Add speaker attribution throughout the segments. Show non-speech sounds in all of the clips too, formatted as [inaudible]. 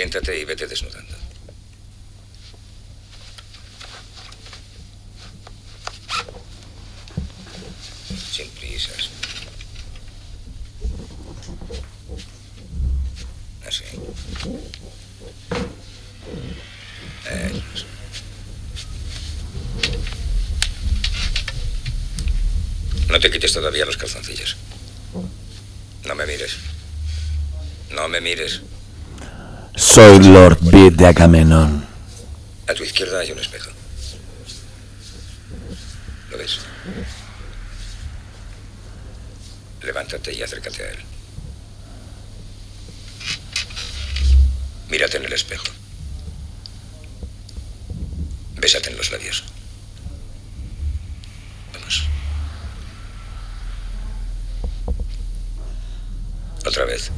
Speaker 1: Siéntate y vete desnudando. Sin prisas. Así. Es. No te quites todavía los calzoncillos. No me mires. No me mires.
Speaker 2: Soy Lord Beat de Agamenón.
Speaker 1: A tu izquierda hay un espejo. ¿Lo ves? Levántate y acércate a él. Mírate en el espejo. Bésate en los labios. Vamos. Otra vez.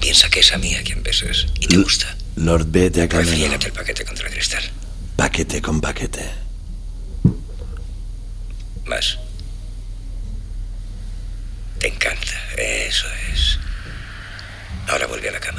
Speaker 1: Piensa que es a mí a quien besas y te gusta.
Speaker 2: Lord Beat de Agamenón.
Speaker 1: Refriégate el paquete contra el cristal.
Speaker 2: Paquete con paquete.
Speaker 1: Más. Te encanta, eso es. Ahora vuelve a la cama.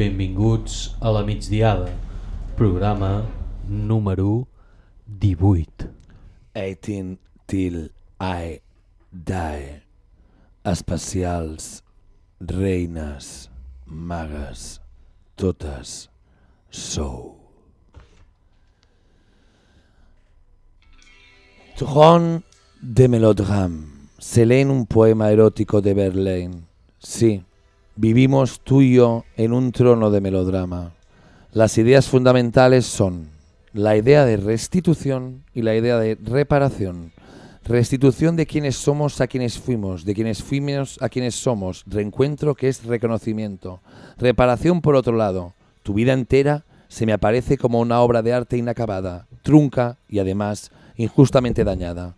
Speaker 3: Benvinguts a la migdiada. Programa número 18.
Speaker 2: 18 till I die. Especials, reines, magues, totes sou. Tron de Melodram. Se lee en un poema erótico de Verlaine. Sí, vivimos tú y yo en un trono de melodrama. Las ideas fundamentales son la idea de restitución y la idea de reparación. Restitución de quienes somos a quienes fuimos, de quienes fuimos a quienes somos. Reencuentro que es reconocimiento. Reparación por otro lado. Tu vida entera se me aparece como una obra de arte inacabada, trunca y además injustamente dañada.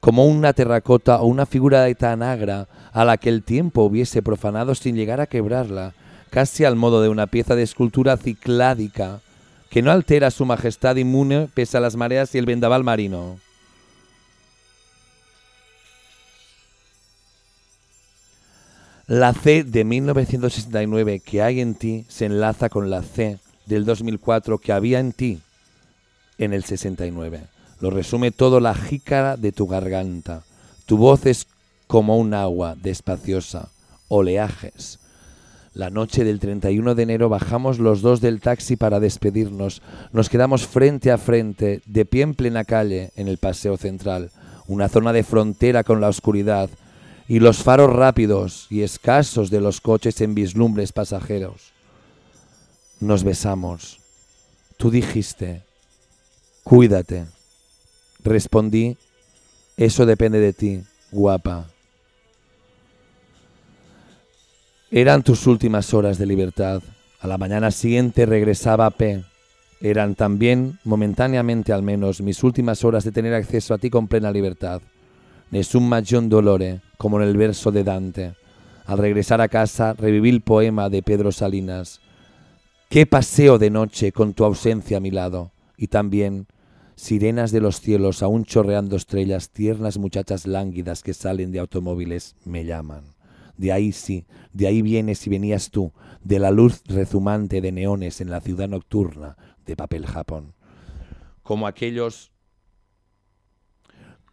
Speaker 2: Como una terracota o una figura de tanagra a la que el tiempo hubiese profanado sin llegar a quebrarla, casi al modo de una pieza de escultura cicládica que no altera su majestad inmune pese a las mareas y el vendaval marino. La C de 1969 que hay en ti se enlaza con la C del 2004 que había en ti en el 69. Lo resume todo la jícara de tu garganta. Tu voz es como un agua despaciosa, oleajes. La noche del 31 de enero bajamos los dos del taxi para despedirnos. Nos quedamos frente a frente, de pie en plena calle, en el paseo central, una zona de frontera con la oscuridad y los faros rápidos y escasos de los coches en vislumbres pasajeros. Nos besamos. Tú dijiste, cuídate. Respondí, eso depende de ti, guapa. Eran tus últimas horas de libertad. A la mañana siguiente regresaba a P. Eran también, momentáneamente al menos, mis últimas horas de tener acceso a ti con plena libertad. Nessun maggior dolore, como en el verso de Dante. Al regresar a casa, reviví el poema de Pedro Salinas. Qué paseo de noche con tu ausencia a mi lado. Y también, sirenas de los cielos, aún chorreando estrellas, tiernas muchachas lánguidas que salen de automóviles, me llaman. De ahí sí, de ahí vienes y venías tú, de la luz rezumante de neones en la ciudad nocturna de papel Japón. Como aquellos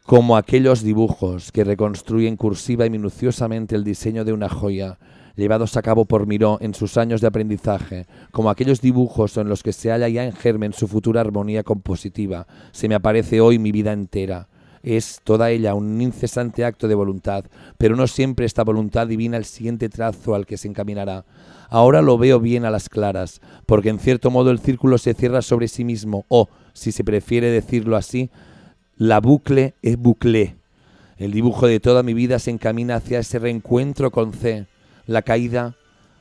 Speaker 2: como aquellos dibujos que reconstruyen cursiva y minuciosamente el diseño de una joya, llevados a cabo por Miró en sus años de aprendizaje, como aquellos dibujos en los que se halla ya en germen su futura armonía compositiva, se me aparece hoy mi vida entera. es toda ella un incesante acto de voluntad, pero no siempre esta voluntad divina el siguiente trazo al que se encaminará. Ahora lo veo bien a las claras, porque en cierto modo el círculo se cierra sobre sí mismo, o, si se prefiere decirlo así, la bucle es bucle. El dibujo de toda mi vida se encamina hacia ese reencuentro con C, la caída,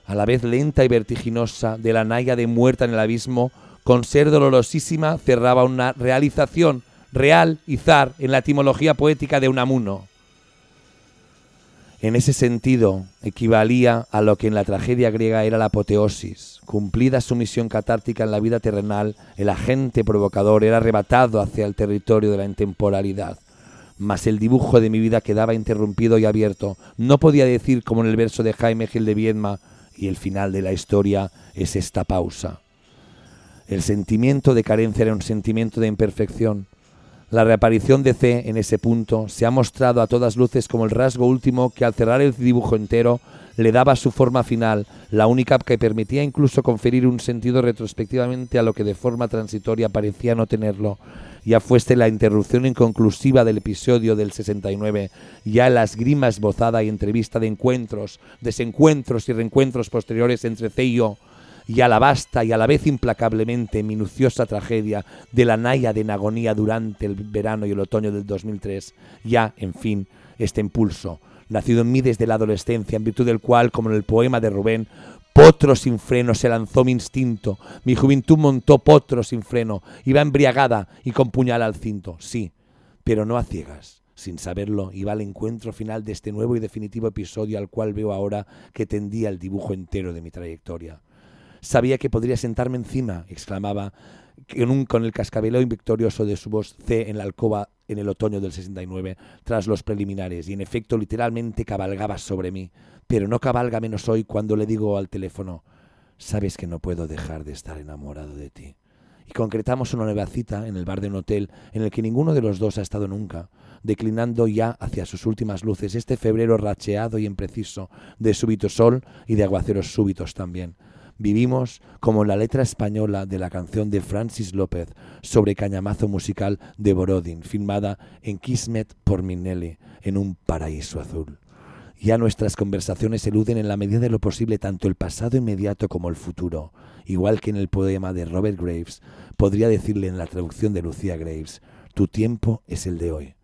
Speaker 2: a la vez lenta y vertiginosa, de la naya de muerta en el abismo, con ser dolorosísima, cerraba una realización real y zar en la etimología poética de Unamuno. En ese sentido, equivalía a lo que en la tragedia griega era la apoteosis. Cumplida su misión catártica en la vida terrenal, el agente provocador era arrebatado hacia el territorio de la intemporalidad. Mas el dibujo de mi vida quedaba interrumpido y abierto. No podía decir, como en el verso de Jaime Gil de Viedma, y el final de la historia es esta pausa. El sentimiento de carencia era un sentimiento de imperfección, la reaparición de C en ese punto se ha mostrado a todas luces como el rasgo último que al cerrar el dibujo entero le daba su forma final, la única que permitía incluso conferir un sentido retrospectivamente a lo que de forma transitoria parecía no tenerlo. Ya fuese la interrupción inconclusiva del episodio del 69, ya la esgrima esbozada y entrevista de encuentros, desencuentros y reencuentros posteriores entre C y yo, y a la vasta y a la vez implacablemente minuciosa tragedia de la Naya de agonía durante el verano y el otoño del 2003, ya, en fin, este impulso, nacido en mí desde la adolescencia, en virtud del cual, como en el poema de Rubén, potro sin freno se lanzó mi instinto, mi juventud montó potro sin freno, iba embriagada y con puñal al cinto, sí, pero no a ciegas. Sin saberlo, iba al encuentro final de este nuevo y definitivo episodio al cual veo ahora que tendía el dibujo entero de mi trayectoria. Sabía que podría sentarme encima, exclamaba con el cascabeleo victorioso de su voz C en la alcoba en el otoño del 69, tras los preliminares, y en efecto literalmente cabalgaba sobre mí. Pero no cabalga menos hoy cuando le digo al teléfono, sabes que no puedo dejar de estar enamorado de ti. Y concretamos una nueva cita en el bar de un hotel en el que ninguno de los dos ha estado nunca, declinando ya hacia sus últimas luces este febrero racheado y impreciso de súbito sol y de aguaceros súbitos también vivimos como la letra española de la canción de Francis López sobre cañamazo musical de Borodin, filmada en Kismet por Minelli, en un paraíso azul. Ya nuestras conversaciones eluden en la medida de lo posible tanto el pasado inmediato como el futuro, igual que en el poema de Robert Graves, podría decirle en la traducción de Lucía Graves, tu tiempo es el de hoy.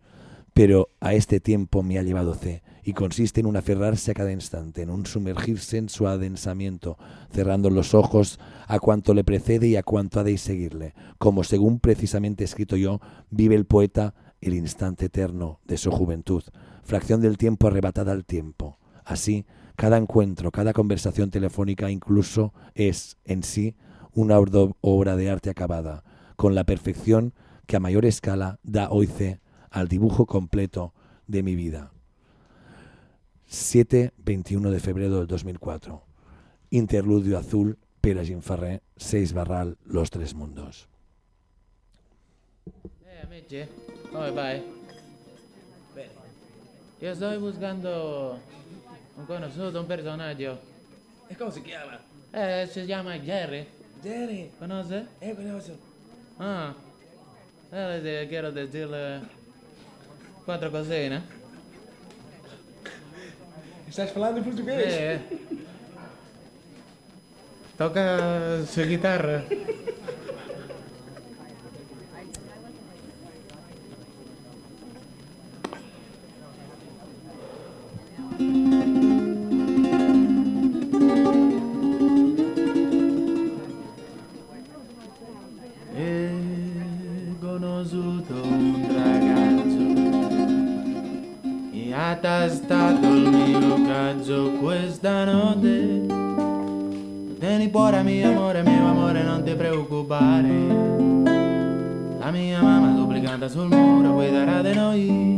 Speaker 2: Pero a este tiempo me ha llevado C, y consiste en un aferrarse a cada instante, en un sumergirse en su adensamiento, cerrando los ojos a cuanto le precede y a cuanto ha de seguirle, como según precisamente escrito yo, vive el poeta el instante eterno de su juventud, fracción del tiempo arrebatada al tiempo. Así, cada encuentro, cada conversación telefónica incluso es en sí una obra de arte acabada, con la perfección que a mayor escala da C al dibujo completo de mi vida. 7-21 de febrero del 2004. Interludio azul, Pere Ginferrer, 6 Barral, Los Tres Mundos.
Speaker 4: Eh, amici, come vai? Bene. Io sto buscando un conosciuto, un personaggio.
Speaker 5: E come si chiama?
Speaker 4: Eh, si chiama Jerry.
Speaker 5: Jerry.
Speaker 4: Conosce?
Speaker 5: Eh, conosco.
Speaker 4: Ah. Eh, quiero decirle quattro cosine.
Speaker 5: Estás falando em português?
Speaker 4: É. Toca sua guitarra. Sul muro poi darà di noi.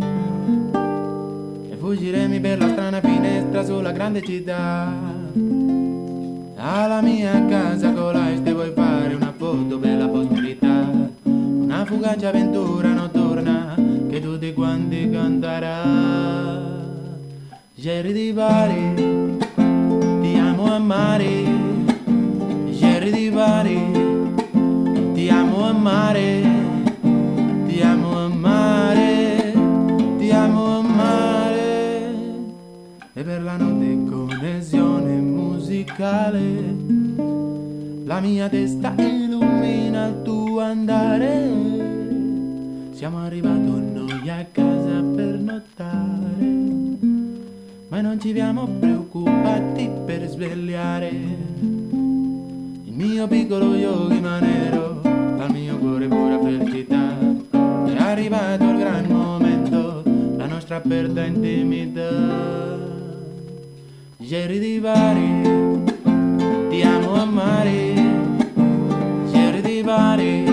Speaker 4: E fuggiremi per la strana finestra sulla grande città. Alla mia casa con l'este vuoi fare una foto per la posterità Una fugace avventura notturna che tutti quanti canterà. Jerry di Bari, ti amo a mare. Jerry di Bari, Ti amo a mare La mia testa illumina il tuo andare. Siamo arrivati noi a casa per nottare. Ma non ci siamo preoccupati per svegliare. Il mio piccolo yogi manero, al mio cuore pura felicità. È arrivato il gran momento, la nostra aperta intimità. Ieri di vari, ti amo amare. Ieri di vari,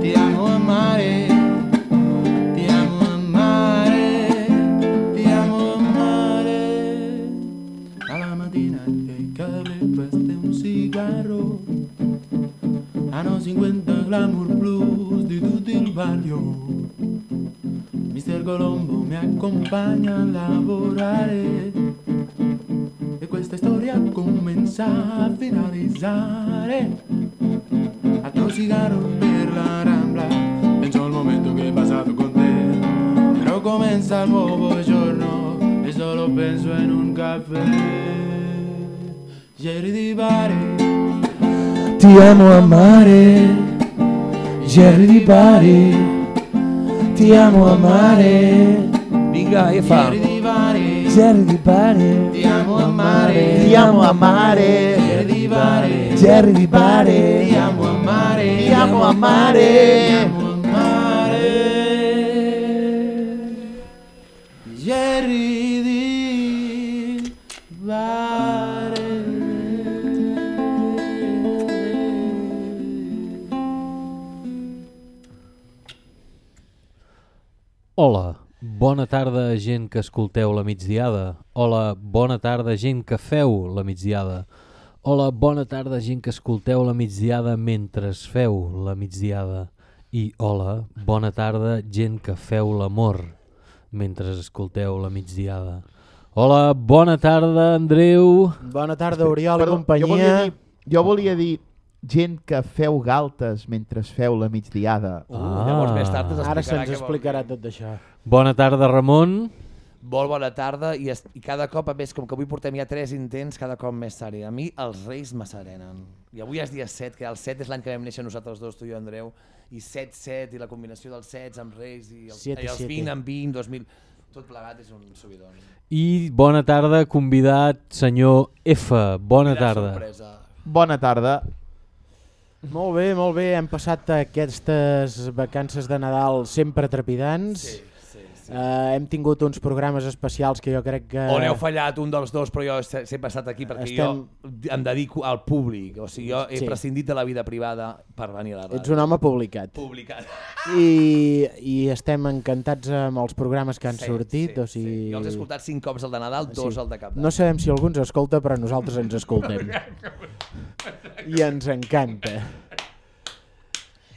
Speaker 4: ti amo amare. Ti amo amare, ti amo amare. Alla mattina che cade prende un cigarro. Hanno 50 glamour blues di tutto il barrio. Mister Colombo mi accompagna a lavorare. E questa storia comincia a finalizzare. Altro cigarro per la rambla. Penso al momento che è passato con te. Però comincia il nuovo giorno e solo penso in un caffè. Ieri di bare,
Speaker 2: Ti amo amare, Jerry di Bari, ti amo amare. Vinga, e fa. Jerry di Bari,
Speaker 4: ti amo amare.
Speaker 2: ti amo amare.
Speaker 4: Ieri di bare,
Speaker 2: Jerry di Bari,
Speaker 4: ti amo amare.
Speaker 2: ti amo
Speaker 4: Ti
Speaker 2: amare.
Speaker 4: amo amare. Jerry di Bari.
Speaker 3: Hola, bona tarda gent que escolteu la migdiada. Hola, bona tarda gent que feu la migdiada. Hola, bona tarda gent que escolteu la migdiada mentre feu la migdiada. I hola, bona tarda gent que feu l'amor mentre escolteu la migdiada. Hola, bona tarda Andreu.
Speaker 6: Bona tarda, Oriol i
Speaker 7: Perdó,
Speaker 6: companyia.
Speaker 7: Jo volia, dir, jo volia dir gent que feu galtes mentre feu la migdiada.
Speaker 2: Uh, llavors més tard
Speaker 6: Ara
Speaker 2: explicarà
Speaker 6: se'ns
Speaker 2: vol
Speaker 6: explicarà tot això.
Speaker 3: Bona tarda Ramon.
Speaker 2: Molt bona tarda i, es, i cada cop, a més, com que avui portem ja tres intents, cada cop més tard. I a mi els reis m'asserenen. I avui és dia 7, que el 7 és l'any que vam néixer nosaltres dos, tu i jo, Andreu, i 7-7, i la combinació dels 7 amb reis, i els,
Speaker 6: Siete,
Speaker 2: i els
Speaker 6: siete.
Speaker 2: 20 amb 20, 2000... Tot plegat és un subidon.
Speaker 3: I bona tarda, convidat senyor F. Bona
Speaker 2: Quina
Speaker 3: tarda.
Speaker 2: Sorpresa.
Speaker 7: Bona tarda.
Speaker 6: Molt bé, molt bé. Hem passat aquestes vacances de Nadal sempre trepidants.
Speaker 2: Sí, sí, sí.
Speaker 6: Uh, hem tingut uns programes especials que jo crec que...
Speaker 2: On heu fallat un dels dos, però jo he estat aquí perquè
Speaker 6: Estem-
Speaker 2: jo em dedico al públic. O sigui, jo he
Speaker 6: Sí.
Speaker 2: prescindit de la vida privada per venir a la ràdio.
Speaker 6: Ets un home publicat.
Speaker 2: Publicat.
Speaker 6: I, I estem encantats amb els programes que han
Speaker 2: Sí,
Speaker 6: sortit.
Speaker 2: sí,
Speaker 6: o sigui...
Speaker 2: sí. Jo els he escoltat cinc cops el de Nadal, dos el de Cap.
Speaker 6: No sabem si algú ens escolta, però nosaltres ens escoltem. [laughs] I ens encanta.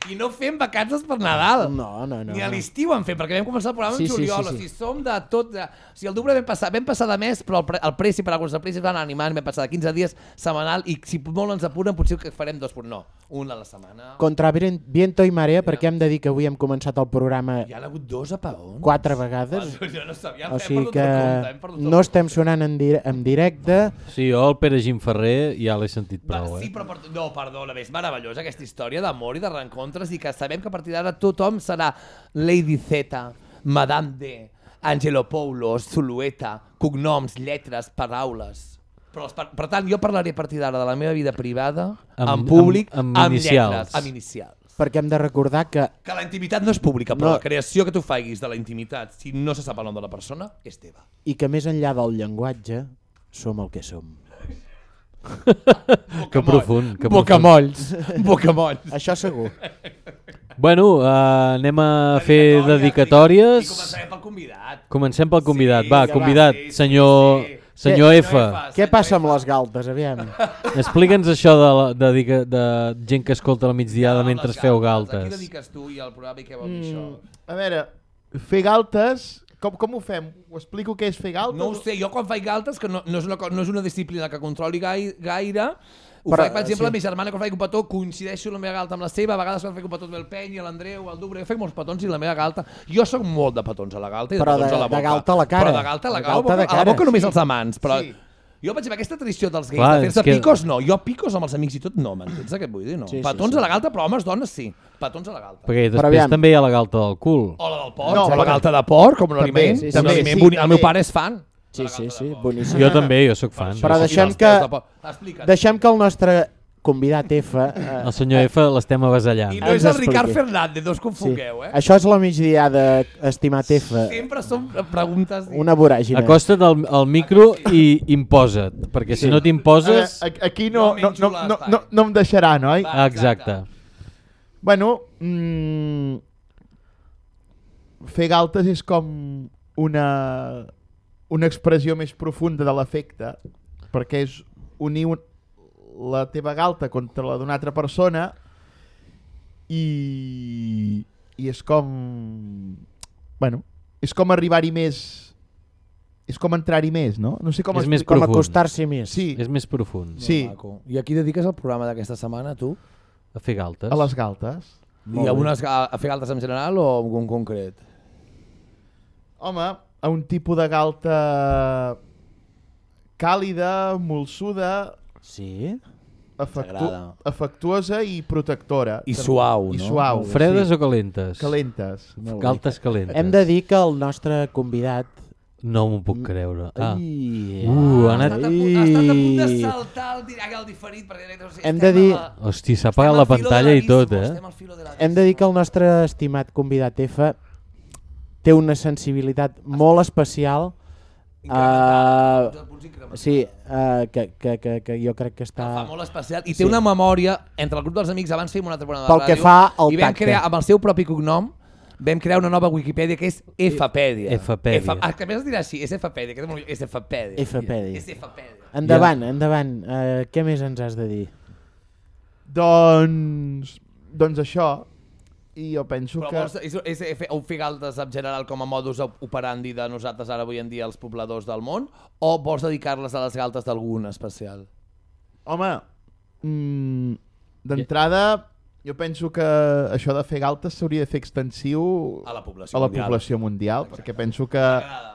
Speaker 2: I no fem vacances per Nadal.
Speaker 6: No, no, no.
Speaker 2: Ni a l'estiu en fem, perquè vam començar el programa
Speaker 6: Sí,
Speaker 2: en
Speaker 6: sí,
Speaker 2: juliol.
Speaker 6: sí, sí.
Speaker 2: O sigui, som de tot... De... O sigui, el doble vam passar, vam passar de mes, però el, pre el preci per alguns de es van animant, vam passar de 15 dies setmanal i si molt ens apuren potser que farem dos, però no, un a la setmana.
Speaker 6: Contra vien- viento i marea, perquè hem de dir que avui hem començat el programa
Speaker 2: Hi ha hagut dos apaons?
Speaker 6: quatre vegades.
Speaker 2: Jo no sabia,
Speaker 6: O
Speaker 2: hem
Speaker 6: sigui
Speaker 2: perdut
Speaker 6: que
Speaker 2: compte, hem
Speaker 6: no estem sonant en, dire en directe.
Speaker 3: Sí, jo el Pere Gimferrer ja l'he sentit
Speaker 2: Va,
Speaker 3: prou,
Speaker 2: sí,
Speaker 3: eh?
Speaker 2: però per... no, perdona, és meravellosa aquesta història d'amor i de reencontres i que sabem que a partir d'ara tothom serà Lady Z, Madame D, Angelo Poulos, Zulueta, cognoms, lletres, paraules. Però, par... per tant, jo parlaré a partir d'ara de la meva vida privada,
Speaker 3: Amb-
Speaker 2: en públic,
Speaker 3: amb- amb
Speaker 2: amb,
Speaker 3: inicials.
Speaker 2: lletres, amb inicials.
Speaker 6: perquè hem de recordar que
Speaker 2: Que la intimitat no és pública, però
Speaker 6: No.
Speaker 2: la creació que tu faiguis de la intimitat, si no se sap el nom de la persona, és teva.
Speaker 6: i que més enllà del llenguatge som el que som.
Speaker 3: Que profund, que.
Speaker 2: Bocamolls, [laughs] bocamolls.
Speaker 6: Això segur.
Speaker 3: Bueno, uh, anem a fer
Speaker 2: Dedicatòria, I
Speaker 3: dedicatòries.
Speaker 2: començarem pel convidat.
Speaker 3: Comencem pel convidat.
Speaker 2: Sí,
Speaker 3: Va,
Speaker 2: ja va,
Speaker 3: convidat,
Speaker 2: sí, sí,
Speaker 3: senyor,
Speaker 2: sí.
Speaker 3: senyor? F.
Speaker 2: Senyor F.
Speaker 6: Què passa amb les galtes, aviam? [laughs]
Speaker 3: Explica'ns això de, la, de, de, de gent que escolta la migdiada
Speaker 2: Amb
Speaker 3: mentre
Speaker 2: les
Speaker 3: feu
Speaker 2: galtes. A qui
Speaker 3: galtes.
Speaker 2: dediques tu i al programa i què vol dir
Speaker 7: Mm,
Speaker 2: això?
Speaker 7: a veure, fer galtes, com, com ho fem? Ho explico què és fer galtes?
Speaker 2: No ho sé, jo quan faig galtes, que no, no, és, una, no és una disciplina que controli gai, gaire, ho
Speaker 6: Però,
Speaker 2: faig, per exemple,
Speaker 6: sí.
Speaker 2: sí. mi germana quan faig un petó, coincideixo la meva galta amb la seva, a vegades quan faig un petó amb el Peny, l'Andreu, el Dubre, jo faig molts petons i la meva galta... Jo sóc molt de petons a la galta i de
Speaker 6: Però
Speaker 2: petons
Speaker 6: de-
Speaker 2: a la
Speaker 6: de
Speaker 2: boca.
Speaker 6: galta a la cara.
Speaker 2: Però de galta a la,
Speaker 6: De
Speaker 2: galta,
Speaker 6: galta de
Speaker 2: a la boca només
Speaker 7: Sí.
Speaker 2: els amants, però...
Speaker 7: Sí.
Speaker 2: Jo, per exemple, aquesta tradició dels gais
Speaker 3: Clar,
Speaker 2: de fer-se
Speaker 3: que-
Speaker 2: picos, no. Jo picos amb els amics i tot, no, m'entens què et vull dir? No.
Speaker 6: Sí, sí,
Speaker 2: Petons
Speaker 6: sí.
Speaker 2: a la galta, però homes, dones, sí. Petons a la galta.
Speaker 3: Perquè després
Speaker 6: aviam.
Speaker 3: també hi ha la galta del cul.
Speaker 2: O la del porc,
Speaker 7: No,
Speaker 2: o la
Speaker 7: però-
Speaker 2: galta de porc, com un
Speaker 7: També,
Speaker 2: aliment.
Speaker 6: sí, sí, també,
Speaker 2: aliment
Speaker 7: sí,
Speaker 2: bonic. El meu pare és fan.
Speaker 6: Sí, sí, sí, boníssim.
Speaker 3: Jo també, jo sóc fan.
Speaker 6: Però
Speaker 3: sí, sí.
Speaker 6: deixem
Speaker 2: dels
Speaker 6: que-
Speaker 2: de.
Speaker 6: Deixem que el nostre convidat F... Eh,
Speaker 3: El senyor F l'estem avasallant.
Speaker 2: I no és el. Ricard Fernández, no us
Speaker 6: sí.
Speaker 2: confongueu, eh?
Speaker 6: Això és la migdiada, estimat F.
Speaker 2: Sempre són preguntes...
Speaker 6: Una voràgina.
Speaker 3: Acosta't al, al micro i imposa't, perquè si no t'imposes...
Speaker 7: A- a- Aquí no,
Speaker 2: No
Speaker 7: no, no, no, no, no em deixarà, no?
Speaker 2: Va.
Speaker 3: Exacte.
Speaker 7: Bueno, mm, fer galtes és com una, una expressió més profunda de l'afecte, perquè és unir un, la teva galta contra la d'una altra persona i, i és com... Bueno, és com arribar-hi més... És com entrar-hi més, no? No sé com...
Speaker 3: És més
Speaker 6: Com
Speaker 3: profund.
Speaker 6: acostar-s'hi més.
Speaker 7: Sí,
Speaker 3: És més profund.
Speaker 7: sí,
Speaker 2: Maco. I a qui dediques el programa d'aquesta setmana, tu?
Speaker 3: A fer galtes.
Speaker 7: a les galtes.
Speaker 2: I a, unes, a, fer galtes en general o en concret?
Speaker 7: Home, a un tipus de galta càlida, molsuda,
Speaker 6: Sí?
Speaker 7: afectu afectuosa i protectora.
Speaker 2: I suau,
Speaker 7: I
Speaker 2: no?
Speaker 7: suau.
Speaker 3: Fredes
Speaker 7: sí.
Speaker 3: o calentes?
Speaker 7: Calentes.
Speaker 6: Molt bé.
Speaker 3: Galtes calentes.
Speaker 6: Hem de dir que el nostre convidat...
Speaker 3: No m'ho puc creure. Ah.
Speaker 6: Ai,
Speaker 3: Uh, ha anat-
Speaker 2: Ha estat a punt- ha estat a punt de saltar el, el diferit perquè no sé,
Speaker 6: Hem de dir-
Speaker 2: a la-
Speaker 3: Hosti, s'ha
Speaker 2: estem
Speaker 3: apagat
Speaker 2: al
Speaker 3: la pantalla i tot, eh?
Speaker 6: Hem de dir que el nostre estimat convidat F té una sensibilitat molt especial
Speaker 2: Incremental,
Speaker 6: sí, uh, que, que, que, que jo crec que
Speaker 2: que fa
Speaker 6: està...
Speaker 2: molt especial i té
Speaker 6: Sí.
Speaker 2: una memòria entre el grup dels amics abans fèiem un altre programa
Speaker 6: Pel
Speaker 2: de
Speaker 6: que
Speaker 2: ràdio
Speaker 6: fa al
Speaker 2: i vam
Speaker 6: tacte.
Speaker 2: crear amb el seu propi cognom vam crear una nova Wikipedia que és Fpèdia.
Speaker 3: Fpèdia.
Speaker 2: F, ah, que a més es dirà així, és Fpèdia, que és molt... És Fpèdia.
Speaker 6: Fpèdia.
Speaker 2: És Fpèdia.
Speaker 6: Endavant, endavant. Uh, què més ens has de dir?
Speaker 7: Doncs, doncs això, i jo penso
Speaker 2: Però
Speaker 7: que...
Speaker 2: vols, és, és, és fer, fer galtes en general com a modus operandi de nosaltres ara avui en dia els pobladors del món o vols dedicar-les a les galtes d'algun especial?
Speaker 7: Home, mm, d'entrada, jo penso que això de fer galtes s'hauria de fer extensiu
Speaker 2: A la població
Speaker 7: a la
Speaker 2: mundial.
Speaker 7: població mundial, perquè penso que...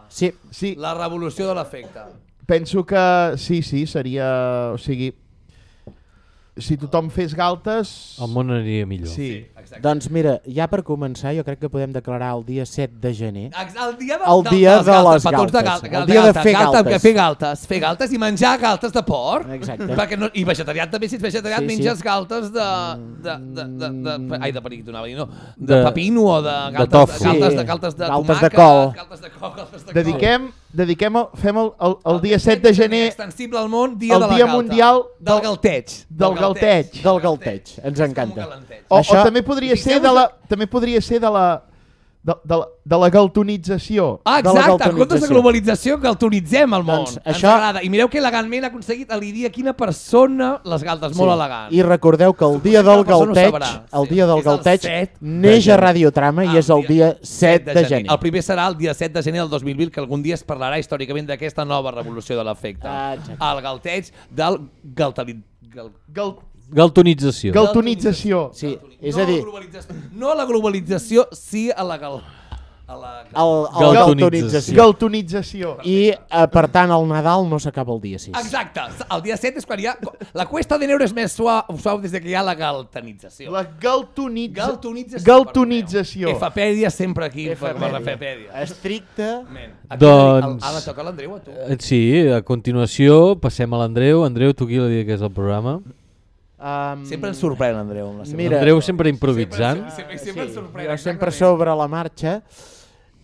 Speaker 6: Sí,
Speaker 7: Sí,
Speaker 2: La revolució de l'efecte.
Speaker 7: penso que sí, sí, seria... O sigui, si tothom fes galtes...
Speaker 3: El món aniria millor.
Speaker 7: Sí,
Speaker 2: Exacte.
Speaker 6: doncs mira, ja per començar jo crec que podem declarar el dia 7 de gener
Speaker 2: El dia, de,
Speaker 6: El
Speaker 2: de,
Speaker 6: dia
Speaker 2: les
Speaker 6: de
Speaker 2: galtes,
Speaker 6: les
Speaker 2: petons de
Speaker 6: galtes.
Speaker 2: gal,
Speaker 6: El dia de fer
Speaker 2: galta,
Speaker 6: galtes.
Speaker 2: Fer galtes, fer galtes i menjar galtes de porc.
Speaker 6: Exacte.
Speaker 2: Perquè no, I vegetarià també, si ets vegetarià,
Speaker 6: Sí,
Speaker 2: sí,
Speaker 6: sí.
Speaker 2: menges galtes de... de, de, de, de, ai, de periquito, anava a dir, no. De,
Speaker 3: De-
Speaker 2: pepino o de galtes de,
Speaker 3: tofu.
Speaker 2: galtes,
Speaker 6: Sí.
Speaker 2: de, galtes de
Speaker 6: Galtes de
Speaker 2: tomàquet,
Speaker 6: col.
Speaker 2: galtes de col, galtes de
Speaker 7: dediquem, dediquem el, fem el, el,
Speaker 2: col.
Speaker 7: el dia 7 de gener
Speaker 2: Extensible al món, dia
Speaker 7: el
Speaker 2: de la
Speaker 7: dia
Speaker 2: galta.
Speaker 7: mundial
Speaker 2: del
Speaker 7: del-
Speaker 2: galteig.
Speaker 7: del galteig.
Speaker 6: Del galteig, ens encanta.
Speaker 7: O,
Speaker 6: Això-
Speaker 7: o també podria ser de la també podria ser de la de, de, la, de la galtonització.
Speaker 2: Ah,
Speaker 6: de la
Speaker 2: exacte, en comptes de globalització, galtonitzem el món.
Speaker 6: Doncs això-.
Speaker 2: I mireu que elegantment ha aconseguit a quina persona les galtes, molt elegant.
Speaker 6: I recordeu que el dia del galteig, el
Speaker 2: Sí.
Speaker 6: dia del galteig
Speaker 2: 7 de
Speaker 6: neix a. Radiotrama i
Speaker 2: Ah,
Speaker 6: és el dia 7 de gener.
Speaker 2: El primer serà el dia 7 de gener del 2020, que algun dia es parlarà històricament d'aquesta nova revolució de l'efecte.
Speaker 6: Ah, exacte.
Speaker 2: el galteig del galtali... Gal...
Speaker 7: Gal,
Speaker 3: Galtonització.
Speaker 7: galtonització.
Speaker 6: Sí, és
Speaker 2: no
Speaker 6: a dir,
Speaker 2: La no a la globalització, sí a la gal... A la...
Speaker 6: el, el
Speaker 3: Galtonització.
Speaker 6: galtonització.
Speaker 7: Galtonització.
Speaker 6: I, eh, per tant, el Nadal no s'acaba el dia 6.
Speaker 2: Exacte, el dia 7 és quan hi ha... La cuesta de neure és més suau, suau des de que hi ha la galtanització.
Speaker 7: La galtonitza...
Speaker 2: Galtonització.
Speaker 7: Galtonització.
Speaker 2: Fpèdia sempre aquí la Fpèdia.
Speaker 6: Estricte.
Speaker 2: Men,
Speaker 3: Doncs-
Speaker 2: Ara toca l'Andreu a tu.
Speaker 3: Eh, Sí, a continuació passem a l'Andreu. Andreu, tu qui li dius que és el programa?
Speaker 6: Um,
Speaker 2: Sempre ens sorprèn, Andreu, amb la seva...
Speaker 6: Mira,
Speaker 3: Andreu sempre improvisant.
Speaker 2: Sempre, sempre ens sorprèn.
Speaker 6: jo sempre sobre la marxa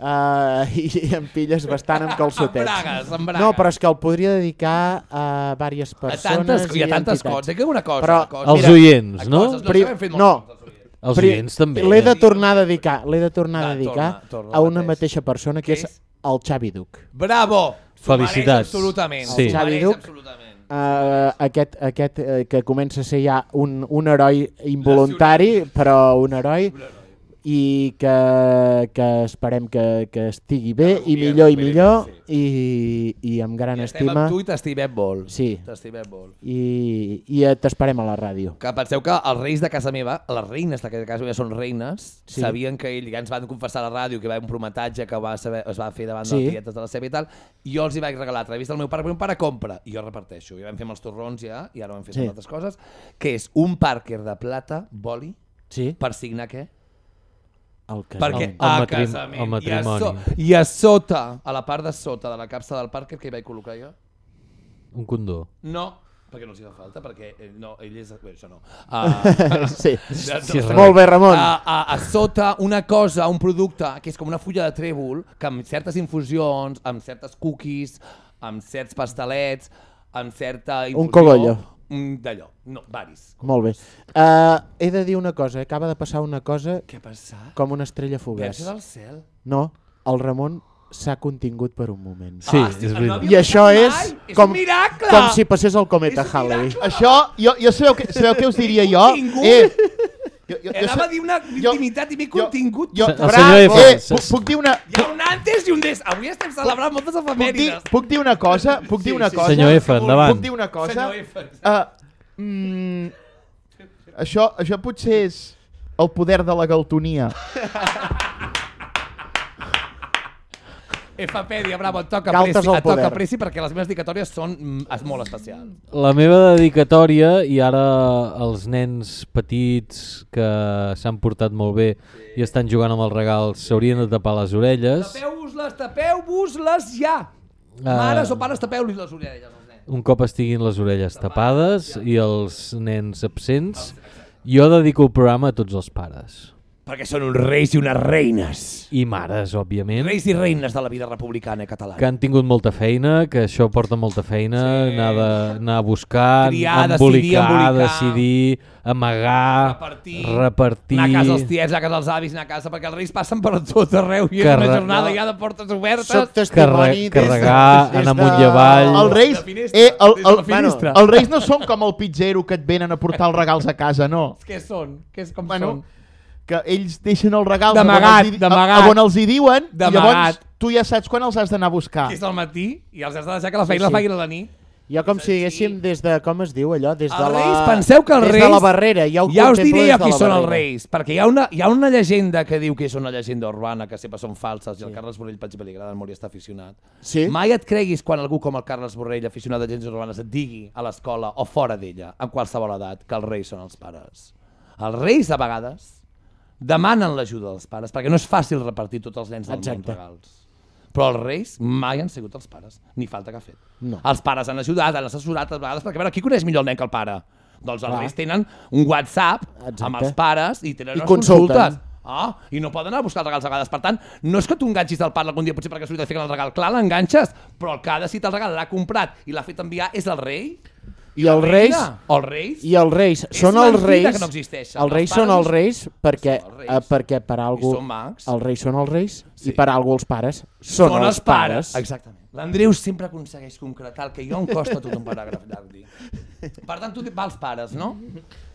Speaker 6: uh, i em pilles bastant amb
Speaker 2: Amb
Speaker 6: calçotets.
Speaker 2: bragues, amb bragues.
Speaker 6: No, però és que el podria dedicar a diverses
Speaker 2: A
Speaker 6: persones
Speaker 2: tantes, hi ha
Speaker 6: i
Speaker 2: tantes
Speaker 6: entitats.
Speaker 2: coses. Hi ha una cosa.
Speaker 6: Però-
Speaker 2: una cosa.
Speaker 3: Els
Speaker 6: Mira,
Speaker 3: oients,
Speaker 2: a
Speaker 3: no?
Speaker 2: coses,
Speaker 6: Pri-
Speaker 2: això hem fet
Speaker 6: no.
Speaker 2: els oients.
Speaker 6: Pri-
Speaker 3: també.
Speaker 6: L'he de tornar a dedicar, l'he de tornar a
Speaker 2: Va,
Speaker 6: dedicar
Speaker 2: torna, torna,
Speaker 6: a una
Speaker 2: mateix.
Speaker 6: mateixa persona que és
Speaker 2: és?
Speaker 6: el Xavi Duc.
Speaker 2: Bravo!
Speaker 3: Felicitats.
Speaker 2: Absolutament.
Speaker 3: Sí.
Speaker 2: S'ho
Speaker 6: Xavi Duc.
Speaker 2: absolutament.
Speaker 6: Uh, aquest aquest uh, que comença a ser ja un, un heroi involuntari, però un heroi, i que, que esperem que, que estigui bé i millor i millor i, i amb gran
Speaker 2: I estem
Speaker 6: estima
Speaker 2: amb tu i t'estimem molt.
Speaker 6: Sí.
Speaker 2: T'estimem molt.
Speaker 6: i, i t'esperem a la ràdio.
Speaker 2: Que penseu que els reis de casa meva, les reines de casa meva són reines,
Speaker 6: Sí.
Speaker 2: sabien que ell, ja ens van confessar a la ràdio que va haver un prometatge que va saber, es va fer davant
Speaker 6: Sí.
Speaker 2: de les tietes de la seva i tal, i jo els hi vaig regalar a través del meu pare, perquè meu pare compra, i jo reparteixo. Ja vam fer amb els torrons ja, i ara ho hem fet
Speaker 6: Sí.
Speaker 2: amb altres coses, que és un Parker de plata, boli,
Speaker 6: Sí?
Speaker 2: per signar què?
Speaker 6: El casament.
Speaker 2: Perquè
Speaker 3: El
Speaker 2: a
Speaker 3: matrim-
Speaker 2: casament,
Speaker 3: el
Speaker 2: I, a so,
Speaker 3: matrimoni.
Speaker 2: i a sota, a la part de sota de la capsa del Parker, què hi vaig col·locar jo?
Speaker 3: Un condó.
Speaker 2: No, perquè no els hi fa falta, perquè eh, no, ell és... Bé, això no. Uh, [laughs]
Speaker 6: Sí.
Speaker 2: sí,
Speaker 6: Molt bé, Ramon.
Speaker 2: A, a, a sota una cosa, un producte, que és com una fulla de trèvol, que amb certes infusions, amb certes cookies, amb certs pastelets, amb certa infusió...
Speaker 6: cogollo.
Speaker 2: Mm, D'allò, no, varis.
Speaker 6: Molt bé. Uh, he de dir una cosa, acaba de passar una cosa
Speaker 2: Què ha passat?
Speaker 6: com una estrella fugaç.
Speaker 2: Verge del cel.
Speaker 6: No, el Ramon s'ha contingut per un moment.
Speaker 3: Sí,
Speaker 2: Ah,
Speaker 3: és veritat.
Speaker 6: I això és
Speaker 2: mai. És
Speaker 6: com,
Speaker 2: un miracle!
Speaker 6: com si passés el cometa Halley.
Speaker 7: Això, jo, jo sabeu, que, sabeu què us diria jo?
Speaker 2: Contingut. [laughs]
Speaker 7: Eh, jo, jo, jo,
Speaker 2: Anava a dir una
Speaker 7: jo-
Speaker 2: intimitat i m'he
Speaker 7: jo-
Speaker 2: contingut.
Speaker 7: Jo,
Speaker 3: El
Speaker 7: bravo, eh, puc, puc dir una...
Speaker 2: Hi ha un antes i un des. Avui estem celebrant moltes
Speaker 7: Puc dir,
Speaker 2: efemèrides.
Speaker 7: puc dir una cosa? Puc dir una cosa?
Speaker 3: Senyor F, endavant.
Speaker 7: Puc dir una cosa?
Speaker 2: Senyor F.
Speaker 7: Uh, mm, això, això potser és el poder de la galtonia. [laughs]
Speaker 2: Fpèdia, bravo, et toca
Speaker 6: Galtes
Speaker 2: pressi, et toca pressi perquè les meves dedicatòries són mm, es- molt especials.
Speaker 3: La meva dedicatòria, i ara els nens petits que s'han portat molt bé i estan jugant amb els regals s'haurien de tapar les orelles.
Speaker 2: Tapeu-vos-les, tapeu-vos-les ja!
Speaker 3: Ah.
Speaker 2: Mares o pares, tapeu-los les orelles als nens.
Speaker 3: Un cop estiguin les orelles tapades i els nens absents, jo dedico el programa a tots els pares.
Speaker 2: Perquè són uns reis i unes reines.
Speaker 3: I mares, òbviament,
Speaker 2: Reis i reines de la vida republicana catalana.
Speaker 3: que han tingut molta feina, que això porta molta feina,
Speaker 2: Sí.
Speaker 3: anar, de, anar a buscar,
Speaker 2: Triar, decidir,
Speaker 3: embolicar,
Speaker 2: embolicar.
Speaker 3: decidir, amagar,
Speaker 2: Repartir,
Speaker 3: repartir...
Speaker 2: Anar a casa dels tiets, anar a casa dels avis, anar a casa, perquè els reis passen per tot arreu i és
Speaker 3: Carre-
Speaker 2: una jornada ja de portes obertes.
Speaker 6: Soc
Speaker 3: Carre
Speaker 6: testimoni des de-
Speaker 3: carregar,
Speaker 6: des
Speaker 3: anar
Speaker 6: de-
Speaker 3: amunt i avall.
Speaker 7: Els reis,
Speaker 2: finestra,
Speaker 7: eh, el, el,
Speaker 2: la finestra.
Speaker 7: els reis no són com el pizzero que et venen a portar els regals a casa, no.
Speaker 2: Què són? Què és, com
Speaker 7: Bueno,
Speaker 2: són?
Speaker 7: Que ells deixen els regals
Speaker 2: D'amagat, d'amagat.
Speaker 7: a- on els hi diuen i
Speaker 2: D'amagat.
Speaker 7: llavors tu ja saps quan els has d'anar a buscar.
Speaker 2: Que és al matí i els has de deixar que la feina
Speaker 6: Sí, sí.
Speaker 2: la facin a la nit.
Speaker 6: Jo com si diguéssim des de, com es diu allò, des de
Speaker 2: Els
Speaker 6: la...
Speaker 2: reis, penseu que els
Speaker 6: des
Speaker 2: reis...
Speaker 6: de la barrera, ja ho
Speaker 2: ja us diré jo
Speaker 6: de
Speaker 2: qui
Speaker 6: la
Speaker 2: són els reis, perquè hi ha, una, hi ha una llegenda que diu que és una llegenda urbana, que sempre són falses, i el Carles Borrell, per exemple, li agrada molt i està aficionat.
Speaker 6: Sí?
Speaker 2: Mai et creguis quan algú com el Carles Borrell, aficionat de llegendes urbanes, et digui a l'escola o fora d'ella, en qualsevol edat, que els reis són els pares. Els reis, a vegades, demanen l'ajuda dels pares, perquè no és fàcil repartir tots els nens del
Speaker 6: Exacte.
Speaker 2: món regals. Però els reis mai han sigut els pares, ni falta que ha fet.
Speaker 6: No.
Speaker 2: Els pares han ajudat, han assessorat a vegades, perquè a veure, qui coneix millor el nen que el pare? Doncs els
Speaker 6: Clar.
Speaker 2: reis tenen un WhatsApp
Speaker 6: Exacte.
Speaker 2: amb els pares i tenen
Speaker 6: I
Speaker 2: unes
Speaker 6: consulten.
Speaker 2: consultes. Ah, I no poden anar a buscar els regals a vegades. Per tant, no és que tu enganxis el pare algun dia, potser perquè has de fer el regal. Clar, l'enganxes, però el que ha decidit el regal, l'ha comprat i l'ha fet enviar és el rei.
Speaker 6: I els reis,
Speaker 2: els reis.
Speaker 6: i els reis
Speaker 2: És
Speaker 6: són els reis,
Speaker 2: que no existeixen.
Speaker 6: els reis
Speaker 2: Els
Speaker 6: són
Speaker 2: pares
Speaker 6: els reis perquè,
Speaker 2: són els reis.
Speaker 6: eh, perquè per algú,
Speaker 2: són
Speaker 6: els reis són els reis
Speaker 2: Sí.
Speaker 6: i per algú els pares són, els pares.
Speaker 2: Exactament. L'Andreu sempre aconsegueix concretar el que jo em costa tot un paràgraf llarg dir. Per tant, tu va als pares, no?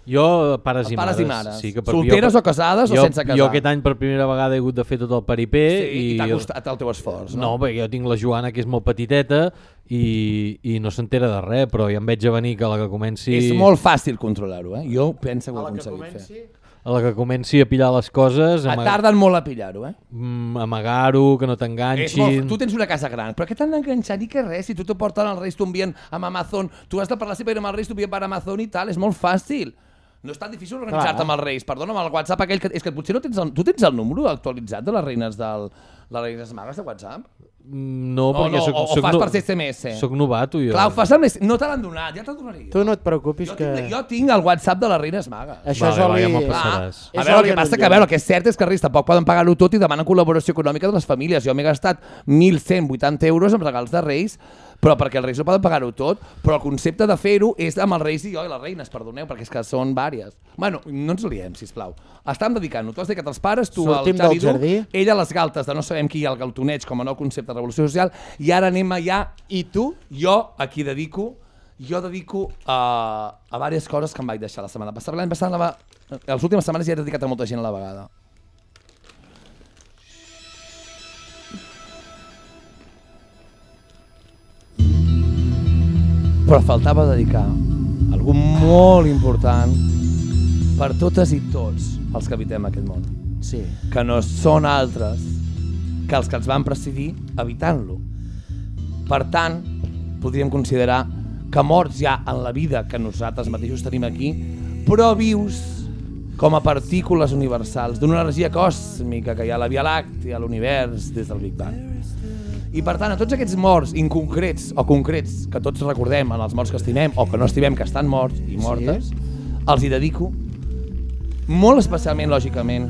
Speaker 3: Jo, pares, i,
Speaker 2: pares
Speaker 3: mares.
Speaker 2: i mares.
Speaker 3: Sí, que per,
Speaker 2: Solteres
Speaker 3: jo,
Speaker 2: o casades o
Speaker 3: jo,
Speaker 2: sense casar?
Speaker 3: Jo aquest any per primera vegada he hagut de fer tot el peripé.
Speaker 2: Sí, i,
Speaker 3: i
Speaker 2: t'ha costat el teu esforç,
Speaker 3: No,
Speaker 2: no?
Speaker 3: perquè jo tinc la Joana, que és molt petiteta, i, i no s'entera de res, però ja em veig a venir que a la que comenci...
Speaker 2: És molt fàcil controlar-ho, eh? Jo penso que ho he
Speaker 6: A la que
Speaker 2: aconseguit fer.
Speaker 6: comenci...
Speaker 3: A la que comenci a pillar les coses,
Speaker 2: Et
Speaker 3: ama
Speaker 2: tarden molt a pillar-ho, eh?
Speaker 3: mm, amagar-ho, que no
Speaker 2: És molt...
Speaker 3: t'enganxin...
Speaker 2: Tu tens una casa gran, però què t'han d'enganxar ni que res? Si tu te porten els reis, t'ho envien amb Amazon, tu has de parlar sempre amb els reis, t'ho envien per Amazon i tal, és molt fàcil. No és tan difícil organitzar-te amb els reis. Perdona, amb el WhatsApp aquell que... És que potser no tens el... Tu tens el número actualitzat de les reines del... les reines magues de WhatsApp?
Speaker 3: Mm, No,
Speaker 2: O,
Speaker 3: perquè
Speaker 2: no,
Speaker 3: soc,
Speaker 2: o, o
Speaker 3: soc,
Speaker 2: fas
Speaker 3: no-
Speaker 2: per SMS?
Speaker 3: soc novato, jo.
Speaker 2: Clar, ho fas amb... les- No te l'han donat, ja te'l donaré.
Speaker 6: Tu no et preocupis
Speaker 2: Jo,
Speaker 6: que...
Speaker 2: tinc, jo tinc el WhatsApp de les reines magues.
Speaker 6: Això és
Speaker 3: Vale, va,
Speaker 6: oli...
Speaker 3: ja me'l
Speaker 2: Clar,
Speaker 3: passaràs.
Speaker 2: a veure, el que passa que, a veure, el que és cert és que els reis tampoc poden pagar-ho tot i demanen col·laboració econòmica de les famílies. Jo m'he gastat 1.180 euros en regals de reis, però perquè els reis no poden pagar-ho tot, però el concepte de fer-ho és amb els reis i jo i les reines, perdoneu, perquè és que són vàries. Bueno, no ens liem, sisplau. Estàvem dedicant-ho. Tu has dedicat als pares, tu
Speaker 6: Sortim
Speaker 2: al Xavi
Speaker 6: del jardí.
Speaker 2: Duc, ella a les galtes de no sabem qui, el galtoneig com a nou concepte de revolució social, i ara anem allà. I tu? Jo, aquí dedico jo dedico a, a diverses coses que em vaig deixar la setmana passada. L'any passat, la les últimes setmanes ja he dedicat a molta gent a la vegada. Però faltava dedicar algú molt important per totes i tots els que habitem aquest món,
Speaker 6: Sí.
Speaker 2: que no són altres que els que ens van precedir evitant-lo. Per tant, podríem considerar que morts ja en la vida que nosaltres mateixos tenim aquí, però vius com a partícules universals d'una energia còsmica que hi ha a la Via Làctea, a l'univers, des del Big Bang. I per tant, a tots aquests morts inconcrets o concrets que tots recordem en els morts que estimem o que no estimem que estan morts i mortes, sí. els hi dedico molt especialment, lògicament,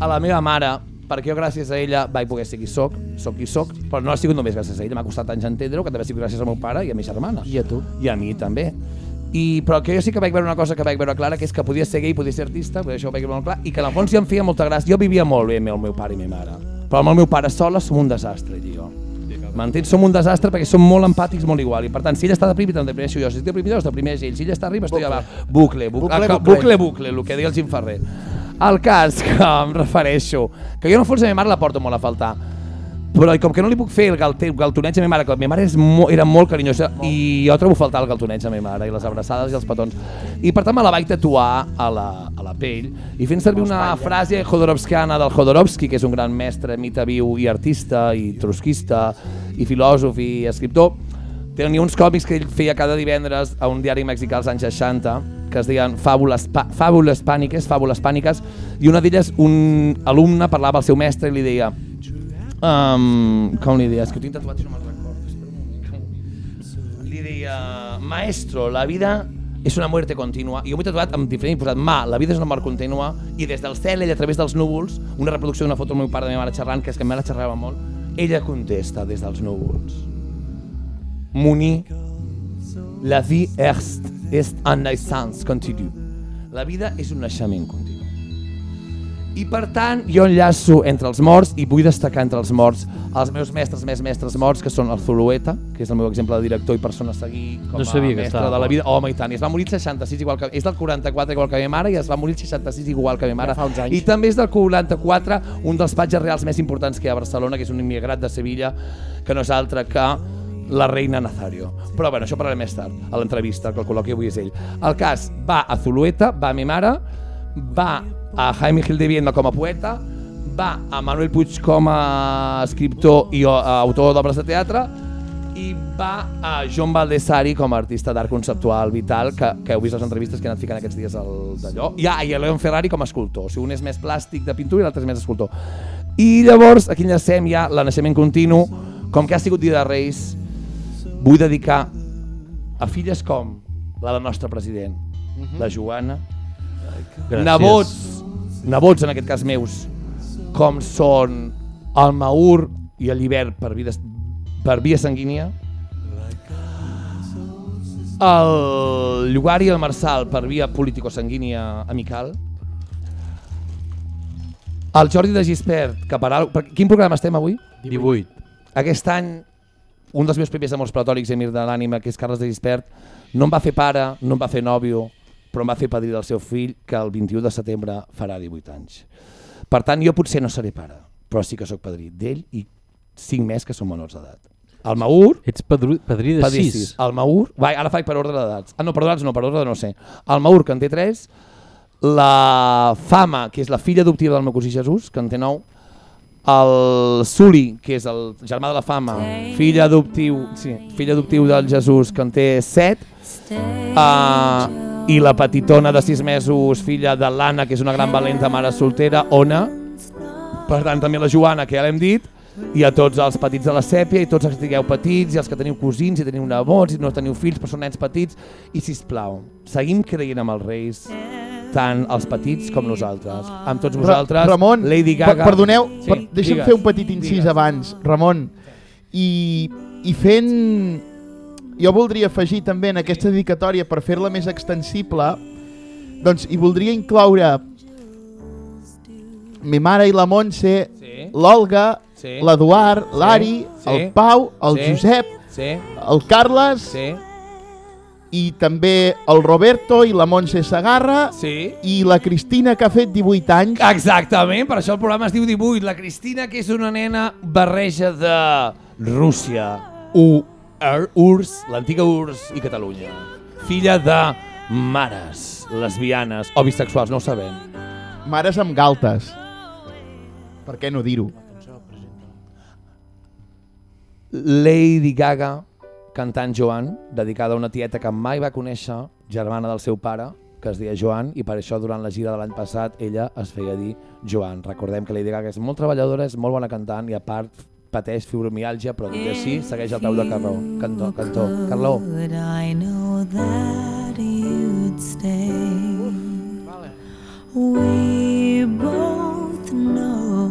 Speaker 2: a la meva mare, perquè jo gràcies a ella vaig poder ser qui soc, soc qui soc, però no ha sigut només gràcies a ella, m'ha costat anys entendre-ho, que també ha sigut gràcies al meu pare i a mi germana.
Speaker 6: I a tu?
Speaker 2: I a mi també. I, però que jo sí que vaig veure una cosa que vaig veure clara, que és que podia ser gay, podia ser artista, això ho vaig veure molt clar, i que en el fons ja em feia molta gràcia. Jo vivia molt bé amb el meu pare i ma mare, però amb el meu pare sola som un desastre, jo. M'entens? Som un desastre perquè som molt empàtics, molt igual. I per tant, si ell està deprimit, em deprimeixo jo. Si estic deprimit, es deprimeix ell. Si ell està arriba, estoy abajo. Bucle, bucle,
Speaker 6: Bucle,
Speaker 2: bucle,
Speaker 6: bucle.
Speaker 2: bucle, bucle, el que deia el Jim Ferrer. El cas que em refereixo, que jo en el fons a ma mare la porto molt a faltar, però com que no li puc fer el galte, galtoneig a ma mare, que la meva mare és mo, era molt carinyosa i jo trobo faltar el galtoneig a ma mare i les abraçades i els petons. I per tant me la vaig tatuar a la, a la pell i fent servir una frase jodorowskiana del Jodorowsky, que és un gran mestre, mite viu i artista i trotskista i filòsof i escriptor, tenia uns còmics que ell feia cada divendres a un diari mexicà als anys 60 que es deien Fàbules, Fàbules Pàniques, Fàbules Pàniques, i una d'elles un alumne parlava al seu mestre i li deia um, com li deia? És que ho tinc tatuat i no me'n recordo. Ho? Li deia, maestro, la vida és una muerte continua. I jo m'he tatuat amb diferent, he posat ma, la vida és una mort continua, i des del cel, ella a través dels núvols, una reproducció d'una foto del meu pare de la meva mare xerrant, que és que mi la xerrava molt, ella contesta des dels núvols. Moni, la vie est, est un naissance continu. La vida és un naixement continu. I per tant, jo enllaço entre els morts i vull destacar entre els morts els meus mestres més mestres morts, que són el Zulueta, que és el meu exemple de director i persona a seguir com
Speaker 3: No
Speaker 2: a
Speaker 3: sabia que
Speaker 2: mestre
Speaker 3: estava
Speaker 2: de la vida. Home, i tant, i es va morir als 66 igual que... És del 44 igual que la meva mare i es va morir als 66 igual que la meva mare.
Speaker 6: Ja.
Speaker 2: I també és del 44 un dels patges reals més importants que hi ha a Barcelona, que és un immigrat de Sevilla, que no és altre que la reina Nazario. Però bueno, això parlaré més tard, a l'entrevista, que el col·loqui avui és ell. El cas va a Zulueta, va a mi mare, va a Jaime Gil de Viena com a poeta, va a Manuel Puig com a escriptor i o- autor d'obres de teatre, i va a John Baldessari com a artista d'art conceptual vital, que, que heu vist les entrevistes que he anat ficant aquests dies al- d'allò, i, ah, i a Leon Ferrari com a escultor, o sigui, un és més plàstic de pintura i l'altre és més escultor. I llavors, aquí enllacem ja la naixement continu, com que ha sigut dia de Reis, vull dedicar a filles com la del nostre president, la Joana,
Speaker 3: Gràcies.
Speaker 2: nebots, nebots en aquest cas meus, com són el Maur i el Llibert per, vida, per via sanguínia, el Llogari i el Marçal per via político-sanguínia amical, el Jordi de Gispert, que per, per quin programa estem avui?
Speaker 3: 18.
Speaker 2: Aquest any, un dels meus primers amors platònics i emir de l'ànima, que és Carles de Gispert, no em va fer pare, no em va fer nòvio, però em va fer padrí del seu fill, que el 21 de setembre farà 18 anys. Per tant, jo potser no seré pare, però sí que sóc padrí d'ell i cinc més que són menors d'edat. El Maur,
Speaker 3: Ets padrí, padrí de
Speaker 2: padrí
Speaker 3: 6.
Speaker 2: sis. El Maur, vai, ara faig per ordre d'edats. Ah, no, per no, per ordre no sé. El Maur, que en té 3, la Fama, que és la filla adoptiva del meu cosí Jesús, que en té 9, el Suli, que és el germà de la Fama, fill adoptiu, sí, fill adoptiu del Jesús, que en té 7, uh, i la petitona de 6 mesos, filla de l'Anna, que és una gran valenta mare soltera, Ona, per tant també la Joana, que ja l'hem dit, i a tots els petits de la sèpia, i tots els que estigueu petits, i els que teniu cosins, i teniu nebots, i no teniu fills, però són nens petits, i si plau, seguim creient amb els reis, tant els petits com nosaltres. Amb tots vosaltres,
Speaker 7: Ra Ramon,
Speaker 2: Lady
Speaker 7: per-
Speaker 2: Gaga...
Speaker 7: perdoneu,
Speaker 2: Sí,
Speaker 7: per, deixa'm
Speaker 2: digues,
Speaker 7: fer un petit incís
Speaker 2: digues.
Speaker 7: abans, Ramon. I, I fent... Jo voldria afegir també en aquesta dedicatòria, per fer-la més extensible, doncs hi voldria incloure mi mare i la Montse,
Speaker 2: Sí,
Speaker 7: l'Olga,
Speaker 2: sí,
Speaker 7: l'Eduard, l'Ari,
Speaker 2: sí,
Speaker 7: el Pau, el
Speaker 2: sí.
Speaker 7: Josep,
Speaker 2: sí,
Speaker 7: el Carles
Speaker 2: sí,
Speaker 7: i també el Roberto i la Montse Sagarra
Speaker 2: sí.
Speaker 7: i la Cristina que ha fet 18 anys.
Speaker 2: Exactament, per això el programa es diu 18. La Cristina, que és una nena barreja de Rússia, U, URSS, l'antiga URSS i Catalunya. Filla de mares lesbianes o bisexuals, no ho sabem.
Speaker 7: Mares amb galtes. Per què no dir-ho?
Speaker 2: Lady Gaga cantant Joan, dedicada a una tieta que mai va conèixer, germana del seu pare, que es deia Joan, i per això durant la gira de l'any passat ella es feia dir Joan. Recordem que Lady Gaga és molt treballadora, és molt bona cantant i a part pateix fibromialgia, però tot i així segueix al peu de carró. Cantó, cantó. Carló.
Speaker 8: I know that you'd stay? We both know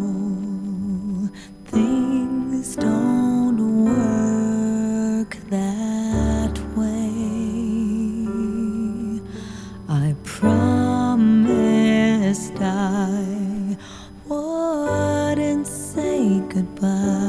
Speaker 8: things don't work that way. I promised I wouldn't say goodbye.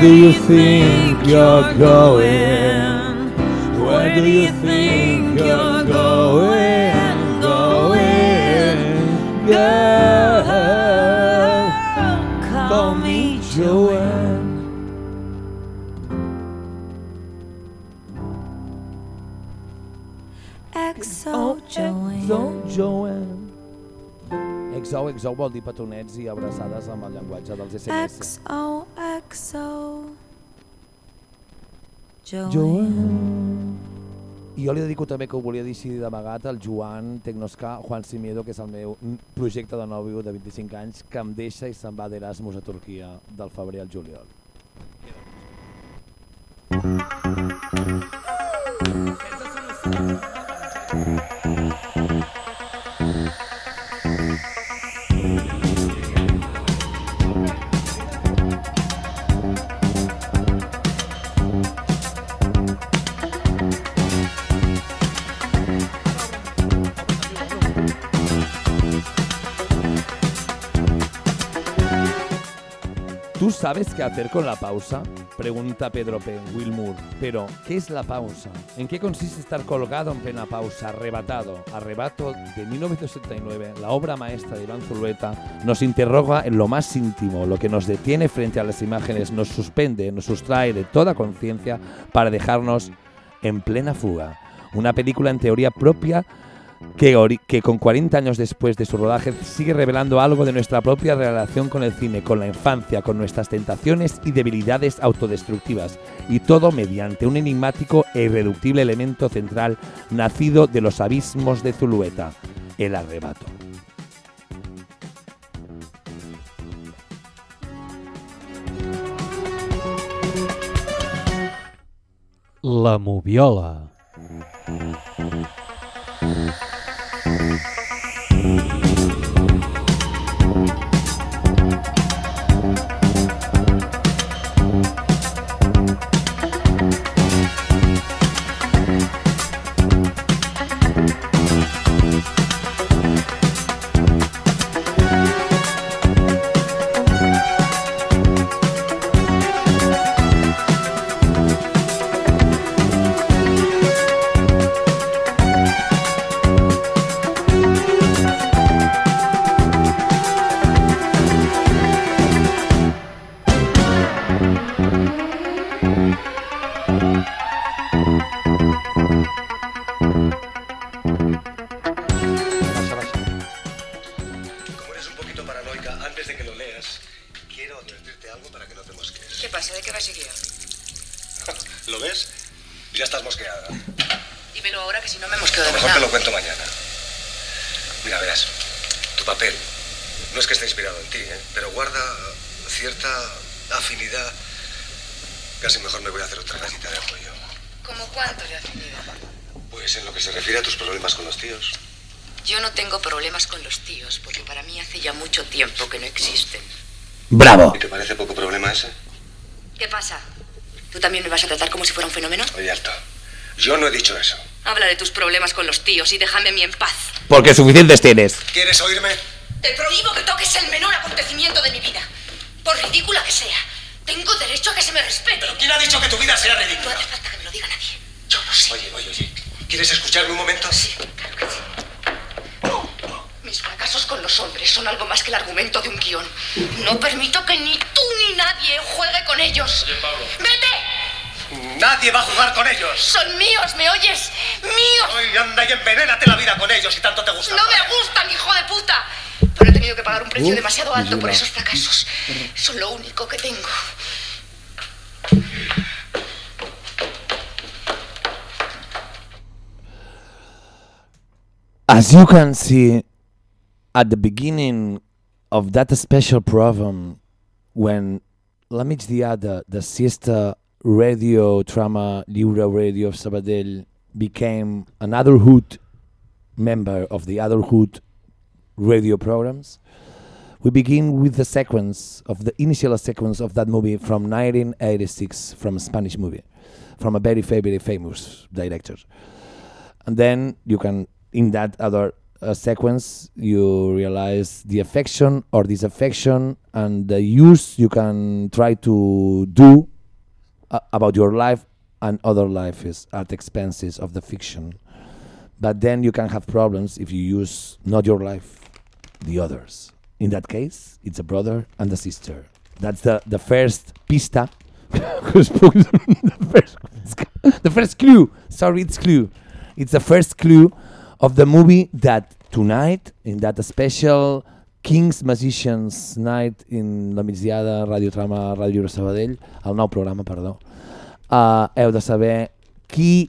Speaker 8: Where do you think you're going? Where do you think you're going? Going, girl.
Speaker 2: Call me Joanne.
Speaker 8: XO Joanne.
Speaker 2: Exo, Joanne. Exo, exo vol dir petonets i abraçades amb el llenguatge dels SMS.
Speaker 8: XOXO.
Speaker 2: Joan. I jo li dedico també que ho volia dir així d'amagat al Joan Tecnosca Juan Simiedo, que és el meu projecte de nòvio de 25 anys, que em deixa i se'n va d'Erasmus a Turquia del febrer al juliol. ¿Tú sabes qué hacer con la pausa? Pregunta Pedro P. Wilmur. Pero, ¿qué es la pausa? ¿En qué consiste estar colgado en plena pausa, arrebatado? Arrebato de 1979, la obra maestra de Iván Zulueta, nos interroga en lo más íntimo, lo que nos detiene frente a las imágenes, nos suspende, nos sustrae de toda conciencia para dejarnos en plena fuga. Una película en teoría propia que, que con 40 años después de su rodaje sigue revelando algo de nuestra propia relación con el cine, con la infancia, con nuestras tentaciones y debilidades autodestructivas, y todo mediante un enigmático e irreductible elemento central nacido de los abismos de Zulueta, el arrebato.
Speaker 3: La moviola.
Speaker 1: Música antes de que lo leas, quiero advertirte algo para que no te mosquees.
Speaker 9: ¿Qué pasa? ¿De qué vas a? [laughs]
Speaker 1: ¿Lo ves? Ya estás mosqueada.
Speaker 9: Dímelo ahora que si no me quedado
Speaker 1: A lo mejor te lo cuento mañana. Mira, verás, tu papel no es que esté inspirado en ti, ¿eh? pero guarda cierta afinidad. Casi mejor me voy a hacer otra casita de apoyo.
Speaker 9: ¿Cómo cuánto de afinidad?
Speaker 1: Pues en lo que se refiere a tus problemas con los tíos.
Speaker 9: Yo no tengo problemas con los tíos, porque para mí hace ya mucho tiempo que no existen.
Speaker 2: ¡Bravo!
Speaker 1: ¿Y te parece poco problema ese?
Speaker 9: ¿Qué pasa? ¿Tú también me vas a tratar como si fuera un fenómeno?
Speaker 1: Oye, alto. Yo no he dicho eso.
Speaker 9: Habla de tus problemas con los tíos y déjame a mí en paz.
Speaker 2: Porque suficientes tienes.
Speaker 1: ¿Quieres oírme?
Speaker 9: Te prohíbo que toques el menor acontecimiento de mi vida. Por ridícula que sea. Tengo derecho a que se me respete.
Speaker 1: ¿Quién ha dicho que tu vida sea
Speaker 9: No
Speaker 1: ridícula?
Speaker 9: hace falta que me lo diga nadie. Yo lo sé.
Speaker 1: Oye, oye, oye. ¿Quieres escucharme un momento?
Speaker 9: Sí, claro que sí. Mis fracasos con los hombres son algo más que el argumento de un guion. No permito que ni tú ni nadie juegue con ellos. ¡Vete!
Speaker 1: Nadie va a jugar con ellos.
Speaker 9: Son míos, ¿me oyes? ¡Míos!
Speaker 1: Oye, anda y envenénate la vida con ellos si tanto te gusta.
Speaker 9: ¡No me gustan, hijo de puta! Pero he tenido que pagar un precio
Speaker 6: Uf,
Speaker 9: demasiado alto por esos fracasos. Son lo único que tengo.
Speaker 2: As you can see at the beginning of that special program, when La Migdiada, the sister radio drama Liura Radio of Sabadell, became another hood member of the other hood radio programs, we begin with the sequence of the initial sequence of that movie from 1986, from a Spanish movie, from a very, very famous director. And then you can in that other uh, sequence you realize the affection or disaffection and the use you can try to do uh, about your life and other lives at expenses of the fiction. But then you can have problems if you use not your life the others. In that case it's a brother and a sister. That's the the first pista. [laughs] [laughs] The first the first clue? Sorry it's clue. It's the first clue of the movie that tonight, in that special King's Magicians Night in la migdiada Radiotrama Ràdio Lliure Sabadell, el nou programa, perdó, uh, heu de saber qui,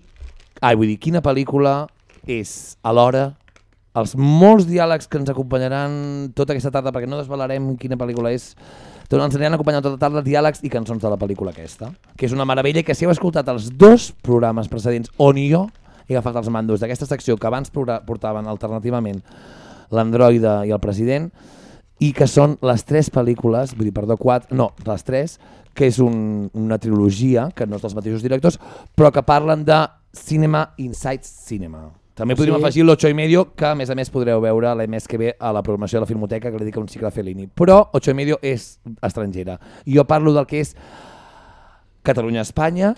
Speaker 2: ai, vull dir, quina pel·lícula és alhora els molts diàlegs que ens acompanyaran tota aquesta tarda, perquè no desvelarem quina pel·lícula és, doncs ens aniran acompanyant tota tarda diàlegs i cançons de la pel·lícula aquesta, que és una meravella que si heu escoltat els dos programes precedents on jo he agafat els mandos d'aquesta secció que abans portaven alternativament l'androide i el president i que són les tres pel·lícules, vull dir, perdó, quatre, no, les tres, que és un, una trilogia, que no és dels mateixos directors, però que parlen de cinema inside cinema. També podríem
Speaker 6: Sí.
Speaker 2: afegir l'8 i medio, que a més a més podreu veure l'any mes que ve a la programació de la Filmoteca, que li dedica un cicle a Fellini. Però 8 i medio és estrangera. I jo parlo del que és Catalunya-Espanya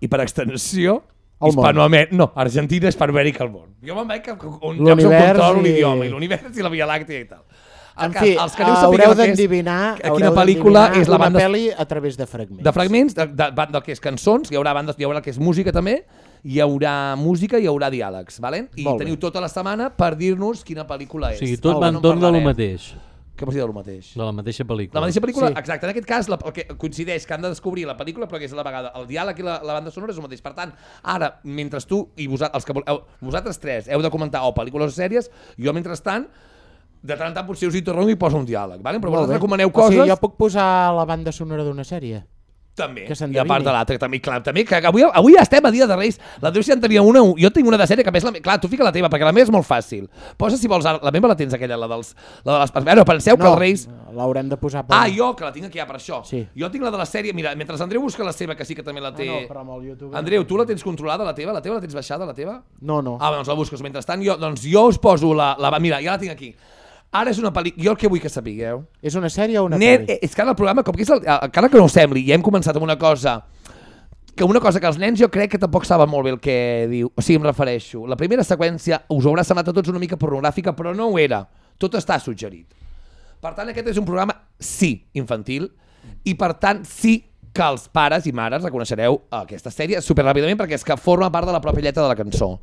Speaker 2: i per extensió
Speaker 6: El món.
Speaker 2: Hispanoamèrica, no, Argentina és per Amèrica al món. Jo me'n vaig a un llocs on controlo
Speaker 6: i-
Speaker 2: l'idioma, i l'univers i la Via Làctea i tal. El
Speaker 6: En
Speaker 2: cas,
Speaker 6: fi,
Speaker 2: els que aneu
Speaker 6: haureu d'endivinar
Speaker 2: quina pel·lícula és la banda
Speaker 6: pel·li a través de fragments.
Speaker 2: de fragments, de, de, de, del que és cançons, hi haurà bandes, hi haurà el que és música també, hi haurà música i hi haurà diàlegs, valen? I
Speaker 6: Molt bé.
Speaker 2: teniu tota la setmana per dir-nos quina pel·lícula
Speaker 3: O
Speaker 2: és.
Speaker 3: sigui, tot
Speaker 2: Ara
Speaker 3: va
Speaker 2: no en
Speaker 3: entorn de lo mateix,
Speaker 2: Què vols dir del mateix?
Speaker 3: de la mateixa pel·lícula.
Speaker 2: La mateixa pel·lícula?
Speaker 6: Sí.
Speaker 2: Exacte, en aquest cas la, el que coincideix que han de descobrir la pel·lícula però que és a la vegada el diàleg i la, la banda sonora és el mateix. Per tant, ara, mentre tu i vosaltres, els que vol, heu, vosaltres tres heu de comentar o pel·lícules o sèries, jo mentrestant de tant en tant potser us hi torno i poso un diàleg, vale? però
Speaker 6: Molt
Speaker 2: vosaltres
Speaker 6: bé.
Speaker 2: recomaneu
Speaker 6: O
Speaker 2: coses...
Speaker 6: sigui, jo puc posar la banda sonora d'una sèrie?
Speaker 2: També.
Speaker 6: Que
Speaker 2: I a part de l'altre, també, clar, també, que avui, avui estem a dia de Reis. L'Andreu si en tenia una, jo tinc una de sèrie que a més, la, clar, tu fica la teva, perquè la meva és molt fàcil. Posa, si vols, la meva la tens aquella, la dels... La de les, bueno, penseu que
Speaker 6: No,
Speaker 2: els Reis...
Speaker 6: l'haurem de posar per...
Speaker 2: Ah, jo, que la tinc aquí ja per això.
Speaker 6: Sí.
Speaker 2: Jo tinc la de la sèrie, mira, mentre Andreu busca la seva, que sí que també la té...
Speaker 6: Ah, no, però amb el YouTube...
Speaker 2: Andreu, tu la tens controlada, la teva? La teva la tens baixada, la teva?
Speaker 6: No, no.
Speaker 2: Ah, doncs la busques. Mentrestant, jo, doncs jo us poso la, la... Mira, ja la tinc aquí. Ara és una pel·lícula... Jo el que vull que sapigueu...
Speaker 6: És una sèrie o una
Speaker 2: Nen,
Speaker 6: pel·li?
Speaker 2: és que ara el programa, com que és el, encara que no ho sembli, ja hem començat amb una cosa que una cosa que els nens jo crec que tampoc saben molt bé el que diu. O sigui, em refereixo. La primera seqüència us haurà semblat a tots una mica pornogràfica, però no ho era. Tot està suggerit. Per tant, aquest és un programa, sí, infantil, i per tant, sí que els pares i mares reconeixereu aquesta sèrie superràpidament perquè és que forma part de la pròpia lletra de la cançó.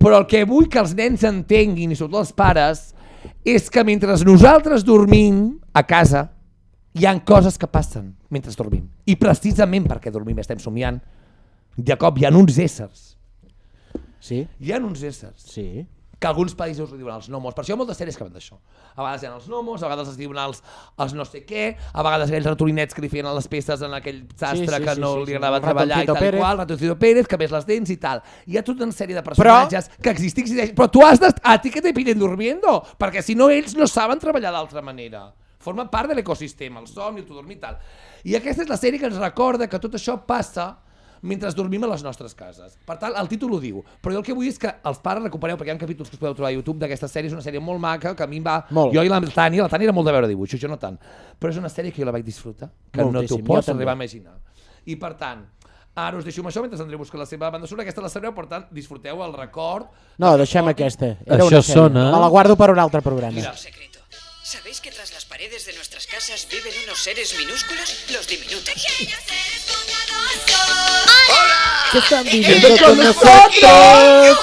Speaker 2: Però el que vull que els nens entenguin, i sobretot els pares, és que mentre nosaltres dormim a casa, hi han coses que passen mentre dormim. I precisament perquè dormim estem somiant, de cop hi ha uns éssers.
Speaker 6: Sí,
Speaker 2: Hi ha uns éssers
Speaker 6: sí.
Speaker 2: Que alguns països ho diuen els nomos. Per això hi ha moltes sèries que van d'això. A vegades hi ha els nomos, a vegades es diuen els, els no sé què, a vegades aquells ratolinets que li feien a les peces en aquell sastre
Speaker 6: Sí, sí,
Speaker 2: que
Speaker 6: sí,
Speaker 2: no
Speaker 6: sí,
Speaker 2: li
Speaker 6: sí.
Speaker 2: agradava
Speaker 6: El
Speaker 2: treballar i tal i
Speaker 6: Pérez.
Speaker 2: qual, Ratoncito Pérez, que ves les dents i tal. Hi ha tota una sèrie de personatges que existix, existeix, però tu has de... A ti que te pillen durmiendo, perquè si no ells no saben treballar d'altra manera. Forma part de l'ecosistema, el somni, el tu dormir i tal. I aquesta és la sèrie que ens recorda que tot això passa mentre dormim a les nostres cases. Per tant, el títol ho diu. Però jo el que vull és que els pares recupereu, perquè hi ha capítols que us podeu trobar a YouTube d'aquesta sèrie, és una sèrie molt maca, que a mi em va...
Speaker 6: Molt.
Speaker 2: Jo i la Tània, la Tània era molt de veure dibuixos, jo no tant. Però és una sèrie que jo la vaig disfrutar, que
Speaker 6: Moltíssim,
Speaker 2: no t'ho pots arribar a imaginar. I per tant, ara us deixo amb això mentre Andreu busca la seva banda sonora, aquesta la sabreu, per tant, disfruteu el record.
Speaker 6: No, deixem aquesta. Era
Speaker 3: Això
Speaker 6: una sèrie.
Speaker 3: sona-
Speaker 6: Me la guardo per un altre programa.
Speaker 2: Mira.
Speaker 10: ¿Sabéis que tras las paredes de nuestras casas viven unos seres minúsculos? Los diminutos.
Speaker 6: ¿Qué están
Speaker 2: viviendo
Speaker 6: viviendo
Speaker 2: con
Speaker 6: con
Speaker 2: nosotros?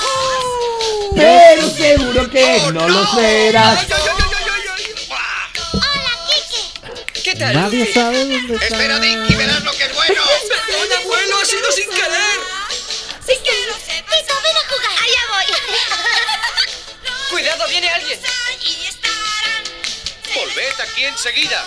Speaker 2: Pero seguro que no lo serás.
Speaker 10: ¿Qué tal?
Speaker 3: Nadie sabe dónde está.
Speaker 9: Espera, Dick, y verás lo que es bueno. [laughs]
Speaker 10: ¡Perdón, abuelo! ¡Ha sido sin querer!
Speaker 11: Sí que lo sé. Tito, ven a jugar. Allá voy. [laughs]
Speaker 10: ¡Cuidado, viene alguien!
Speaker 9: Volved aquí enseguida.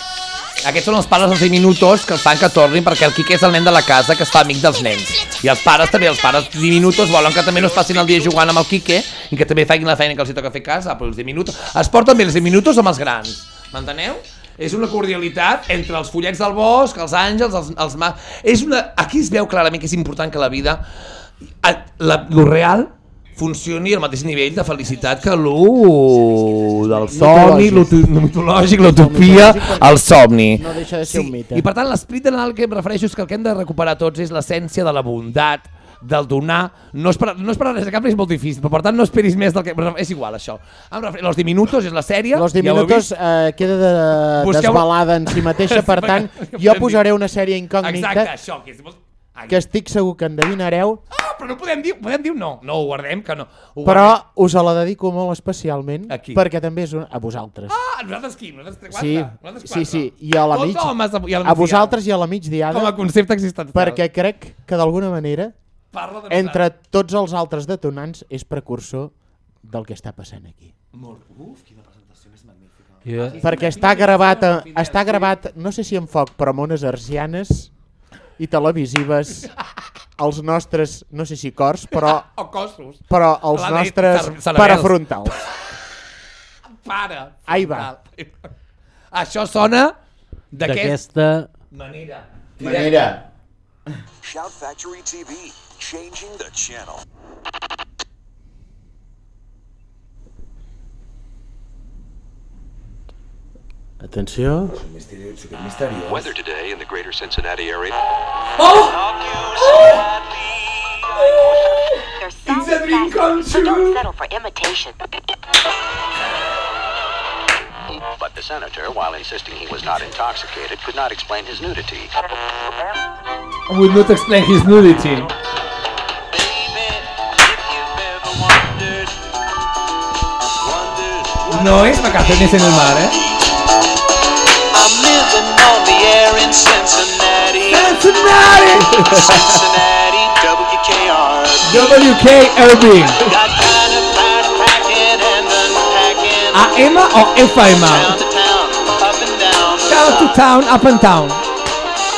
Speaker 2: Aquests són els pares dels 10 minutos que fan que tornin perquè el Quique és el nen de la casa que es fa amic dels nens. I els pares també, els pares 10 minutos volen que també no es passin el dia jugant amb el Quique i que també facin la feina que els toca fer a casa, però els 10 minutos... Es porten bé els 10 minutos amb els grans, m'enteneu? És una cordialitat entre els follets del bosc, els àngels, els, els ma... És una... Aquí es veu clarament que és important que la vida, la, lo real, funcioni al mateix nivell de felicitat que lo del somni, lo mitològic, l'utopia, el somni.
Speaker 6: No deixa de ser un mite.
Speaker 2: I per tant, l'esperit de Nadal que em refereixo és que el que hem de recuperar tots és l'essència de la bondat, del donar, no esperar, no esperar res a canvi és molt difícil, però per tant no esperis més del que... És igual, això. Los diminutos és la sèrie,
Speaker 6: Los
Speaker 2: ja
Speaker 6: diminutos
Speaker 2: vist?
Speaker 6: eh, queda de,
Speaker 2: Busqueu-
Speaker 6: desbalada en si mateixa, per tant, jo posaré una sèrie incògnita
Speaker 2: Exacte, això. Que és... Ai,
Speaker 6: que estic segur que endevinareu,
Speaker 2: Ah, però no podem dir, podem dir no. No, ho guardem, que no. Ho
Speaker 6: però
Speaker 2: guardem.
Speaker 6: us la dedico molt especialment
Speaker 2: A qui?
Speaker 6: perquè també és un, a vosaltres.
Speaker 2: Ah, nosaltres qui? Nosaltres quatre?
Speaker 6: Sí,
Speaker 2: Nosaltres
Speaker 6: sí,
Speaker 2: quatre.
Speaker 6: sí, i a la
Speaker 2: Tots
Speaker 6: mig,
Speaker 2: homes i a la
Speaker 6: a vosaltres i a la migdiada,
Speaker 2: Com a concepte existencial.
Speaker 6: perquè crec que d'alguna manera,
Speaker 2: Parla de
Speaker 6: entre tots els altres detonants, és precursor del que està passant aquí.
Speaker 2: Molt... Uf, quina presentació més magnífica.
Speaker 3: Jo,
Speaker 6: Perquè està gravat, a, està gravat, no sé si en foc, però amb unes arsianes i televisives els nostres, no sé si cors, però,
Speaker 2: O cossos.
Speaker 6: però els
Speaker 2: La
Speaker 6: nostres parafrontals.
Speaker 2: Para.
Speaker 6: Ahí va.
Speaker 2: Això sona d'aquest...
Speaker 3: d'aquesta...
Speaker 2: manera.
Speaker 7: Manera.
Speaker 12: Shout Factory TV, changing the channel.
Speaker 6: Atenció.
Speaker 12: Weather today in the greater Cincinnati area.
Speaker 2: It's a dream come true.
Speaker 11: settle for imitation.
Speaker 12: But the senator, while insisting he was not intoxicated, could not explain his nudity.
Speaker 2: Would not explain his nudity. No es vacaciones en el mar, ¿eh?
Speaker 13: I'm living on the air in Cincinnati.
Speaker 2: Cincinnati!
Speaker 13: Cincinnati, WKR.
Speaker 2: WK Irving.
Speaker 13: Got kind of of packing and unpacking.
Speaker 2: AM o FM?
Speaker 13: Town to town, up and down.
Speaker 2: Town to town, up and down.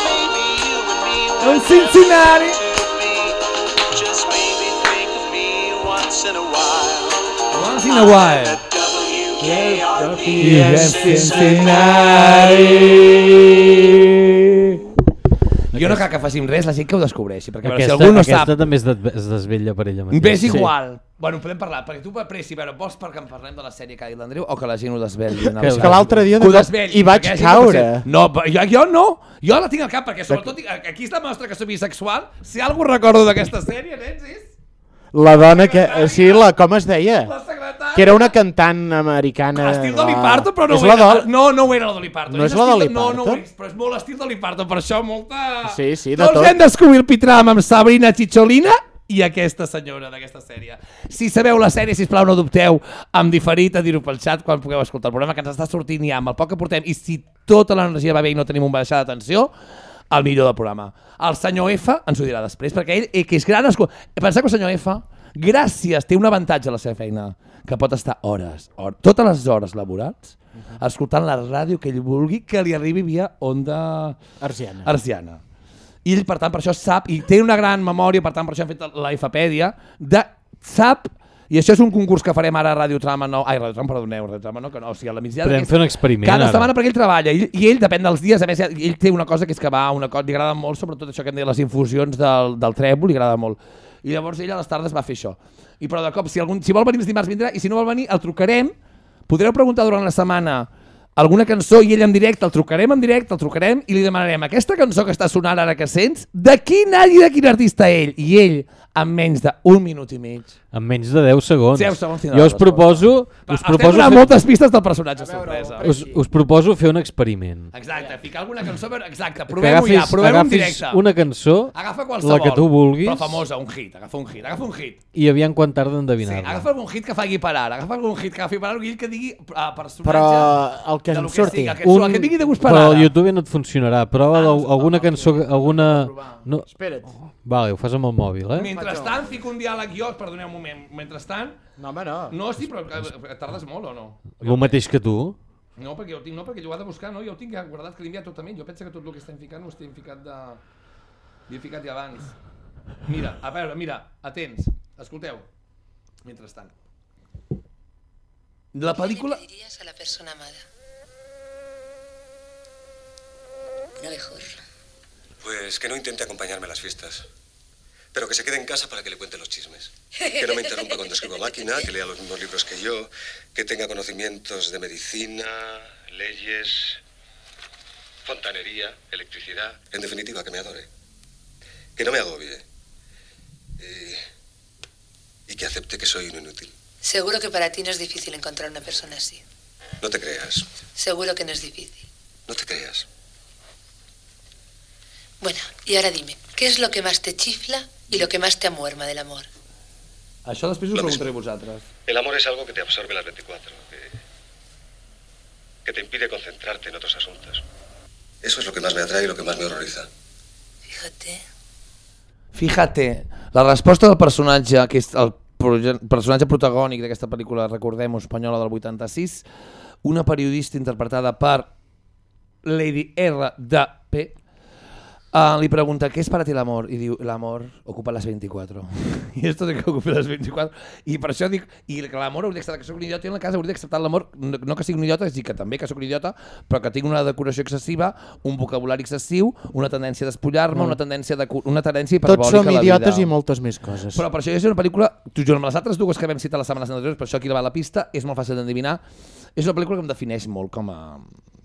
Speaker 13: Maybe you and me
Speaker 2: Un oh, Cincinnati.
Speaker 13: Just maybe think of me once in a while.
Speaker 2: Once in a while. Cincinnati. Jo no cal que facin res, la gent que ho descobreixi, perquè
Speaker 3: Aquesta,
Speaker 2: si algú no
Speaker 3: aquesta
Speaker 2: sap...
Speaker 3: també es, de, es desvetlla per ella mateixa.
Speaker 2: Ves igual. Bueno, podem parlar, perquè tu, Pressi, a veure, vols perquè en parlem de la sèrie que ha dit l'Andreu o que la gent ho desvelli? una
Speaker 6: Que- l'altre dia
Speaker 2: Que ho
Speaker 6: cop
Speaker 2: desvelli,
Speaker 6: hi vaig caure.
Speaker 2: No, però jo, jo no. Jo la tinc al cap, perquè sobretot aquí es demostra que soc bisexual. Si algú recordo d'aquesta sèrie, nens, és...
Speaker 6: La dona que... Sí, la, com es deia?
Speaker 2: La.
Speaker 6: Que era una cantant americana.
Speaker 2: Estil Dolly Parton, però no
Speaker 6: és
Speaker 2: ho
Speaker 6: la
Speaker 2: era.
Speaker 6: Dol-
Speaker 2: No, no ho era la Dolly Parton.
Speaker 6: No és la
Speaker 2: estil
Speaker 6: Dolly
Speaker 2: de- No, no ho
Speaker 6: Parton?
Speaker 2: és, però és molt estil Dolly Parton, per això molta...
Speaker 6: Sí, sí, de
Speaker 2: Tots
Speaker 6: tot.
Speaker 2: hem descobert el Pitram amb Sabrina Chicholina i aquesta senyora d'aquesta sèrie. Si sabeu la sèrie, si plau no dubteu amb diferit a dir-ho pel xat quan pugueu escoltar el programa que ens està sortint ja amb el poc que portem i si tota l'energia va bé i no tenim un baixar d'atenció, el millor del programa. El senyor F ens ho dirà després, perquè ell, eh, que és gran... Penseu que el senyor F, gràcies, té un avantatge a la seva feina, que pot estar hores, hores totes les hores laborals, escoltant la ràdio que ell vulgui que li arribi via onda...
Speaker 6: Arsiana.
Speaker 2: Arsiana. I ell, per tant, per això sap, i té una gran memòria, per tant, per això hem fet la Ifapèdia, de sap i això és un concurs que farem ara a Radio Trama 9, ai, Radio Trama, perdoneu, Radio Trama no, que no, o sigui, a la migdiada...
Speaker 3: Podem fer un experiment,
Speaker 2: Cada
Speaker 3: ara.
Speaker 2: setmana perquè ell treballa, i, i ell, depèn dels dies, a més, ell té una cosa que és que va, una cosa, li agrada molt, sobretot això que em deia, les infusions del, del trèvol, li agrada molt. I llavors ell a les tardes va fer això. I però de cop, si, algun, si vol venir els dimarts vindrà, i si no vol venir, el trucarem, podreu preguntar durant la setmana alguna cançó i ell en directe, el trucarem en directe, el trucarem i li demanarem aquesta cançó que està sonant ara que sents, de quin any i de quin artista ell? I ell, en menys d'un minut i mig,
Speaker 3: En menys de 10 segons.
Speaker 2: 10 segons
Speaker 3: jo us proposo... Us
Speaker 2: Estem
Speaker 3: proposo, fer,
Speaker 2: moltes pistes del personatge sorpresa.
Speaker 3: us, us proposo fer un experiment.
Speaker 2: Exacte, ficar alguna cançó, però- exacte, provem-ho ja, provem-ho en
Speaker 3: agafis
Speaker 2: directe.
Speaker 3: una cançó,
Speaker 2: Agafa qualsevol,
Speaker 3: la que tu vulguis,
Speaker 2: però famosa, un hit, agafa un hit, agafa un hit.
Speaker 3: i aviam quan tarda en
Speaker 2: Sí,
Speaker 3: endevinar-la.
Speaker 2: agafa algun hit que faci parar, agafa algun hit que faci parar, algú que digui uh, personatge...
Speaker 6: Però el que
Speaker 2: de
Speaker 6: em surti.
Speaker 2: sigui, el que, un... el que vingui de gust per
Speaker 3: però al YouTube no et funcionarà. Prova d'al- alguna cançó, que- alguna... No,
Speaker 6: Espera't.
Speaker 3: Vale, ho fas amb el mòbil, eh?
Speaker 2: Mentrestant, fico un diàleg jo, perdoneu un moment, mentrestant...
Speaker 6: No, home, no.
Speaker 2: No, sí, però tardes molt o no?
Speaker 3: El mateix que tu.
Speaker 2: No, perquè jo tinc, no, perquè jo ho he de buscar, no? Jo ho tinc ja guardat, que l'he enviat tot a mi. Jo penso que tot el que estem ficant ho estem ficat de... L'he ficat ja abans. Mira, a veure, mira, atents, escolteu. Mentrestant. La pel·lícula...
Speaker 9: ¿Qué le dirías a la persona amada? Una mejor.
Speaker 1: Pues que no intente acompañarme a las fiestas. Pero que se quede en casa para que le cuente los chismes. Que no me interrumpa cuando escribo a máquina, que lea los mismos libros que yo, que tenga conocimientos de medicina, leyes, fontanería, electricidad. En definitiva, que me adore. Que no me agobie. Y, y que acepte que soy un inútil.
Speaker 9: Seguro que para ti no es difícil encontrar una persona así.
Speaker 1: No te creas.
Speaker 9: Seguro que no es difícil.
Speaker 1: No te creas.
Speaker 9: Bueno, y ahora dime, ¿qué es lo que más te chifla y lo que más te amuerma del amor?
Speaker 2: Això després us
Speaker 1: Lo
Speaker 2: ho preguntaré vosaltres.
Speaker 1: El amor es algo que te absorbe las 24, que, que te impide concentrarte en otros asuntos. Eso es lo que más me atrae y lo que más me horroriza.
Speaker 9: Fíjate.
Speaker 2: Fíjate, la resposta del personatge, que és el personatge protagònic d'aquesta pel·lícula, recordem espanyola del 86, una periodista interpretada per Lady R de P, Uh, li pregunta, ¿qué es para ti el amor? I diu, el amor ocupa las [laughs] 24. I esto de que ocupa las 24. I per això dic, i que l'amor hauria d'acceptar que sóc un idiota i en la casa hauria d'acceptar l'amor, no, no que sigui un idiota, és dir, que també que sóc un idiota, però que tinc una decoració excessiva, un vocabulari excessiu, una tendència a despullar-me,
Speaker 6: Mm.
Speaker 2: una tendència de, una tendència
Speaker 6: Tots
Speaker 2: hiperbòlica
Speaker 6: som
Speaker 2: a la
Speaker 6: idiotes
Speaker 2: vida.
Speaker 6: i moltes més coses.
Speaker 2: Però per això és una pel·lícula, tu junt amb les altres dues que vam citar les setmanes anteriors, per això aquí va la pista, és molt fàcil d'endevinar, és una pel·lícula que em defineix molt com a,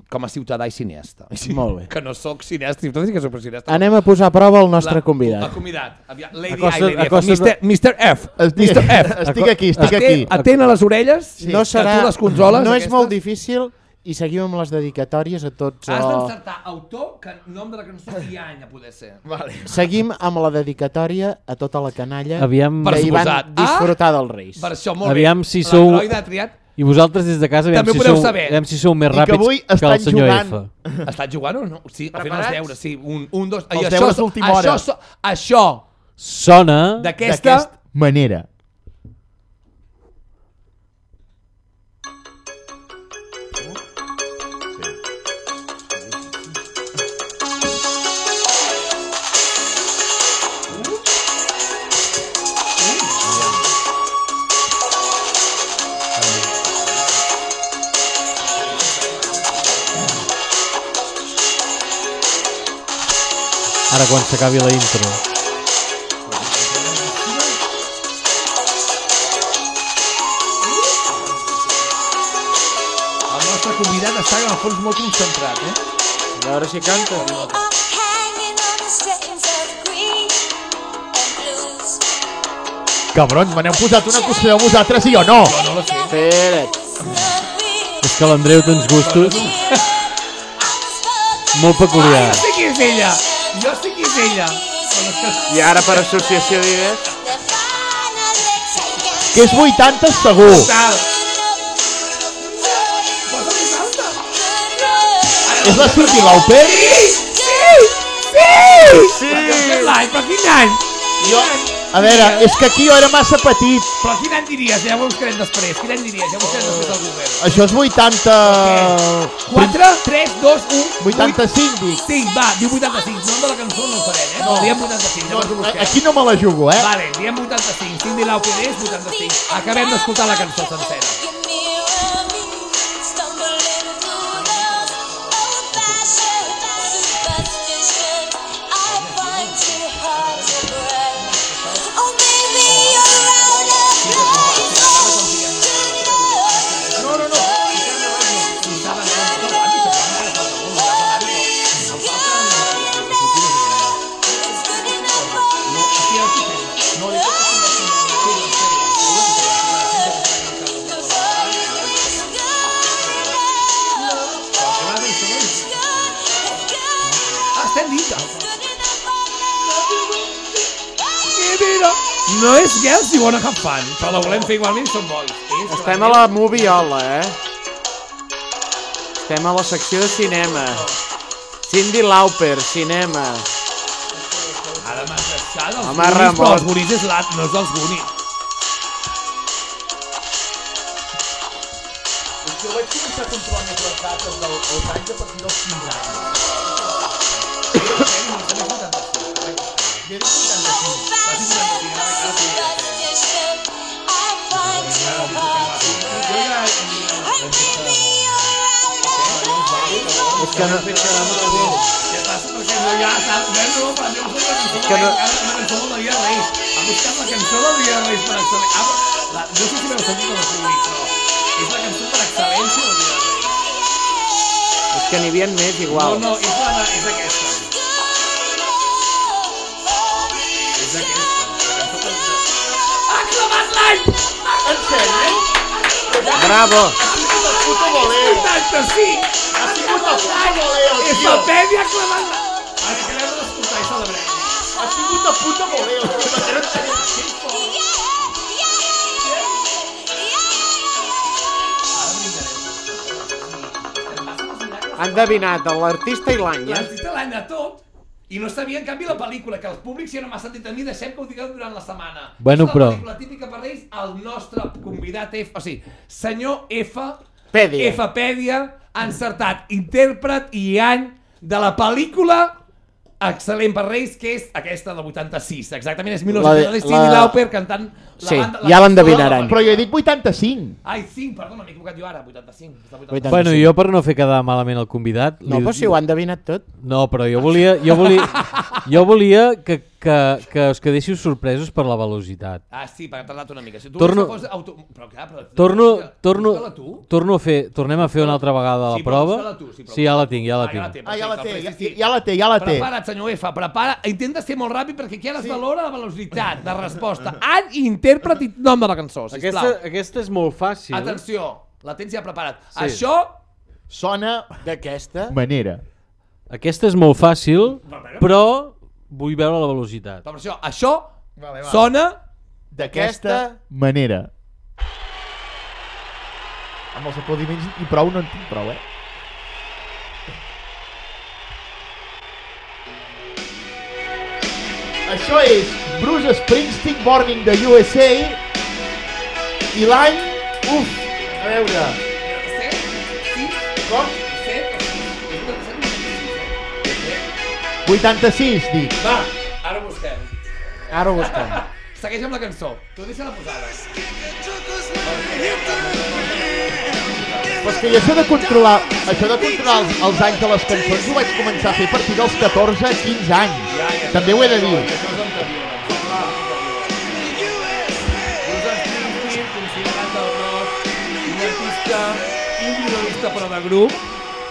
Speaker 2: com a ciutadà i cineasta.
Speaker 6: Molt bé.
Speaker 2: Que no sóc cineasta, ciutadà sí que sóc cineasta.
Speaker 6: Anem a posar a prova el nostre
Speaker 2: La-
Speaker 6: convidat.
Speaker 2: El convidat. Aviam, Lady,
Speaker 6: Acosta-
Speaker 2: ai, Lady F.
Speaker 6: acosta-
Speaker 2: Mr. Mr. F.
Speaker 7: Estic-
Speaker 2: Mr. F.
Speaker 7: estic aquí, estic aquí.
Speaker 2: Atent a les orelles,
Speaker 6: Sí. No serà,
Speaker 2: que tu les controles.
Speaker 6: no és
Speaker 2: aquestes.
Speaker 6: molt difícil i seguim amb les dedicatòries a tots.
Speaker 2: Has
Speaker 6: o-
Speaker 2: d'encertar autor, que nom de la cançó i any, a poder ser.
Speaker 7: Vale.
Speaker 6: Seguim amb la dedicatòria a tota la canalla
Speaker 3: Aviam-
Speaker 6: que hi van disfrutar
Speaker 2: Ah!
Speaker 6: dels Reis.
Speaker 2: Per això, molt
Speaker 3: Aviam
Speaker 2: bé.
Speaker 3: si sou...
Speaker 2: L'androide ha triat.
Speaker 3: I vosaltres des de casa, aviam
Speaker 2: També
Speaker 3: si, sou,
Speaker 2: saber.
Speaker 3: aviam si sou més
Speaker 7: I que
Speaker 3: ràpids
Speaker 7: avui
Speaker 3: que, el
Speaker 7: estan
Speaker 3: senyor
Speaker 7: jugant.
Speaker 3: F. [laughs]
Speaker 2: Està jugant o no? Sí, fent els
Speaker 6: Preparats?
Speaker 2: deures, sí. Un, un dos...
Speaker 7: Els
Speaker 2: I
Speaker 7: deures
Speaker 2: so-
Speaker 7: d'última hora.
Speaker 2: Això, això
Speaker 3: Sona...
Speaker 2: D'aquesta
Speaker 7: manera.
Speaker 3: Ara quan s'acabi la intro.
Speaker 2: El nostre convidat està en el fons molt concentrat, eh?
Speaker 6: A veure si canta.
Speaker 7: Cabrons, me n'heu posat una us feu vosaltres i jo no.
Speaker 2: Jo no la sé.
Speaker 6: Espera't.
Speaker 3: És que l'Andreu té uns gustos molt
Speaker 2: Ah,
Speaker 3: peculiars.
Speaker 2: jo sé qui és ella! Jo sé és ella! Però
Speaker 6: I ara per associació d'idees...
Speaker 7: Que és 80 segur.
Speaker 2: Tal. Posa més alta!
Speaker 7: És la Cindy Lauper?
Speaker 2: Sí! Sí! Sí! Quin any? Però quin any?
Speaker 7: Jo... A veure, és que aquí jo era massa petit.
Speaker 2: Però quin any diries? Ja ho buscarem després. Quin any diries? Ja ho buscarem després al Google.
Speaker 7: Això és 80...
Speaker 2: 4, 3, 2, 1...
Speaker 7: 85, dic.
Speaker 2: 5, va, diu 85. No de la cançó no ho farem, eh? No. Diem 85, llavors ho busquem.
Speaker 7: Aquí no me la jugo, eh?
Speaker 2: Vale, diem 85. Cindy Lauper és 85. Acabem d'escoltar la cançó sencera. No és Girls You Wanna Have Fun, però la volem fer igualment, som boys. És
Speaker 6: Estem a la moviola, eh? Estem a la secció de cinema. Cindy Lauper, cinema.
Speaker 2: Ara m'has deixat els
Speaker 6: Home,
Speaker 2: Goonies,
Speaker 6: Ramon.
Speaker 2: però els Goonies és l'at, no és dels.
Speaker 7: És que jo vaig començar a controlar més les dates dels els anys a partir dels 15 anys. Jo dic 85.
Speaker 6: És que no...
Speaker 2: Què passa? Perquè no hi ha... No, no, però jo soc la cançó
Speaker 6: És que
Speaker 2: de
Speaker 6: no-
Speaker 2: la una cançó del Dia de Reis. Ha buscat la cançó del Dia de Reis per excel·lència. Ah, la, no sé si l'heu sentit o no públic, però és la cançó per excel·lència del Dia de Reis.
Speaker 6: És que n'hi havia més
Speaker 2: No,
Speaker 6: igual.
Speaker 2: no, és, la, de- és aquesta. És aquesta. La cançó per... Ha clavat l'any!
Speaker 7: En sèrio?
Speaker 6: Bravo!
Speaker 7: Puto voleo.
Speaker 2: 85!
Speaker 7: Ha sigut el puto voleo, tio.
Speaker 2: Efapèdia ha clavat l'any! Ara que l'hem d'escoltar i celebrem.
Speaker 7: Ha sigut el puto voleo. tio.
Speaker 6: Han endevinat l'artista i l'any, eh?
Speaker 2: L'artista l'any de tot i no sabia, en canvi, la pel·lícula, que els públics, si no m'ha sentit a mi, deixem que ho digueu durant la setmana.
Speaker 3: Bueno,
Speaker 2: és la
Speaker 3: però-
Speaker 2: pel·lícula típica per Reis, el nostre convidat F, o sigui, senyor F,
Speaker 6: Pèdia.
Speaker 2: Fpèdia, ha encertat intèrpret i any de la pel·lícula excel·lent per Reis, que és aquesta del 86. Exactament, és
Speaker 6: La de-
Speaker 2: 1986, Cindy
Speaker 6: la-
Speaker 2: Lauper cantant la
Speaker 6: Sí,
Speaker 2: banda...
Speaker 6: ja l'endevinaran.
Speaker 7: Però jo he dit 85.
Speaker 2: Ai, 5, perdona, m'he equivocat jo ara, 85. és del 85.
Speaker 6: 85.
Speaker 3: Bueno, jo per no fer quedar malament el convidat...
Speaker 6: No,
Speaker 3: li-
Speaker 6: però si ho han endevinat tot.
Speaker 3: No, però jo volia, jo volia, jo volia que, que, que us quedéssiu sorpresos per la velocitat.
Speaker 2: Ah, sí, perquè ha tardat una mica. Si tu
Speaker 3: Torno-
Speaker 2: vols que fos auto... Però clar, però...
Speaker 3: Torno, torno,
Speaker 2: tu.
Speaker 3: torno a fer, tornem a fer una altra vegada la
Speaker 2: Sí,
Speaker 3: prova.
Speaker 2: tu, sí, però
Speaker 3: Sí, ja la tinc, ja la
Speaker 2: Ah, ja la
Speaker 3: tinc.
Speaker 2: té,
Speaker 7: Ah, ja la té, ja, ja la té, ja la té.
Speaker 2: Prepara't, senyor F, prepara. Intenta ser molt ràpid perquè aquí ara es valora la velocitat de resposta. Any, intèrpret i nom de la cançó, sisplau.
Speaker 3: Aquesta, aquesta és molt fàcil.
Speaker 2: Atenció, la tens ja preparat.
Speaker 3: Sí.
Speaker 2: Això...
Speaker 7: Sona
Speaker 6: D'aquesta?
Speaker 7: manera.
Speaker 3: Aquesta és molt fàcil, però vull veure la velocitat.
Speaker 2: Per això, això
Speaker 7: Vale, va.
Speaker 2: sona...
Speaker 7: D'aquesta manera. Amb els aplaudiments i prou no en tinc prou, eh? Això és Bruce Springsteen, Born in the USA, i l'any... Uf, a veure...
Speaker 2: 7, 6,
Speaker 7: Com? 86, dic.
Speaker 2: Va, ara ho busquem.
Speaker 6: Ara ho busquem. [laughs]
Speaker 2: Segueix amb la cançó. Tu deixa la posada.
Speaker 7: Però és que jo això de controlar, això de controlar els, els anys de les cançons ho vaig començar a fer a partir dels 14 a 15 anys. També ho he de dir.
Speaker 2: Bruce Springsteen, considerat el rock, un artista individualista però de grup,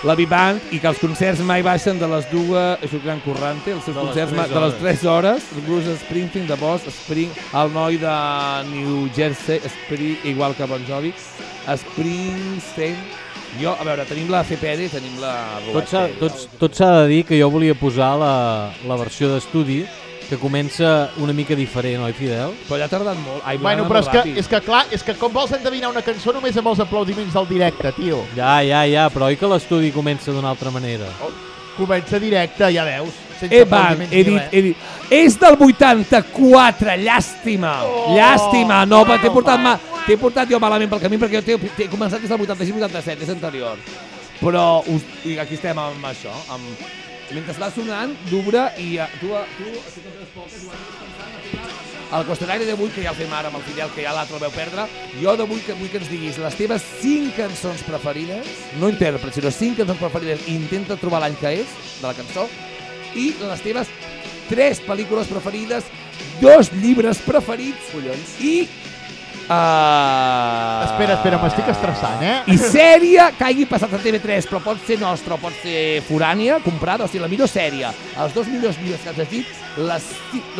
Speaker 2: la Vivant, i que els concerts mai baixen de les dues, un gran corrante, els seus
Speaker 3: De les
Speaker 2: concerts ma- de les
Speaker 3: hores.
Speaker 2: 3 hores, Bruce Springsteen, de Boss, Spring, el noi de New Jersey, Spring, igual que Bon Jovi, Springsteen, jo, a veure, tenim la CPR i tenim la
Speaker 3: tot s'ha de dir que jo volia posar la, la versió d'estudi que comença una mica diferent, oi, Fidel?
Speaker 2: Però ja ha tardat molt. Ai,
Speaker 7: Bueno,
Speaker 2: va
Speaker 7: però
Speaker 2: molt
Speaker 7: és que,
Speaker 2: ràpid.
Speaker 7: és que clar, és que com vols endevinar una cançó només amb els aplaudiments del directe, tio?
Speaker 3: Ja, ja, ja, però oi que l'estudi comença d'una altra manera?
Speaker 7: Comença directe, ja veus. Sense
Speaker 2: Eh,
Speaker 7: aplaudiments
Speaker 2: he dit, he dit. És del 84, llàstima.
Speaker 7: Oh!
Speaker 2: llàstima, no, però t'he portat, ma, t'he portat jo malament pel camí perquè jo t'he començat des del 86-87, és anterior. Però us, i aquí estem amb això, amb, mentre va sonant, d'obre i uh, tu, tu, tu que tens poques, ho has final, el qüestionari d'avui, que ja el fem ara amb el Fidel, que ja l'altre el veu perdre, jo d'avui que vull que ens diguis les teves 5 cançons preferides, no intèrprets, sinó 5 cançons preferides, i intenta trobar l'any que és, de la cançó, i les teves 3 pel·lícules preferides, dos llibres preferits, collons, i... Uh...
Speaker 7: Espera, espera, m'estic estressant, eh?
Speaker 2: I sèrie que hagi passat a TV3, però pot ser nostra o pot ser forània, comprada, o sigui, la millor sèrie, els dos millors vídeos que has dit, les,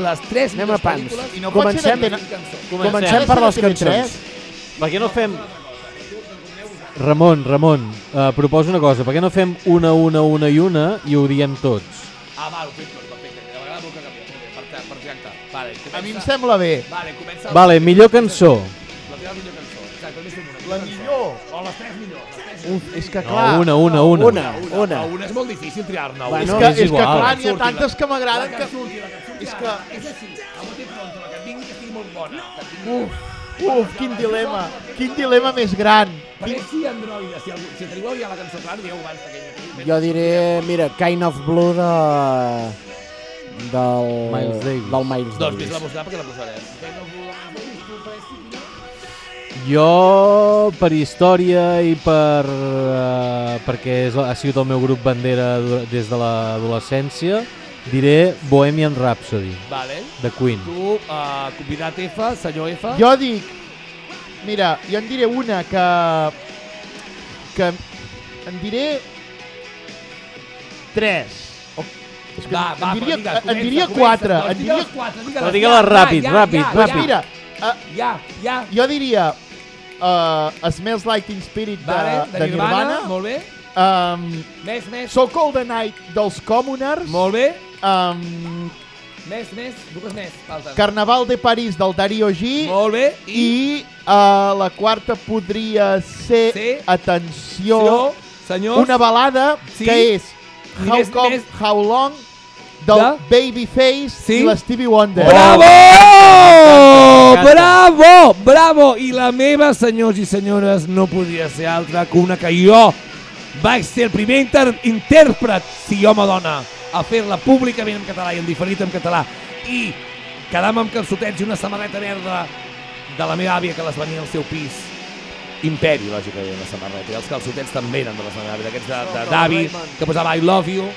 Speaker 2: les tres
Speaker 6: Anem
Speaker 2: millors pel·lícules...
Speaker 7: I no pot ser
Speaker 6: Comencem, comencem per les cançons.
Speaker 3: Per què no fem... Ramon, Ramon, uh, proposo una cosa. Per què no fem una, una, una i una i ho diem tots?
Speaker 2: Ah, va, ho fem tot, Vale, comença...
Speaker 7: A mi em sembla bé.
Speaker 2: Vale, comença...
Speaker 3: Vale, millor cançó.
Speaker 2: La teva millor cançó. Exacte, fem una.
Speaker 7: La millor.
Speaker 2: O les tres millors.
Speaker 7: Uf, és que
Speaker 3: No,
Speaker 7: clar...
Speaker 3: una, una, una.
Speaker 6: Una, una.
Speaker 2: No, una és molt difícil triar-ne.
Speaker 6: Bueno,
Speaker 7: és que,
Speaker 3: és
Speaker 7: és que clar, n'hi ha tantes que m'agraden
Speaker 2: que surti, la que surti.
Speaker 7: És que-
Speaker 2: És així. A bote pronto, la que et vingui que estigui molt bona.
Speaker 7: Uf, uf, quin dilema. Quin dilema més gran.
Speaker 2: Per si si, algú, si teniu ja la cançó clara, dieu abans que
Speaker 6: Jo diré, mira, Kind of Blue de... del...
Speaker 3: Miles Davis.
Speaker 6: Del Miles
Speaker 2: Doncs vés
Speaker 6: Davis.
Speaker 2: la buscar perquè la posarem.
Speaker 3: Jo, per història i per, uh, perquè és, ha sigut el meu grup bandera des de l'adolescència, diré Bohemian Rhapsody,
Speaker 2: Vale.
Speaker 3: de Queen.
Speaker 2: Tu, uh, convidat F, senyor F.
Speaker 7: Jo dic... Mira, jo en diré una que... Que en diré... Tres. És que
Speaker 2: Va, va,
Speaker 7: en diria,
Speaker 2: però digues,
Speaker 7: en
Speaker 2: comença,
Speaker 7: diria
Speaker 2: comença.
Speaker 7: quatre.
Speaker 2: Doncs
Speaker 7: En diria,
Speaker 2: quatre, digue-les.
Speaker 3: Però digue-les
Speaker 2: Ja,
Speaker 3: ràpid,
Speaker 2: ja,
Speaker 3: ràpid,
Speaker 2: ja,
Speaker 3: ràpid.
Speaker 7: mira, uh,
Speaker 2: Ja, ja.
Speaker 7: jo diria uh, Smells Like Teen Spirit de,
Speaker 2: Vale,
Speaker 7: de Nirvana.
Speaker 2: Molt bé.
Speaker 7: Um,
Speaker 2: Més, més.
Speaker 7: so Cold the Night dels Commoners.
Speaker 2: Molt bé.
Speaker 7: Um,
Speaker 2: Més, més. Dues més. Falten.
Speaker 7: Carnaval de París del Dario G.
Speaker 2: Molt bé.
Speaker 7: I uh, la quarta podria ser,
Speaker 2: Sí.
Speaker 7: atenció,
Speaker 2: Jo, senyors.
Speaker 7: una balada
Speaker 2: Sí.
Speaker 7: que és How
Speaker 2: més,
Speaker 7: Come,
Speaker 2: més.
Speaker 7: How Long del
Speaker 2: De?
Speaker 7: Babyface
Speaker 2: Sí.
Speaker 7: i la Stevie Wonder.
Speaker 2: Bravo!
Speaker 3: M'encanta.
Speaker 2: Bravo! Bravo! I la meva, senyors i senyores, no podia ser altra que una que jo vaig ser el primer inter intèrpret, si home o dona, a fer-la públicament en català i en diferit en català i quedar-me amb calçotets i una samarreta verda de la meva àvia que les venia al seu pis. Imperi, lògicament, la samarreta. I els calçotets també eren de la meva àvia, d'aquests de- de- d'avi, que posava I love you.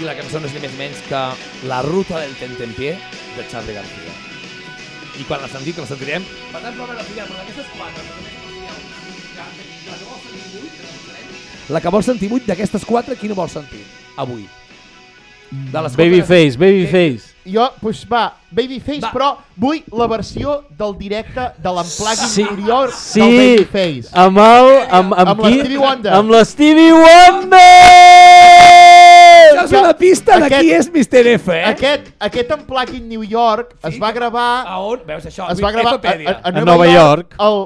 Speaker 2: I la cançó no és ni més menys que La ruta del tentempié de Charlie García. I quan la sentim, que la sentirem, per tant, però a veure, Fidel, però d'aquestes quatre, la que vol sentir vuit d'aquestes quatre, quina vol sentir avui? De les
Speaker 3: Babyface, Babyface.
Speaker 7: Jo, doncs va, Babyface,
Speaker 2: Va.
Speaker 7: però vull la versió del directe de l'Unplugging
Speaker 3: Sí,
Speaker 7: New York
Speaker 3: sí.
Speaker 7: del Babyface.
Speaker 3: Amb el... Amb, amb,
Speaker 7: Amb la
Speaker 3: qui?
Speaker 7: Stevie Wonder.
Speaker 3: Amb la Stevie Wonder!
Speaker 2: Això és una pista de qui és Mr. F, eh?
Speaker 7: Aquest, aquest Unplugging New York es va gravar...
Speaker 2: A on? Veus això?
Speaker 7: Es va gravar a, a, a,
Speaker 3: A Nova York.
Speaker 7: El, el,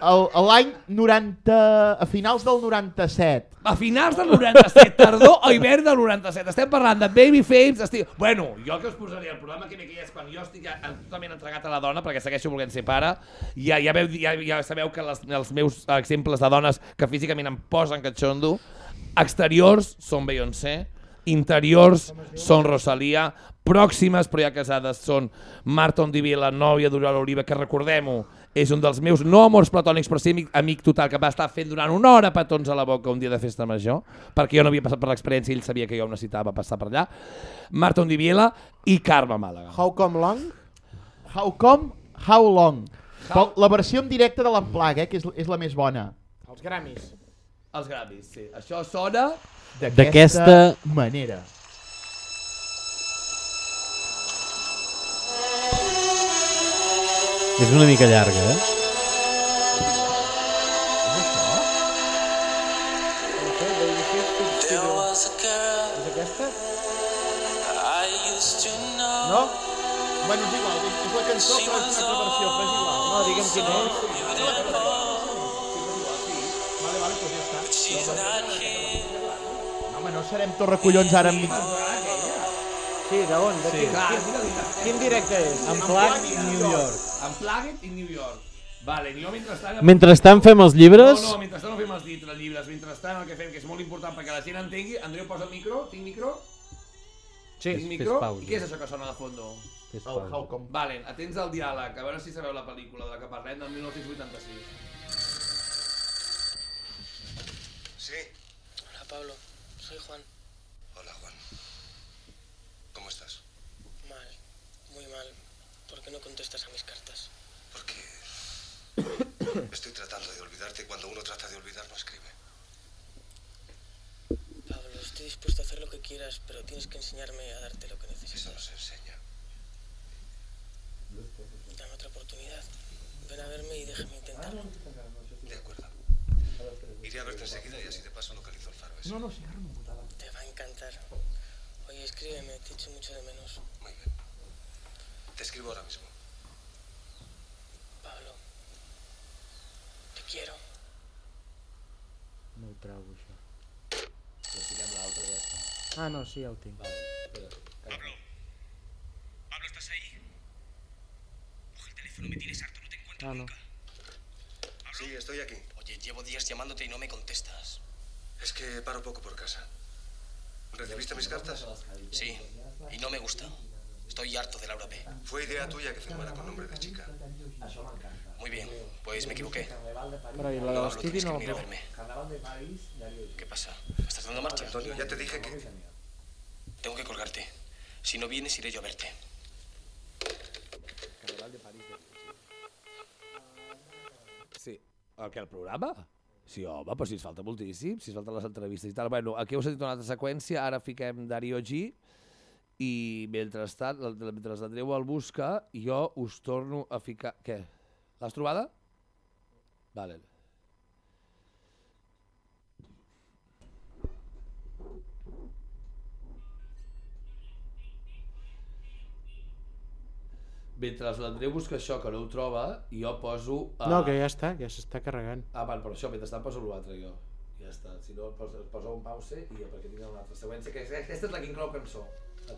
Speaker 7: a l'any 90... a finals del 97.
Speaker 2: A finals del 97, tardor o hivern del 97. Estem parlant de Babyface, estic... Bueno, jo que us posaré el programa que que ja és quan jo estic totalment entregat a la dona, perquè segueixo volent ser pare, ja, ja, veu, ja, ja sabeu que les, els meus exemples de dones que físicament em posen catxondo, exteriors són Beyoncé, interiors són Rosalia, pròximes però ja casades són Marta Ondivi, la nòvia d'Oriol Oliva, que recordem-ho, és un dels meus, no amors platònics, però sí amic, amic total, que va estar fent durant una hora petons a la boca un dia de festa major, perquè jo no havia passat per l'experiència i ell sabia que jo ho necessitava passar per allà. Marta Ondiviela i Carme Màlaga.
Speaker 6: How come long?
Speaker 7: How come, how long. How... La versió en directe de l'Amplag, eh, que és, és la més bona.
Speaker 6: Els Grammys.
Speaker 2: Els Grammys, sí. Això sona...
Speaker 3: D'aquesta
Speaker 7: manera.
Speaker 3: És una mica llarga, eh?
Speaker 6: És aquesta?
Speaker 7: No? Bueno, és igual, és, la cançó, però és una altra versió, però és igual.
Speaker 6: No, digue'm quina és.
Speaker 7: Vale, vale, doncs ja està. No, home, no serem tots recollons ara amb...
Speaker 6: Sí, d'on? De
Speaker 2: Sí,
Speaker 6: quin,
Speaker 2: clar,
Speaker 6: quin, quin directe és?
Speaker 3: Unplugged New York.
Speaker 2: Unplugged in New York. Vale, jo mentrestant...
Speaker 3: Mentrestant fem els llibres.
Speaker 2: No, no, mentrestant no fem els llibres. Mentrestant el que fem, que és molt important perquè la gent entengui... Andreu, posa micro. Tinc micro?
Speaker 6: Sí.
Speaker 2: Tinc micro?
Speaker 3: pausa.
Speaker 2: I què és això que sona de fondo?
Speaker 3: Fes
Speaker 7: El
Speaker 3: pausa.
Speaker 7: how come.
Speaker 2: Vale, atents al diàleg, a veure si sabeu la pel·lícula de la que parlem, del 1986.
Speaker 1: Sí.
Speaker 14: Hola Pablo, soy Juan. Qué no contestas a mis cartas?
Speaker 1: Porque [coughs] estoy tratando de olvidarte y cuando uno trata de olvidar no escribe.
Speaker 14: Pablo, estoy dispuesto a hacer lo que quieras, pero tienes que enseñarme a darte lo que necesitas.
Speaker 1: Eso no se enseña.
Speaker 14: Dame otra oportunidad. Ven a verme y déjame intentarlo.
Speaker 1: De acuerdo. Iré a verte enseguida y así de paso localizo el faro ese.
Speaker 7: No, no, sí.
Speaker 14: Te va a encantar. Oye, escríbeme, te echo mucho de menos.
Speaker 1: Muy. Te escribo ahora mismo.
Speaker 14: Pablo, te quiero.
Speaker 6: No ho trobo, això. Ah, no, sí, ho tinc.
Speaker 1: Pablo. Pablo, ¿estás ahí? Coge el teléfono, me tienes harto, no te encuentro
Speaker 6: Ah, no.
Speaker 1: nunca. Sí, estoy aquí.
Speaker 14: Oye, llevo días llamándote y no me contestas.
Speaker 1: Es que paro poco por casa. ¿Recibiste mis cartas?
Speaker 14: Sí, y no me gusta. Estoy harto de Laura P.
Speaker 1: Fue idea tuya que firmara con nombre de chica.
Speaker 14: Muy bien, pues me equivoqué.
Speaker 6: Però i la de
Speaker 14: Pablo,
Speaker 6: l'Stevie
Speaker 14: tienes
Speaker 6: no
Speaker 14: que venir a verme. ¿Qué pasa? ¿Me estás dando marcha?
Speaker 1: Antonio, ya te dije que...
Speaker 14: Tengo que colgarte. Si no vienes, iré yo a verte.
Speaker 2: Sí. El que, el programa? Sí, home, però si ens falta moltíssim, si ens falten les entrevistes i tal. Bueno, aquí heu sentit una altra seqüència, ara fiquem Dario G, i mentrestant, mentre l'Andreu el busca, jo us torno a ficar... Què? L'has trobada? Vale. Mentre l'Andreu busca això, que no ho troba, jo poso... a-
Speaker 6: No, que ja està, ja s'està carregant.
Speaker 2: Ah, val, per això, mentrestant poso l'altre jo. Ja està, si no, poso, poso un pause i jo perquè tinc una altra següència, que aquesta és la que inclou cançó.
Speaker 15: Ne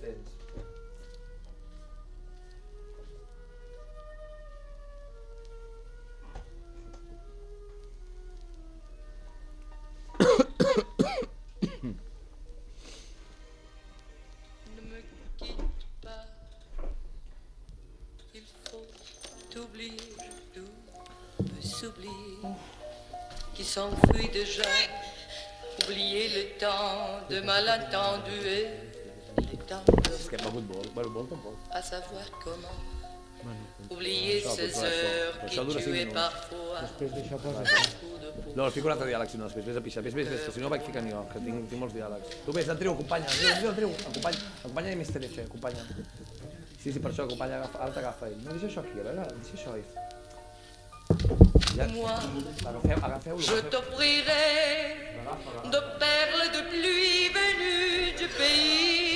Speaker 15: me quitte pas. Il faut t'oublier, tout peut s'oublier. Qui s'enfuit déjà. Oublier le temps de malentendu le temps
Speaker 2: És que hem begut molt, bueno, molt tampoc.
Speaker 15: à savoir comment. Oublier ces heures qui tuaient
Speaker 2: minuts.
Speaker 15: parfois.
Speaker 6: Després d'això posa.
Speaker 2: No, els fico un altre diàleg, si no, després, vés a pixar. Vés, vés, vés, que si no vaig ficant jo, que tinc, tinc molts diàlegs. Tu vés, Andreu, acompanya, Andreu, Andreu, Andreu, acompanya, acompanya més TDC, acompanya. Sí, sí, per això, acompanya, agafa, ara t'agafa ell. No, deixa això aquí, a veure, deixa això, ell. Ja,
Speaker 15: Moi,
Speaker 2: agafeu, agafeu-lo.
Speaker 15: Je t'offrirai de perles de pluie venues du pays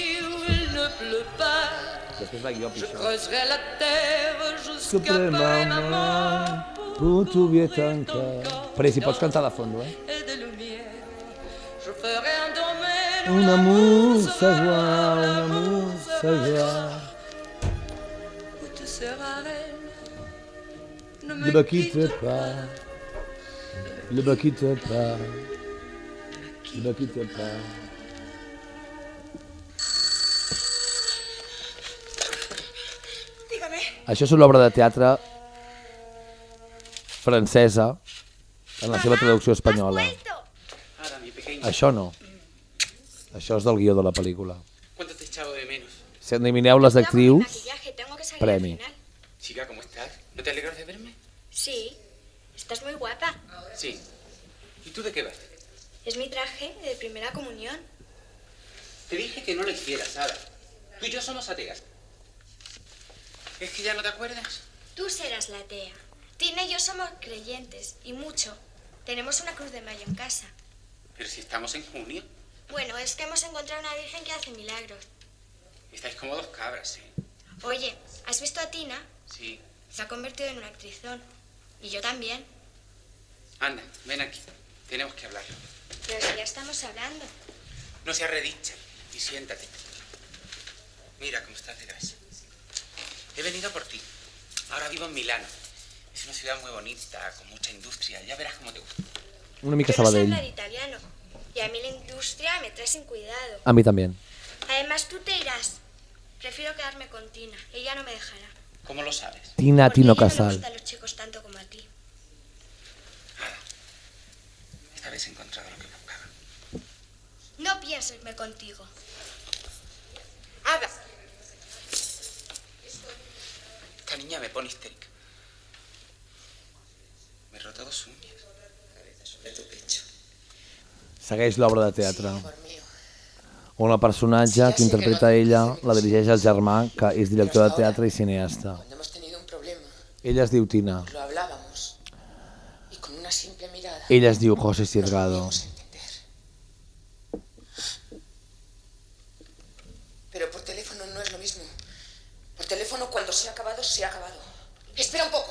Speaker 15: pleut pas. Je
Speaker 2: pixar.
Speaker 15: creuserai la terre jusqu'à
Speaker 2: Suprema
Speaker 15: peine à mort
Speaker 2: mà, tu t'ho tanca. Però si pots cantar de fons, eh?
Speaker 15: et de lumière. Je ferai un domaine
Speaker 2: Un amour savoir, un amour savoir.
Speaker 15: où tu seras reine. Ne
Speaker 2: Ne me quitte pas, ne me quitte pas, ne me quitte pas. Això és una obra de teatre francesa en la seva traducció espanyola. Això no. Això és del guió de la pel·lícula.
Speaker 16: ¿Cuánto te he echado de menos?
Speaker 2: Si endevineu les actrius, premi.
Speaker 16: Chica, ¿cómo estás? ¿No te alegras de verme?
Speaker 17: Sí, estás muy guapa.
Speaker 16: Sí. ¿Y tú de qué vas?
Speaker 17: Es mi traje de primera comunión.
Speaker 16: Te dije que no lo hicieras, Sara. Tú y yo somos ateas. ¿Es que ya no te acuerdas?
Speaker 17: Tú serás la atea. Tina y yo somos creyentes, y mucho. Tenemos una cruz de mayo en casa.
Speaker 16: Pero si estamos en junio.
Speaker 17: Bueno, es que hemos encontrado una virgen que hace milagros.
Speaker 16: Estáis como dos cabras, ¿eh?
Speaker 17: Oye, ¿has visto a Tina?
Speaker 16: Sí.
Speaker 17: Se ha convertido en una actrizón. Y yo también.
Speaker 16: Anda, ven aquí. Tenemos que hablar.
Speaker 17: Pero si ya estamos hablando.
Speaker 16: No seas redicha y siéntate. Mira cómo estás de grasa. He venido por ti. Ahora vivo en Milano. Es una ciudad muy bonita, con mucha industria. Ya verás cómo te gusta.
Speaker 2: Una mica
Speaker 17: Yo no sé hablar italiano. Y a mí la industria me trae sin cuidado.
Speaker 2: A mi també.
Speaker 17: Además, tú te irás. Prefiero quedarme con Tina. Ella no me dejará.
Speaker 16: ¿Cómo lo sabes?
Speaker 2: Tina Tino
Speaker 17: A ella no
Speaker 2: Casal.
Speaker 17: gustan los chicos tanto como a ti.
Speaker 16: Esta vez he encontrado lo que buscaba.
Speaker 17: No pienso irme contigo.
Speaker 16: Ada. Esta niña me pone histérica. Me he roto dos uñas. De tu pecho.
Speaker 2: Segueix l'obra de teatre, on el personatge que interpreta ella la dirigeix el germà, que és director de teatre i cineasta. Ella es diu Tina. Ella es diu José Siergado.
Speaker 10: Cuando se ha acabado. Espera un poco.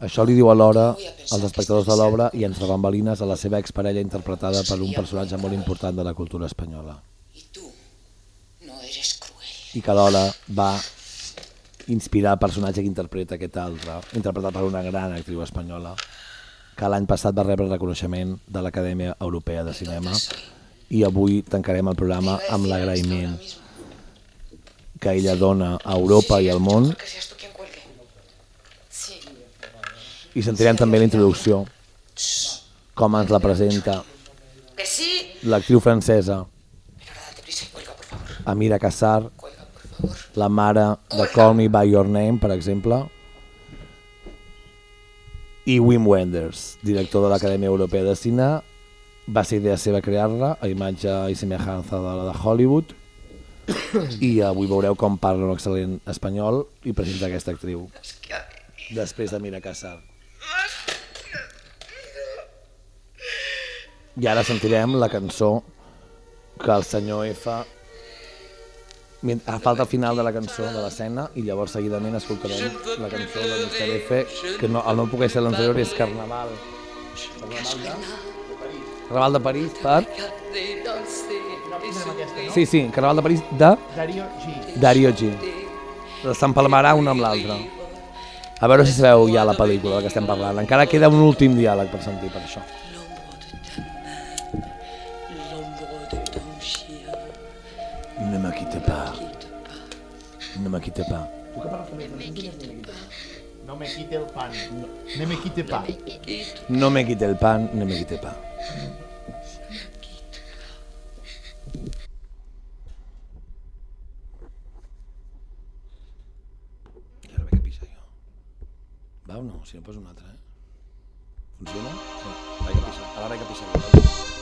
Speaker 2: Això li diu alhora als espectadors de l'obra i entre bambalines a la seva exparella interpretada per un personatge molt important de la cultura espanyola.
Speaker 10: No eres cruel.
Speaker 2: I que alhora va inspirar el personatge que interpreta aquest altre, interpretat per una gran actriu espanyola, que l'any passat va rebre el reconeixement de l'Acadèmia Europea de Cinema i avui tancarem el programa amb l'agraïment que ella dona a Europa i al món. i sentirem també la introducció. Com ens la presenta l'actriu francesa. Amira Kassar, la mare de Call Me By Your Name, per exemple, i Wim Wenders, director de l'Acadèmia Europea de Cine, va ser idea seva crear-la, a imatge i semejança de la de Hollywood, i avui veureu com parla un excel·lent espanyol i presenta aquesta actriu, després de Mira Kassar. I ara sentirem la cançó que el senyor F a falta al final de la cançó de l'escena i llavors seguidament escoltarem la cançó del Mr. F que no, el no puc ser l'anterior és Carnaval Carnaval de... Carnaval de París per... Sí, sí, Carnaval de París de...
Speaker 7: Dario G.
Speaker 2: Dario G. S'empalmarà una amb l'altra. A veure si sabeu ja la pel·lícula de que estem parlant. Encara queda un últim diàleg per sentir per això. Ne me quitte pas. Ne me quitte pas.
Speaker 7: No me quite el pan. No, me quite pa.
Speaker 2: No me quite el pan, ne me quite pas. O no? Si no poso un altre, eh? Funciona? Sí. Vaig que pisa. Ara que pisa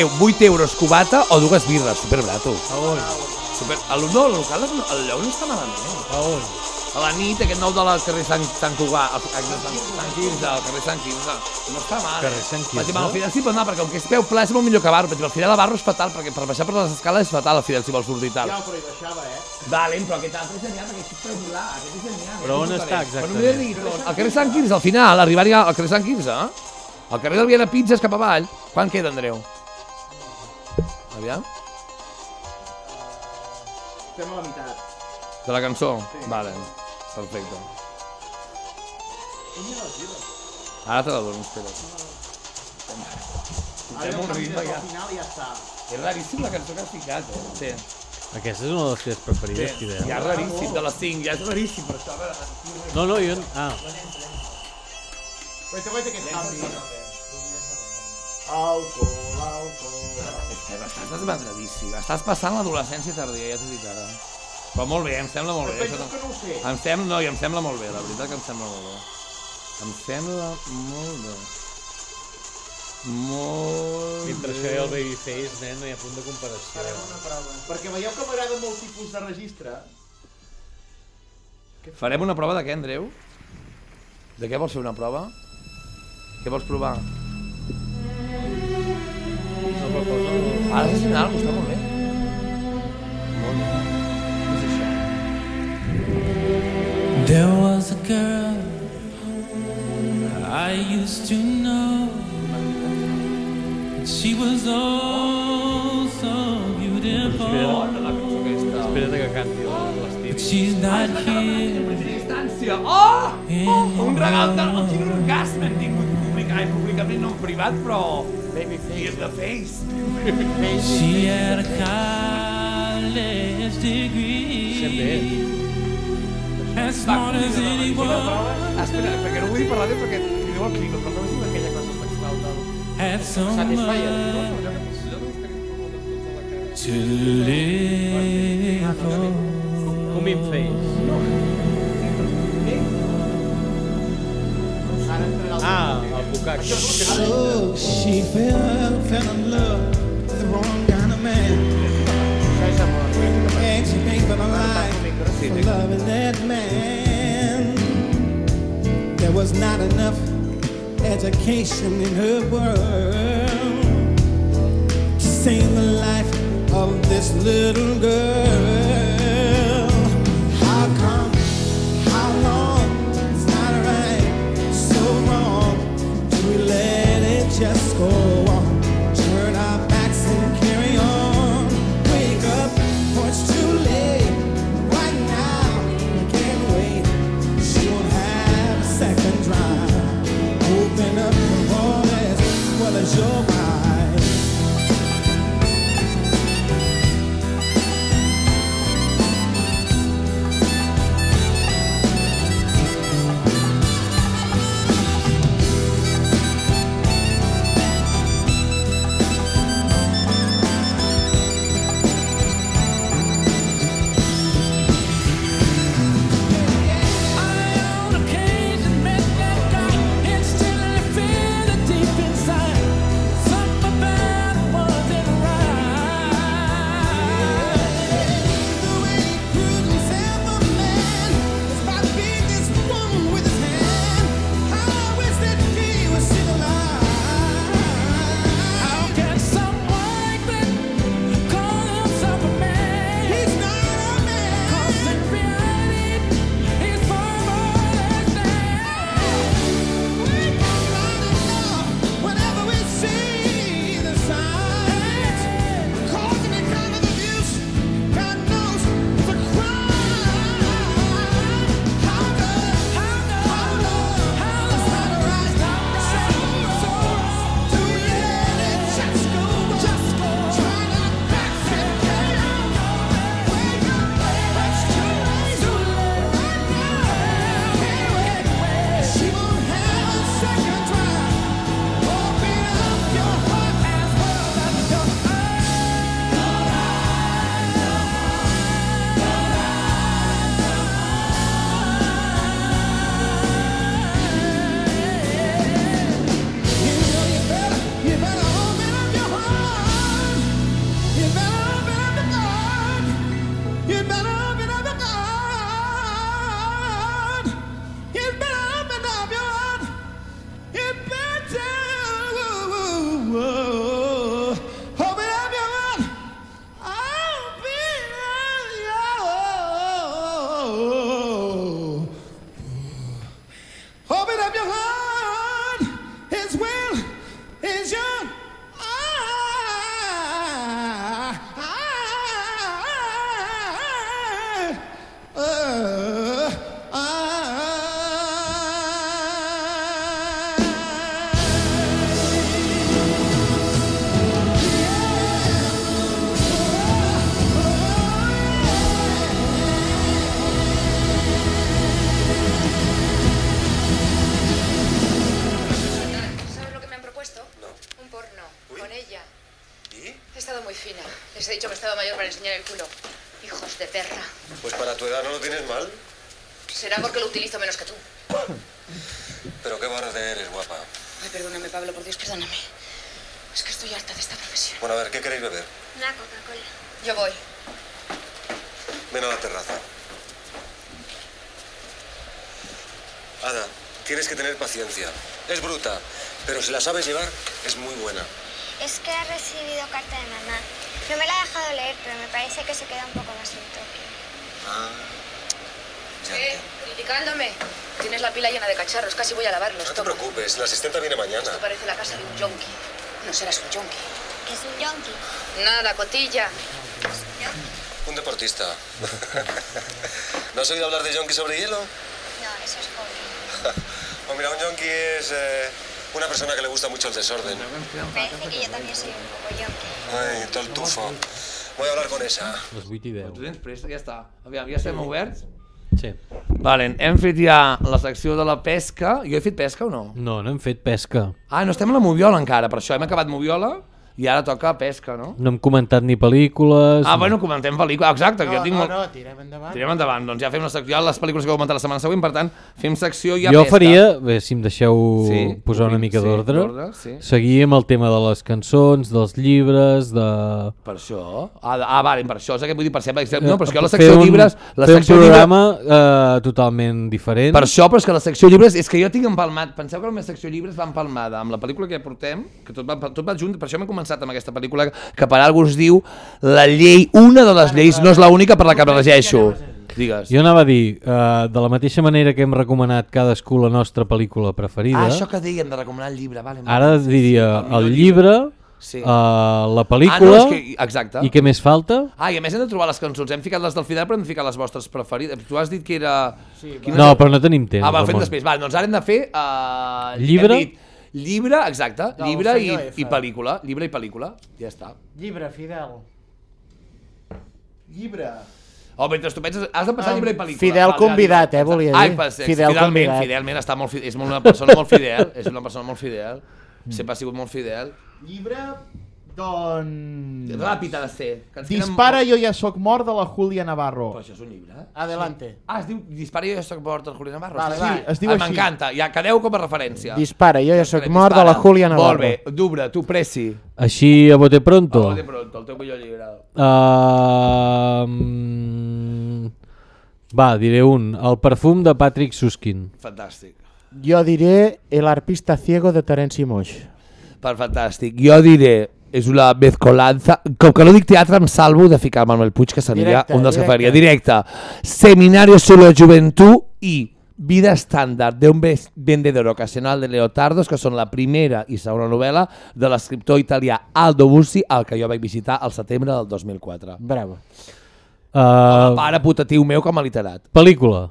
Speaker 2: Andreu, 8 euros cubata o dues birres, super brato.
Speaker 3: A on?
Speaker 2: Super... El, no, el local, el lloc no està malament.
Speaker 3: A on?
Speaker 2: A la nit, aquest nou de la carrer Sant, Sant Cugat, al Sant, Sant Quirze, al carrer Sant Quirze, no està mal.
Speaker 3: Carrer
Speaker 2: eh?
Speaker 3: Sant
Speaker 2: Per
Speaker 3: Quirze?
Speaker 2: exemple, al Fidel sí pot anar, perquè com que és peu pla és molt millor que barro. Per exemple, al Fidel de barro és fatal, perquè per baixar per les escales és fatal, al Fidel, si vols sortir i tal.
Speaker 7: Ja, però hi baixava, eh?
Speaker 2: Valent, però aquest altre és genial, perquè aquest és peu pla, aquest és genial.
Speaker 3: Però on
Speaker 2: és
Speaker 3: està exactament?
Speaker 2: Però no al carrer Sant Quirze, al final, arribar-hi al carrer Sant Quirze, eh? Al carrer del Viena Pizzas cap avall. Quan queda, Andreu? Aviam.
Speaker 7: Estem a la meitat.
Speaker 2: De la cançó? Vale, perfecte. Ara te la dono, espera.
Speaker 7: Ara
Speaker 2: un ritme ja.
Speaker 7: al final i ja està.
Speaker 2: És raríssim la cançó que has ficat, eh? Sí.
Speaker 3: Aquesta és una de les teves preferides,
Speaker 2: Sí,
Speaker 3: Fidel.
Speaker 2: ja és raríssim, de les 5, ja és raríssim, però això... a veure,
Speaker 3: No, no, jo... Ah,
Speaker 7: Guaita, guaita, aquest canvi. Alcohol, alcohol...
Speaker 2: És que estàs desmadradíssim, estàs passant l'adolescència tardia, ja t'ho dic ara. Però molt bé, em sembla molt bé.
Speaker 7: Penso
Speaker 2: això
Speaker 7: que no ho sé.
Speaker 2: Em sembla, no, i em sembla molt bé, la veritat que em sembla molt bé. Em sembla molt bé. Molt
Speaker 3: mentre això ha el Babyface, nen, no hi ha punt de comparació.
Speaker 7: Farem una prova. Perquè veieu que m'agrada molt tipus de registre.
Speaker 2: Farem una prova de què, Andreu? De què vols fer una prova? Què vols provar?
Speaker 3: Però posa...
Speaker 2: Ara és final, està molt bé. Molt bé. Què és això?
Speaker 12: There was a girl I used to know. She was oh so beautiful.
Speaker 3: Espera't que canti.
Speaker 12: But she's not here.
Speaker 2: instància. Oh! oh! Un regal de... Quin orgasme hem tingut públic, ai, públicament, no en privat, però... Babyface. the face.
Speaker 12: She had a college degree. As smart as anyone.
Speaker 2: Espera, perquè no vull per ràdio perquè li diu el clip, però no és aquella cosa sexual del...
Speaker 12: Had so
Speaker 2: Satisfyer.
Speaker 12: to live for.
Speaker 3: Com Face. Ah.
Speaker 12: So she fell, fell in love with the wrong kind of man. And she paid for her life for loving that man. There was not enough education in her world to save the life of this little girl.
Speaker 1: Pero si la sabes llevar, es muy buena.
Speaker 17: Es que he recibido carta de mamá. No me la ha dejado leer, pero me parece que se queda un poco más en Tokio.
Speaker 1: Ah,
Speaker 9: ¿Qué? ¿Criticándome? Tienes la pila llena de cacharros, casi voy a lavarlos.
Speaker 1: no te preocupes, la asistenta viene mañana.
Speaker 9: Esto parece la casa de un yonki. No serás un yonki.
Speaker 17: ¿Qué es un yonki?
Speaker 9: Nada, cotilla.
Speaker 1: Un deportista. [laughs] ¿No has oído hablar de yonki sobre hielo?
Speaker 17: No, eso es joven.
Speaker 1: Pues [laughs] mira, un yonki es eh, una persona que le gusta mucho el desorden.
Speaker 17: Parece que yo también soy un poco yonki.
Speaker 1: Ai, todo el tufo. Voy a hablar con esa.
Speaker 3: Les 8 i 10.
Speaker 2: Tu tens pressa? Ja està. Aviam, ja estem oberts?
Speaker 3: Sí.
Speaker 2: Vale, hem fet ja la secció de la pesca. Jo he fet pesca o no?
Speaker 3: No, no hem fet pesca.
Speaker 2: Ah, no estem a la Moviola encara, per això hem acabat Moviola i ara toca pesca, no?
Speaker 3: No hem comentat ni pel·lícules...
Speaker 2: Ah,
Speaker 3: ni-
Speaker 2: bueno, comentem pel·lícula, exacte, que
Speaker 6: No,
Speaker 2: jo tinc
Speaker 6: no,
Speaker 2: molt...
Speaker 6: no, tirem endavant.
Speaker 2: Tirem endavant, doncs ja fem la secció, ja les pel·lícules que vau comentar la setmana següent, per tant, fem secció ja
Speaker 3: jo
Speaker 2: pesca.
Speaker 3: faria, bé, si em deixeu
Speaker 2: Sí,
Speaker 3: posar una mica
Speaker 2: sí,
Speaker 3: d'ordre,
Speaker 2: sí.
Speaker 3: seguir amb el tema de les cançons, dels llibres, de...
Speaker 2: Per això? Ah, ah vale, per això, és que vull dir, per sempre...
Speaker 3: Eh,
Speaker 2: No, però és que la
Speaker 3: fer
Speaker 2: secció
Speaker 3: un-
Speaker 2: llibres... La
Speaker 3: fer un
Speaker 2: secció llibre-
Speaker 3: programa eh, totalment diferent.
Speaker 2: Per això, però és que la secció llibres, és que jo tinc empalmat, penseu que la meva secció llibres va empalmada amb la pel·lícula que portem, que tot va, tot va junt, per això m'he començat amb aquesta pel·lícula que per algú es diu la llei, una de les lleis, no és l'única per la que regeixo. Digues.
Speaker 3: Jo anava a dir, eh, de la mateixa manera que hem recomanat cadascú la nostra pel·lícula preferida,
Speaker 2: Ah, això que dèiem de recomanar el llibre, vale.
Speaker 3: ara
Speaker 2: sí,
Speaker 3: diria
Speaker 2: el millor
Speaker 3: el llibre,
Speaker 2: Sí.
Speaker 3: eh, la
Speaker 2: Ah,
Speaker 3: pel·lícula,
Speaker 2: no, és que, exacte.
Speaker 3: i què més falta?
Speaker 2: Ah, i a més hem de trobar les cançons. Hem ficat les del Fidel, però hem ficat les vostres preferides. Tu has dit que era... Sí,
Speaker 3: No, però no tenim temps,
Speaker 2: Ah, va, fem després. Va, doncs ara hem de fer... Uh,
Speaker 3: Llibre?
Speaker 2: Hem dit, llibre, exacte.
Speaker 6: Del
Speaker 2: llibre i,
Speaker 6: senyor F.
Speaker 2: i pel·lícula. Llibre i pel·lícula. Ja està.
Speaker 6: Llibre, Fidel.
Speaker 7: Llibre.
Speaker 2: Oh, mentre tu penses, has de passar
Speaker 6: Ah,
Speaker 2: llibre i pel·lícula.
Speaker 6: Fidel
Speaker 2: Vale,
Speaker 6: convidat, eh, volia
Speaker 2: Ai,
Speaker 6: dir.
Speaker 2: pues,
Speaker 6: Fidel
Speaker 2: fidelment,
Speaker 6: convidat.
Speaker 2: fidelment, està molt, fi- és molt una persona molt fidel, és una persona molt fidel, sempre ha sigut molt fidel.
Speaker 7: Llibre, doncs...
Speaker 2: Ràpid ha de ser. Que ens queden-
Speaker 7: Dispara, jo ja sóc mort, de la Júlia Navarro.
Speaker 2: Però això és un llibre.
Speaker 6: Adelante.
Speaker 2: Ah, es diu Dispara jo ja soc mort del Julián Navarro.
Speaker 6: Vale,
Speaker 2: Sí,
Speaker 6: va.
Speaker 2: sí,
Speaker 7: es diu
Speaker 2: ah,
Speaker 7: així.
Speaker 2: M'encanta, ja quedeu com a referència.
Speaker 6: Dispara, jo ja sóc
Speaker 2: Dispara.
Speaker 6: mort de la Júlia Navarro.
Speaker 2: Molt bé, Dubra, tu Preci.
Speaker 3: Així a bote pronto.
Speaker 2: Oh, de pronto, el teu millor llibre.
Speaker 3: Uh, va, diré un. El perfum de Patrick Suskin.
Speaker 2: Fantàstic.
Speaker 6: Jo diré El arpista ciego de Terenci Moix.
Speaker 2: Per fantàstic. Jo diré, és una mezcolanza, com que no dic teatre em salvo de ficar Manuel Puig, que seria
Speaker 6: Directe,
Speaker 2: un dels que
Speaker 6: directe.
Speaker 2: faria. Directe. Seminario sobre la juventud i Vida estándar de un ves- vendedor ocasional de leotardos, que són la primera i segona novel·la de l'escriptor italià Aldo Bussi, el que jo vaig visitar al setembre del 2004.
Speaker 6: Bravo.
Speaker 3: Uh,
Speaker 2: Pare putatiu meu com a literat.
Speaker 3: pel·lícula.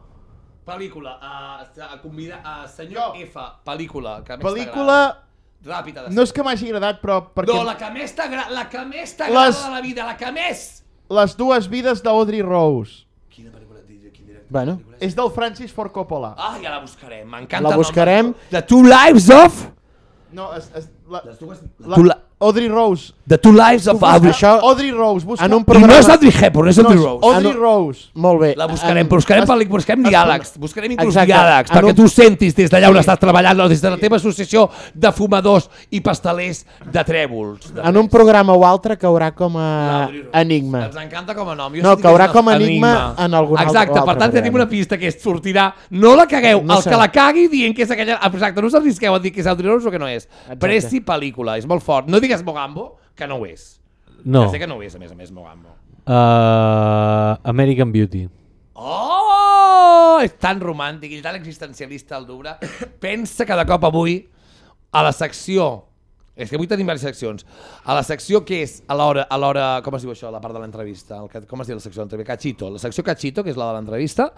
Speaker 2: Pel·lícula, uh, convida, uh, senyor F, pel·lícula. Que
Speaker 7: Pel·lícula...
Speaker 2: t'agrada. Ràpida. de
Speaker 7: No és que m'hagi agradat, però perquè
Speaker 2: No, la que més t'agrada, la que més t'agrada
Speaker 7: Les-
Speaker 2: de la vida, la que més!
Speaker 7: les dues vides d'Audrey Rose.
Speaker 6: Bueno.
Speaker 7: És del Francis Ford Coppola.
Speaker 2: Ah, ja la buscarem, m'encanta.
Speaker 6: La buscarem.
Speaker 2: The Two Lives of...
Speaker 7: No, és, és, la,
Speaker 2: La, tu la,
Speaker 7: Audrey Rose.
Speaker 2: The Two Lives of Audrey.
Speaker 6: Això
Speaker 7: Audrey Rose, busca...
Speaker 6: en un
Speaker 2: I
Speaker 6: programa...
Speaker 2: no és Audrey Hepburn, és Audrey
Speaker 7: No,
Speaker 2: Rose.
Speaker 7: Audrey
Speaker 6: no.
Speaker 7: Rose.
Speaker 6: Molt bé.
Speaker 2: La buscarem,
Speaker 6: En-
Speaker 2: però buscarem,
Speaker 7: es-
Speaker 2: buscarem
Speaker 7: es-
Speaker 2: diàlegs, buscarem inclús
Speaker 6: Exacte.
Speaker 2: diàlegs,
Speaker 6: En
Speaker 2: perquè
Speaker 6: un-
Speaker 2: tu sentis des d'allà on estàs treballant, o des de la teva associació de fumadors i pastelers de trèvols. De
Speaker 6: En un programa o altre caurà com a enigma.
Speaker 2: Ens encanta com a nom. Jo
Speaker 6: No, caurà com a enigma en algun altre-
Speaker 2: Exacte,
Speaker 6: o
Speaker 2: per
Speaker 6: altre
Speaker 2: tant tenim una pista que és sortirà. No la cagueu,
Speaker 6: No
Speaker 2: el
Speaker 6: sé.
Speaker 2: que la cagui dient que és aquella... Exacte, no us arrisqueu a dir que és Audrey Rose o que no és.
Speaker 6: Exacte.
Speaker 2: Presti pel·lícula, és molt fort. No digues Mogambo, que no ho és.
Speaker 3: No.
Speaker 2: Ja sé que no ho és, a més a més, Mogambo.
Speaker 3: Uh, American Beauty.
Speaker 2: Oh! És tan romàntic i tan existencialista el Dubra. Pensa cada cop avui a la secció és que avui tenim diverses seccions. A la secció que és a l'hora, a l'hora, com es diu això, la part de l'entrevista? Que- Com es diu la secció de l'entrevista? Cachito. La secció Cachito, que és la de l'entrevista,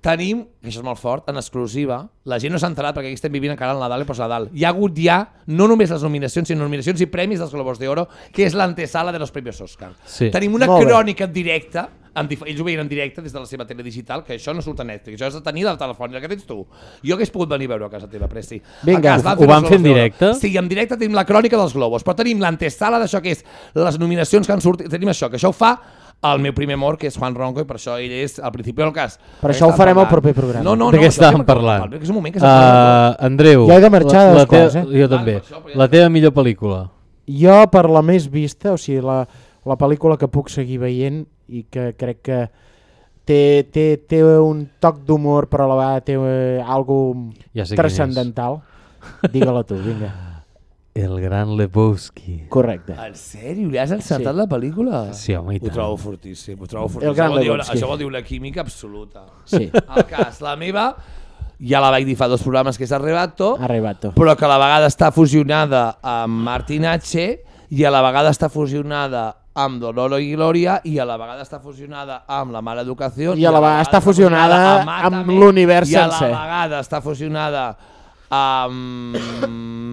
Speaker 2: tenim, que això és molt fort, en exclusiva, la gent no s'ha enterat perquè aquí estem vivint encara el Nadal i post-Nadal. Hi ha hagut ja, no només les nominacions, sinó nominacions i premis dels Globos d'Oro, que és l'antesala de los premios Oscar.
Speaker 3: Sí.
Speaker 2: Tenim una
Speaker 6: Molt bé.
Speaker 2: crònica directa en dif- ells ho veien en directe des de la seva tele digital, que això no surt a Netflix, això és de tenir la telefònica que tens tu. Jo hagués pogut venir a veure a casa teva, Presti.
Speaker 3: Vinga, ho- ho van fer en directe?
Speaker 2: Sí, en directe tenim la crònica dels Globos, però tenim l'antesala d'això que és les nominacions que han sortit, tenim això, que això ho fa el meu primer amor, que és Juan Ronco, i per això ell és al principi del cas.
Speaker 6: Per això ho
Speaker 2: Estàvem
Speaker 6: farem al proper programa.
Speaker 2: No, no, no,
Speaker 3: de què
Speaker 2: això
Speaker 3: estàvem
Speaker 2: que-
Speaker 3: parlant?
Speaker 2: perquè És un moment que s'ha
Speaker 3: Uh, Andreu,
Speaker 6: Ja he de marxar
Speaker 3: la,
Speaker 6: de
Speaker 3: la
Speaker 6: coses, eh?
Speaker 3: jo també. La teva millor pel·lícula.
Speaker 6: Jo, per la més vista, o sigui, la, la pel·lícula que puc seguir veient i que crec que té, té, té un toc d'humor, però a la vegada té eh, algo
Speaker 3: Ja sé
Speaker 6: transcendental. Digue-la tu, vinga.
Speaker 3: El gran Lebowski.
Speaker 6: Correcte.
Speaker 2: En sèrio? Li has encertat
Speaker 6: Sí.
Speaker 2: la pel·lícula?
Speaker 3: Sí, home, i
Speaker 2: Ho
Speaker 3: tant.
Speaker 2: trobo fortíssim, ho trobo fortíssim.
Speaker 6: El gran
Speaker 2: això, vol dir,
Speaker 6: Lebowski.
Speaker 2: això vol dir una química absoluta.
Speaker 6: Sí.
Speaker 2: El cas, la meva, ja la vaig dir fa dos programes, que és Arrebato,
Speaker 6: Arrebato.
Speaker 2: però que a la vegada està fusionada amb Martin H i a la vegada està fusionada amb Doloro i Gloria i a la vegada està fusionada amb La Mala Educació
Speaker 6: I a la vegada està fusionada amb l'univers
Speaker 2: i a
Speaker 6: sencer.
Speaker 2: la vegada està fusionada amb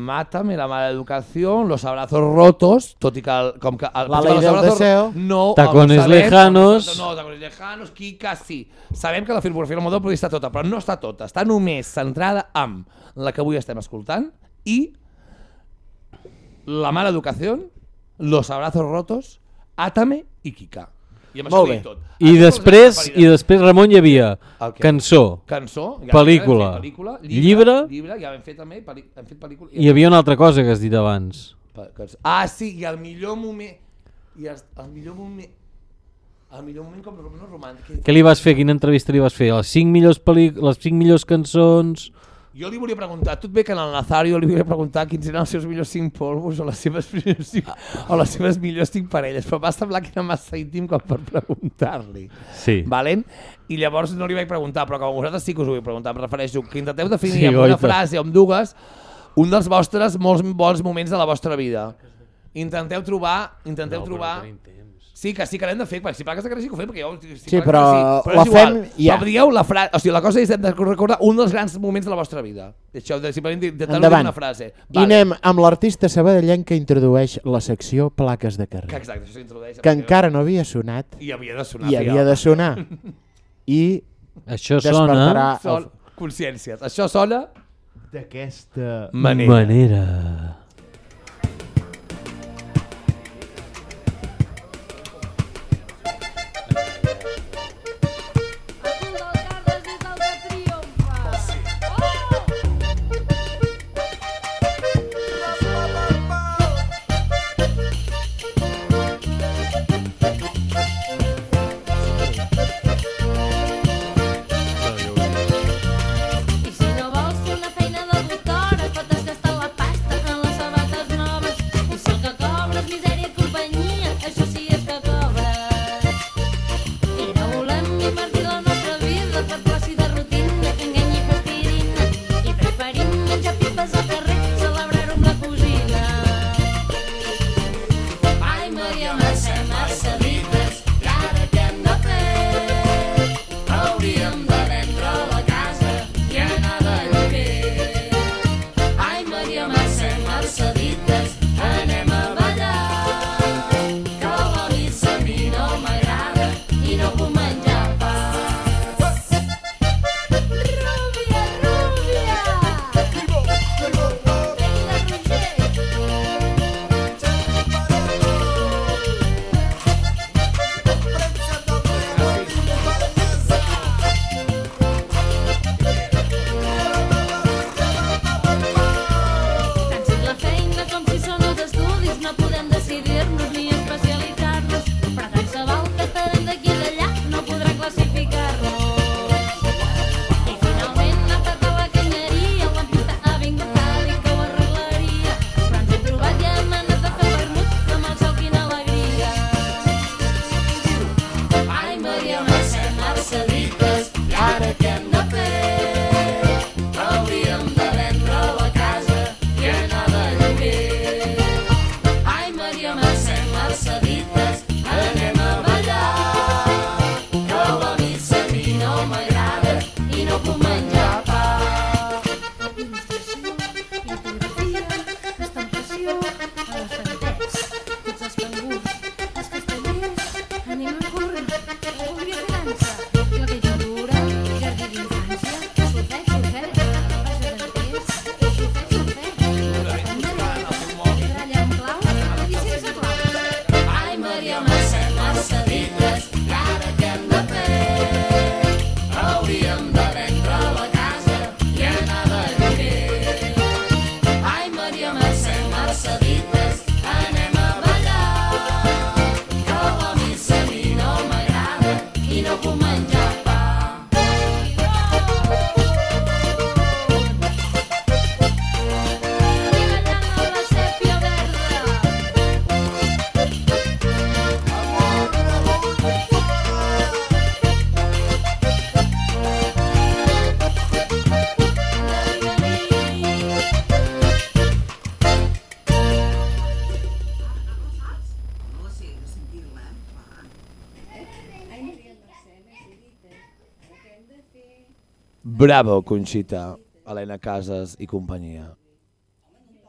Speaker 2: Mátame, [coughs] La Mala Educació, Los Abrazos Rotos, tot i que el, com que el,
Speaker 6: La
Speaker 2: los
Speaker 6: Ley del
Speaker 2: Abrazos
Speaker 6: Deseo.
Speaker 2: no,
Speaker 3: Tacones
Speaker 2: sabem,
Speaker 3: Lejanos.
Speaker 2: no, Tacones Lejanos, Kika sí. Sabem que la filmografia del Modó podria estar tota, però no està tota. Està només centrada amb la que avui estem escoltant i La Mala Educació, Los Abrazos Rotos, Átame i Kika. I amb
Speaker 6: Molt
Speaker 2: això
Speaker 6: bé.
Speaker 2: tot.
Speaker 3: I després, i després, Ramon, hi havia
Speaker 2: què?
Speaker 3: cançó,
Speaker 2: Cançó, ja
Speaker 3: pel·lícula,
Speaker 2: pel·lícula
Speaker 3: llibre,
Speaker 2: llibre, ja hem fet també, pel·li- hem fet pel·lícula.
Speaker 3: i hi havia una altra cosa que has dit abans.
Speaker 2: Pa-. Ah, sí, i el millor moment... I el, el millor moment... El millor moment com no romàntic.
Speaker 3: Què li vas fer? Quina entrevista li vas fer? Les 5 millors, pel·li... les 5 millors cançons...
Speaker 2: Jo li volia preguntar, et ve que en el Nazario li volia preguntar quins eren els seus millors cinc polvos o les seves, cinc, o les seves millors cinc parelles, però va semblar que era massa íntim com per preguntar-li.
Speaker 3: Sí.
Speaker 2: Valent? I llavors no li vaig preguntar, però com a vosaltres sí que us ho vull preguntar, em refereixo que intenteu definir
Speaker 3: Sí,
Speaker 2: amb una
Speaker 3: goita.
Speaker 2: frase o amb dues un dels vostres molts bons moments de la vostra vida. Intenteu trobar, intenteu
Speaker 3: No,
Speaker 2: trobar...
Speaker 3: no.
Speaker 2: Sí, que sí que l'hem de fer, perquè si plaques de cara sí que ho fem, perquè jo... Si
Speaker 6: Sí, però
Speaker 2: sí,
Speaker 6: la
Speaker 2: és igual.
Speaker 6: fem ja.
Speaker 2: Però dieu la frase... O sigui, la cosa és hem de recordar un dels grans moments de la vostra vida. Això, de simplement intentar dir
Speaker 6: Endavant.
Speaker 2: una frase.
Speaker 6: I anem amb l'artista sabadellenc que introdueix la secció Plaques de
Speaker 2: Que
Speaker 6: carrer.
Speaker 2: exacte, això s'introdueix.
Speaker 6: Que encara no havia sonat
Speaker 2: I havia de sonar.
Speaker 6: i havia de sonar. I
Speaker 3: Això sona...
Speaker 2: Sol, consciències. Això sona...
Speaker 7: D'aquesta
Speaker 2: Manera.
Speaker 3: Manera.
Speaker 2: Bravo, Conchita, Elena Casas y compañía.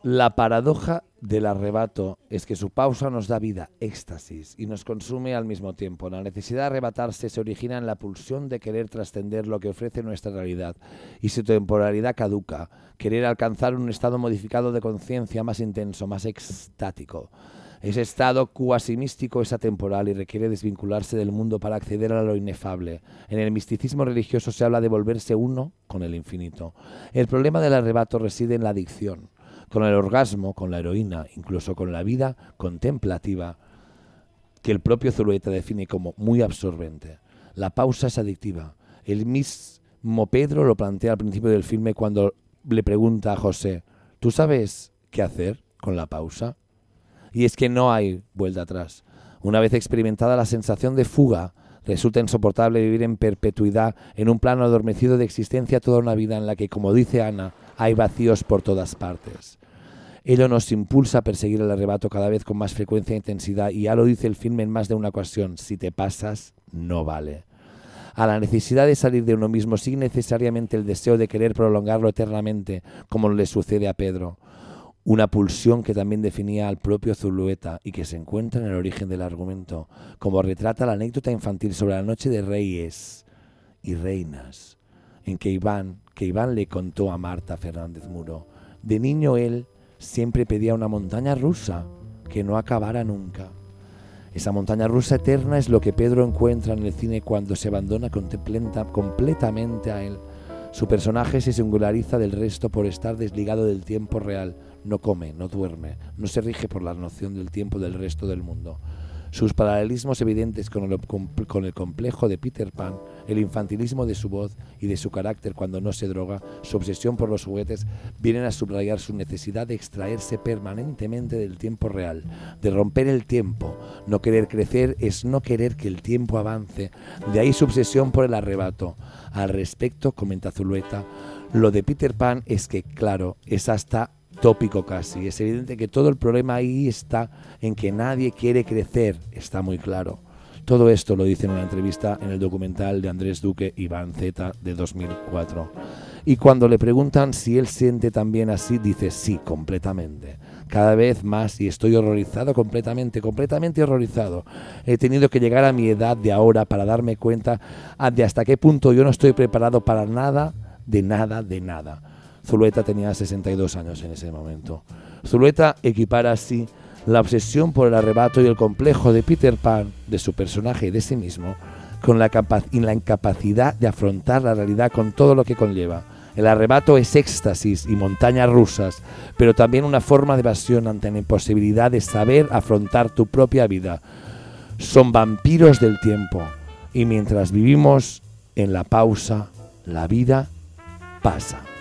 Speaker 2: La paradoja del arrebato es que su pausa nos da vida, éxtasis, y nos consume al mismo tiempo. La necesidad de arrebatarse se origina en la pulsión de querer trascender lo que ofrece nuestra realidad y su temporalidad caduca, querer alcanzar un estado modificado de conciencia más intenso, más extático. Ese estado cuasi místico es atemporal y requiere desvincularse del mundo para acceder a lo inefable. En el misticismo religioso se habla de volverse uno con el infinito. El problema del arrebato reside en la adicción con el orgasmo, con la heroína, incluso con la vida contemplativa, que el propio Zulueta define como muy absorbente. La pausa es adictiva. El mismo Pedro lo plantea al principio del filme cuando le pregunta a José, ¿tú sabes qué hacer con la pausa? Y es que no hay vuelta atrás. Una vez experimentada la sensación de fuga, resulta insoportable vivir en perpetuidad en un plano adormecido de existencia toda una vida en la que, como dice Ana, hay vacíos por todas partes. Ello nos impulsa a perseguir el arrebato cada vez con más frecuencia e intensidad y ya lo dice el filme en más de una ocasión, si te pasas, no vale. A la necesidad de salir de uno mismo sigue necesariamente el deseo de querer prolongarlo eternamente, como le sucede a Pedro. Una pulsión que también definía al propio Zulueta y que se encuentra en el origen del argumento, como retrata la anécdota infantil sobre la noche de reyes y reinas, en que Iván, que Iván le contó a Marta Fernández Muro. De niño él siempre pedía una montaña rusa que no acabara nunca. Esa montaña rusa eterna es lo que Pedro encuentra en el cine cuando se abandona completamente a él. Su personaje se singulariza del resto por estar desligado del tiempo real. No come, no duerme, no se rige por la noción del tiempo del resto del mundo. Sus paralelismos evidentes con el, complejo de Peter Pan, el infantilismo de su voz y de su carácter cuando no se droga, su obsesión por los juguetes, vienen a subrayar su necesidad de extraerse permanentemente del tiempo real, de romper el tiempo. No querer crecer es no querer que el tiempo avance. De ahí su obsesión por el arrebato. Al respecto, comenta Zulueta, lo de Peter Pan es que, claro, es hasta tópico casi. Es evidente que todo el problema ahí está en que nadie quiere crecer, está muy claro. Todo esto lo dice en una entrevista en el documental de Andrés Duque Iván Z de 2004. Y cuando le preguntan si él siente también así, dice sí, completamente. Cada vez más y estoy horrorizado completamente, completamente horrorizado. He tenido que llegar a mi edad de ahora para darme cuenta de hasta qué punto yo no estoy preparado para nada, de nada, de nada. Zulueta tenía 62 años en ese momento. Zulueta equipara así la obsesión por el arrebato y el complejo de Peter Pan, de su personaje y de sí mismo, con la, y la incapacidad de afrontar la realidad con todo lo que conlleva. El arrebato es éxtasis y montañas rusas, pero también una forma de evasión ante la imposibilidad de saber afrontar tu propia vida. Son vampiros del tiempo y mientras vivimos en la pausa, la vida pasa.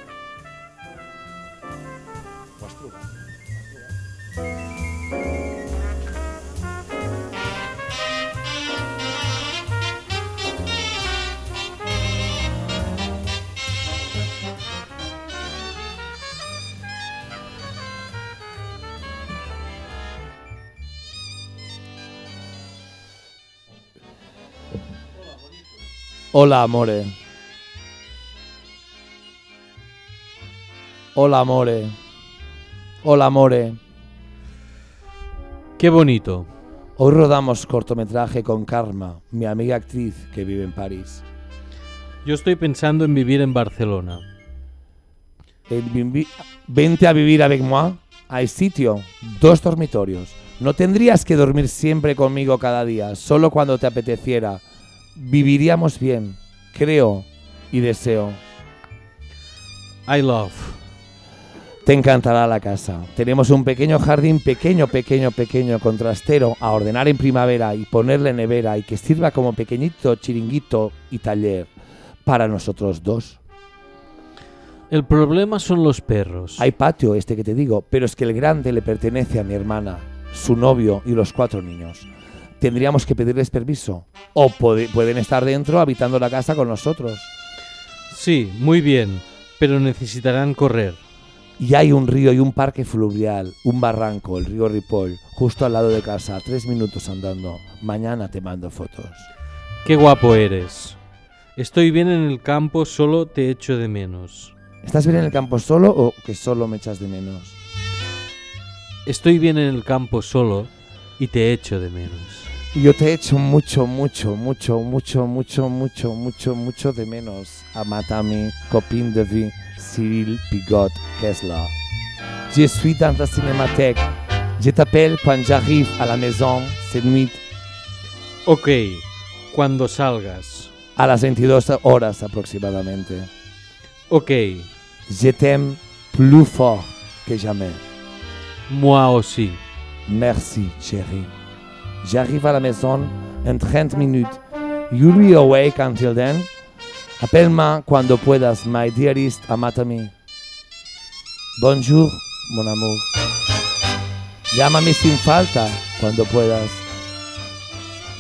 Speaker 2: Hola, amore. Hola, amore. Hola, amore.
Speaker 3: Qué bonito.
Speaker 2: Hoy rodamos cortometraje con Karma, mi amiga actriz que vive en París.
Speaker 3: Yo estoy pensando en vivir en Barcelona.
Speaker 2: El Vente a vivir avec moi. Hay sitio, dos dormitorios. No tendrías que dormir siempre conmigo cada día, solo cuando te apeteciera. Viviríamos bien, creo y deseo.
Speaker 3: I love.
Speaker 2: Te encantará la casa. Tenemos un pequeño jardín pequeño, pequeño, pequeño, contrastero, a ordenar en primavera y ponerle nevera y que sirva como pequeñito chiringuito y taller para nosotros dos.
Speaker 3: El problema son los perros.
Speaker 2: Hay patio este que te digo, pero es que el grande le pertenece a mi hermana, su novio y los cuatro niños. Tendríamos que pedirles permiso. O pueden estar dentro habitando la casa con nosotros.
Speaker 3: Sí, muy bien, pero necesitarán correr.
Speaker 2: Y hay un río y un parque fluvial, un barranco, el río Ripoll, justo al lado de casa, tres minutos andando. Mañana te mando fotos.
Speaker 3: Qué guapo eres. Estoy bien en el campo, solo te echo de menos.
Speaker 2: ¿Estás bien en el campo solo o que solo me echas de menos?
Speaker 3: Estoy bien en el campo solo y te echo de menos.
Speaker 2: Yo te echo mucho, mucho, mucho, mucho, mucho, mucho, mucho, mucho de menos a Matami, copine de vie, Cyril Pigot Kessler. Je suis dans la cinémathèque. Je t'appelle quand j'arrive à la maison cette nuit
Speaker 3: Ok, cuando salgas.
Speaker 2: a las 22 horas aproximadamente.
Speaker 3: Ok,
Speaker 2: Je t'aime plus fort que jamais.
Speaker 3: moi aussi.
Speaker 2: Merci, chérie. J'arrive à la maison en 30 minutes. You'll be awake until then? Appelle-moi cuando puedas, my dearest Amatami. Bonjour, mon amour. Llámame sin falta cuando puedas.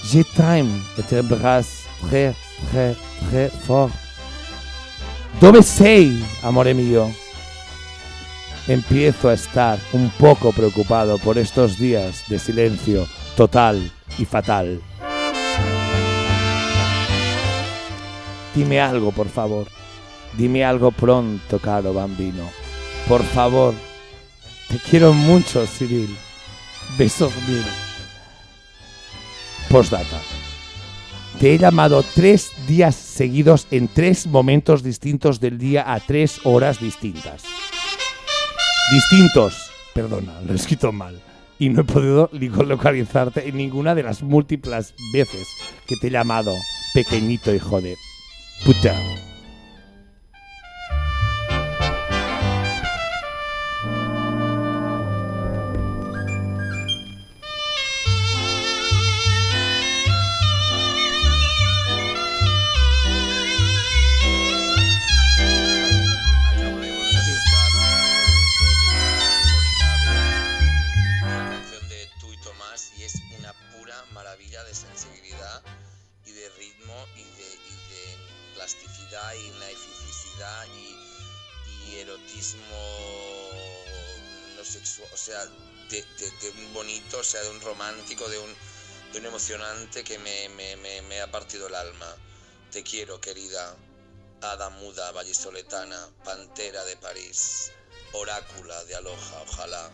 Speaker 2: Je t'aime et t'embrasse très, très, très fort. Dove sei, amore mío? Empiezo a estar un poco preocupado por estos días de silencio total y fatal. Dime algo, por favor. Dime algo pronto, caro bambino. Por favor. Te quiero mucho, Cyril. Besos mil. Postdata. Te he llamado tres días seguidos en tres momentos distintos del día a tres horas distintas. Distintos. Perdona, lo he escrito mal. Y no he podido li- localizarte en ninguna de las múltiples veces que te he llamado pequeñito hijo de puta.
Speaker 18: una sea, de, de- de un bonito, o sea, de un romántico, de un, de un emocionante que me, me- me- me ha partido el alma. Te quiero, querida. Hada muda, vallisoletana, pantera de París, orácula de Aloha, ojalá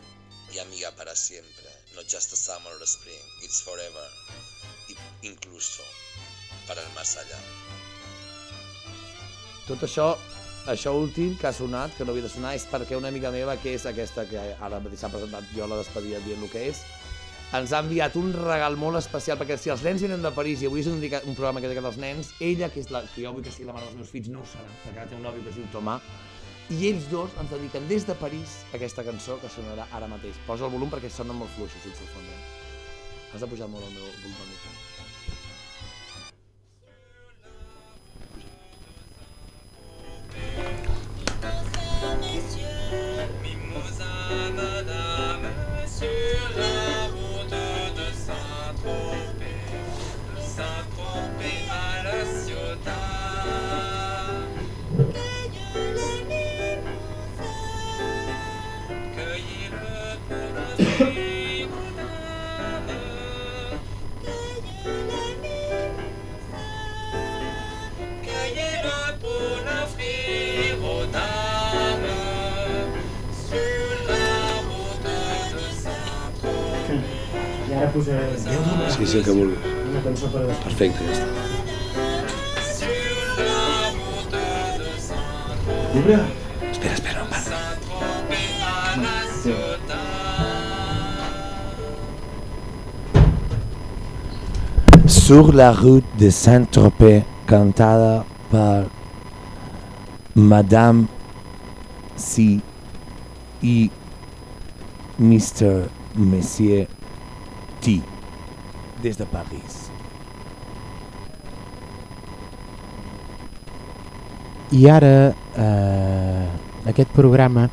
Speaker 18: y amiga para siempre. Not just a summer or a spring, it's forever. I- incluso para el más allá.
Speaker 2: Tot això, això últim que ha sonat, que no havia de sonar, és perquè una amiga meva, que és aquesta que ara mateix s'ha presentat jo la despedida dient el que és, ens ha enviat un regal molt especial, perquè si els nens venen de París i avui és un, un programa que dedicat als nens, ella, que és la que jo vull que sigui la mare dels meus fills, no ho serà, perquè ara té un nòvio que es diu Tomà, i ells dos ens dediquen des de París aquesta cançó que sonarà ara mateix. Posa el volum perquè sona molt sense el fons. Eh? Has de pujar molt el meu volum micro.
Speaker 6: Yeah.
Speaker 1: Sí, sí, que vulguis.
Speaker 6: una cançó per després.
Speaker 1: Perfecte, ja està.
Speaker 6: Llibre?
Speaker 1: Espera, espera, va.
Speaker 2: Sur la route de Saint-Tropez, cantada par Madame C. y Mr. Monsieur T. des de París.
Speaker 6: I ara eh, aquest programa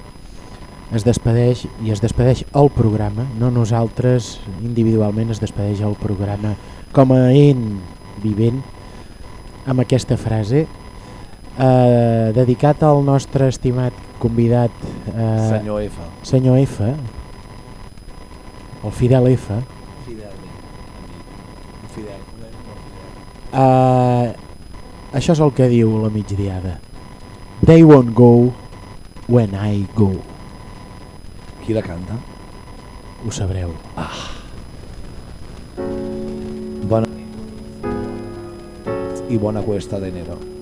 Speaker 6: es despedeix i es despedeix el programa, no nosaltres individualment, es despedeix el programa com a ent vivent amb aquesta frase eh, dedicat al nostre estimat convidat eh,
Speaker 2: Senyor F.
Speaker 6: senyor F el Fidel F Uh, això és el que diu la migdiada. They won't go when I go.
Speaker 2: Qui la canta?
Speaker 6: Ho sabreu.
Speaker 2: Ah. Bona i bona cuesta
Speaker 15: de enero.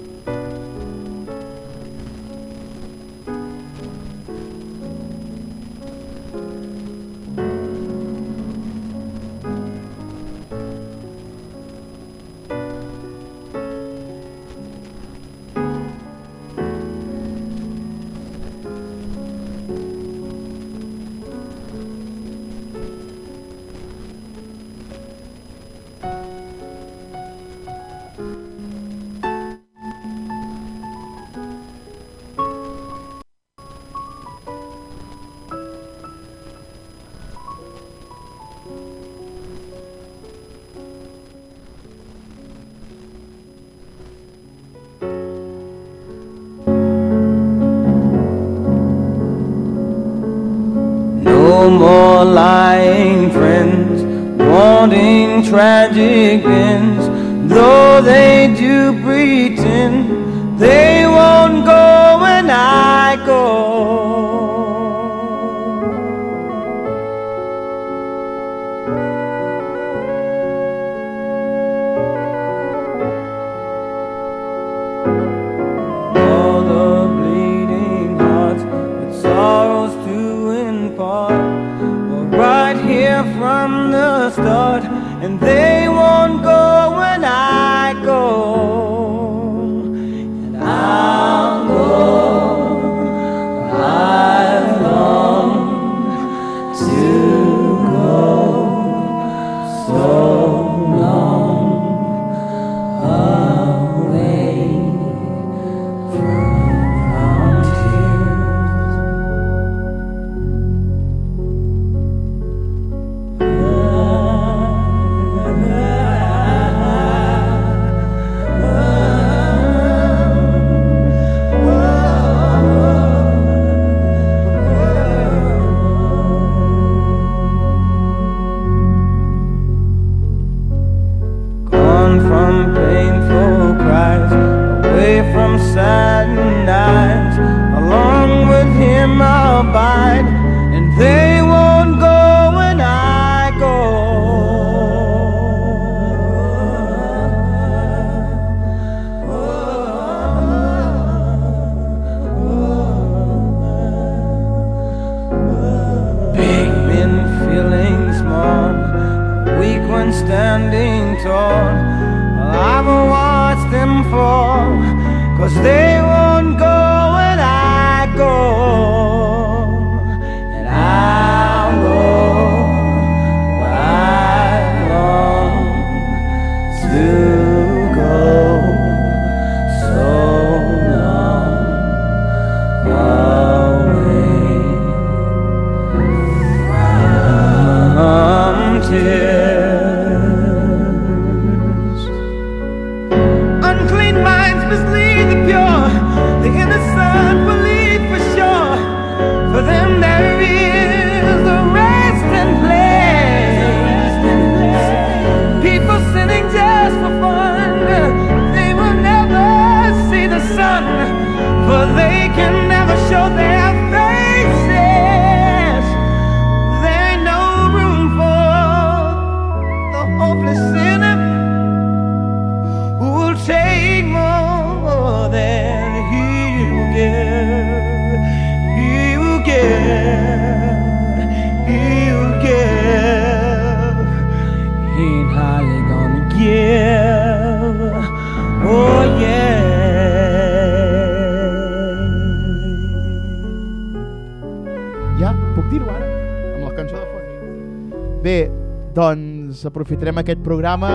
Speaker 15: Doncs aprofitarem aquest programa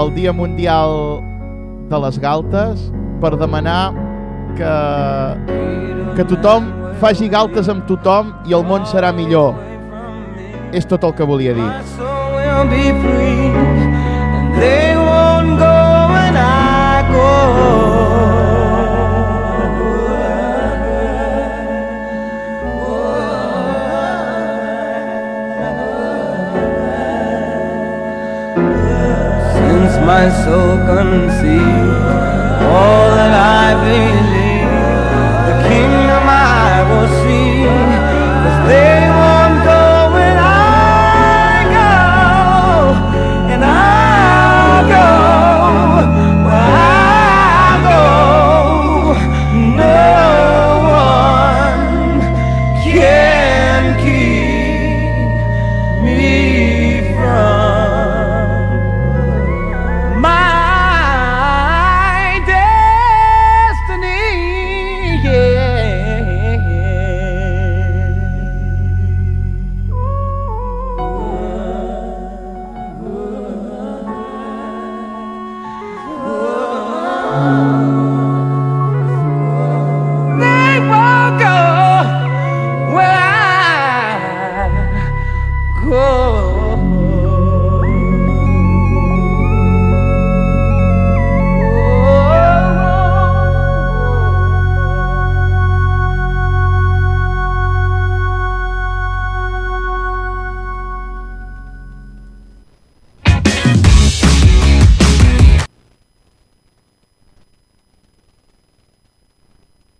Speaker 15: el Dia Mundial de les Galtes per demanar que, que tothom faci galtes amb tothom i el món serà millor. És tot el que volia dir.
Speaker 19: They won't go I go my soul conceal all
Speaker 15: that I believe.